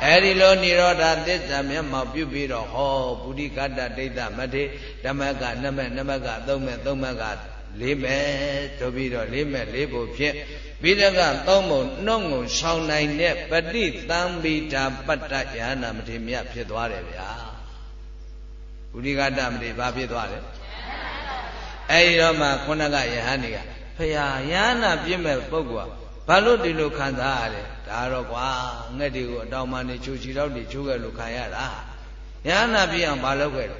B: အဲဒီလိုនិရောဓသစ္စာမျက်မှောက်ပြုပြီးတော့ဟောပုရိကတ္တဒိဋ္ဌမထေဓမ္မကနမနမကသုံးမဲ့သုံးမဲ့ကလေးမဲ့ဆိုပြီးတော့လေးမဲ့လေးဖို့ဖြစ်ပြီးတော့ကသုံးပုံနှုတ်ငုံဆောင်နိုင်တဲ့ပฏิသံပိတာပတ္တယဟနာမထေမြတ်ဖြစ်သွားတယ်ဗျာပုရိကတ္တမထေဘာဖြစ်သွားလဲ အဲဒီတော့မှခုနကယဟန်နေကဖရာယဟနာပြည့်မဲ့ပုဂ္ဂိုလ်ဘာလို့ဒီလိုခံစားရလဲဒါတော့ကွာငှက်တွေကိုအတောင်မှနေချိုချီတော့တွေချိုးခဲ့လို့ခံရတာယဟနာပြည့်အောင်ဘာလုပ်ခဲ့လဲ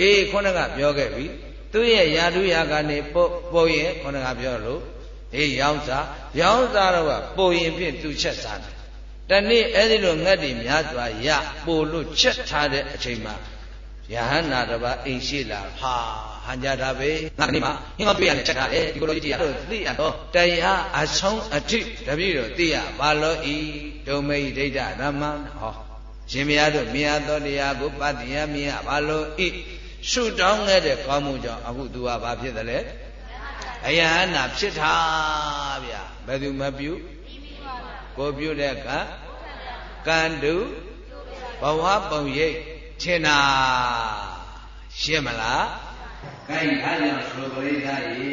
B: အေးခုနကပြောခဲ့ပြီသူ့ရဲ့ယာတုယာကနေပုတ်ပုတ်ရင်ခုနကပြောလို့အေးရောင်းစားရောင်းစားတော့ကပုတ်ရင်ဖြင့်သူချက်စားတယ်တနေ့အဲ့ဒီလိုငှက်တွေများစွာရပို့လို့ချက်ထားတဲ့အချိန်မှာယဟန္တာတပါအိမ်ရှိလာဟာ ဟန်ကြတာပဲငါကနေမှဟင်းမတွေ့ရနဲ့ချက်ထားတယ်ဒီကိုလိုကြီးတရားတော့သိရတော့တရားအဆုံးအထိတပည့်တော်သိရဘာလို့ဤဒုမိတ်ဒိဋ္ဌဓမ္မဟောရှင်မရတို့မြတ်သောတရားကိုပတ္တိယမြတ်ဘာလို့ဤရှုတောင်းခဲ့တဲ့ကောင်းမှုကြောင့်အခုသူကဘာဖြစ်တယ်လဲအယဟနာဖြစ်တာဗျာဘယ်သူမပြုကိုပြုတဲ့ကကန္တုဘဝပုံရိပ်ထင်တာရှင်းမလား ကိုင်းအားကြောင့်ဆိုပရိသတ်ဤ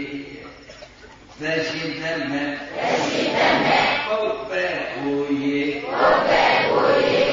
B: သက်ရှိတတ်မဲ့သက်ရှိတတ်မဲ့ပုပ္ပေကိုရေပုပ္ပေကိုရေမြဲရှိ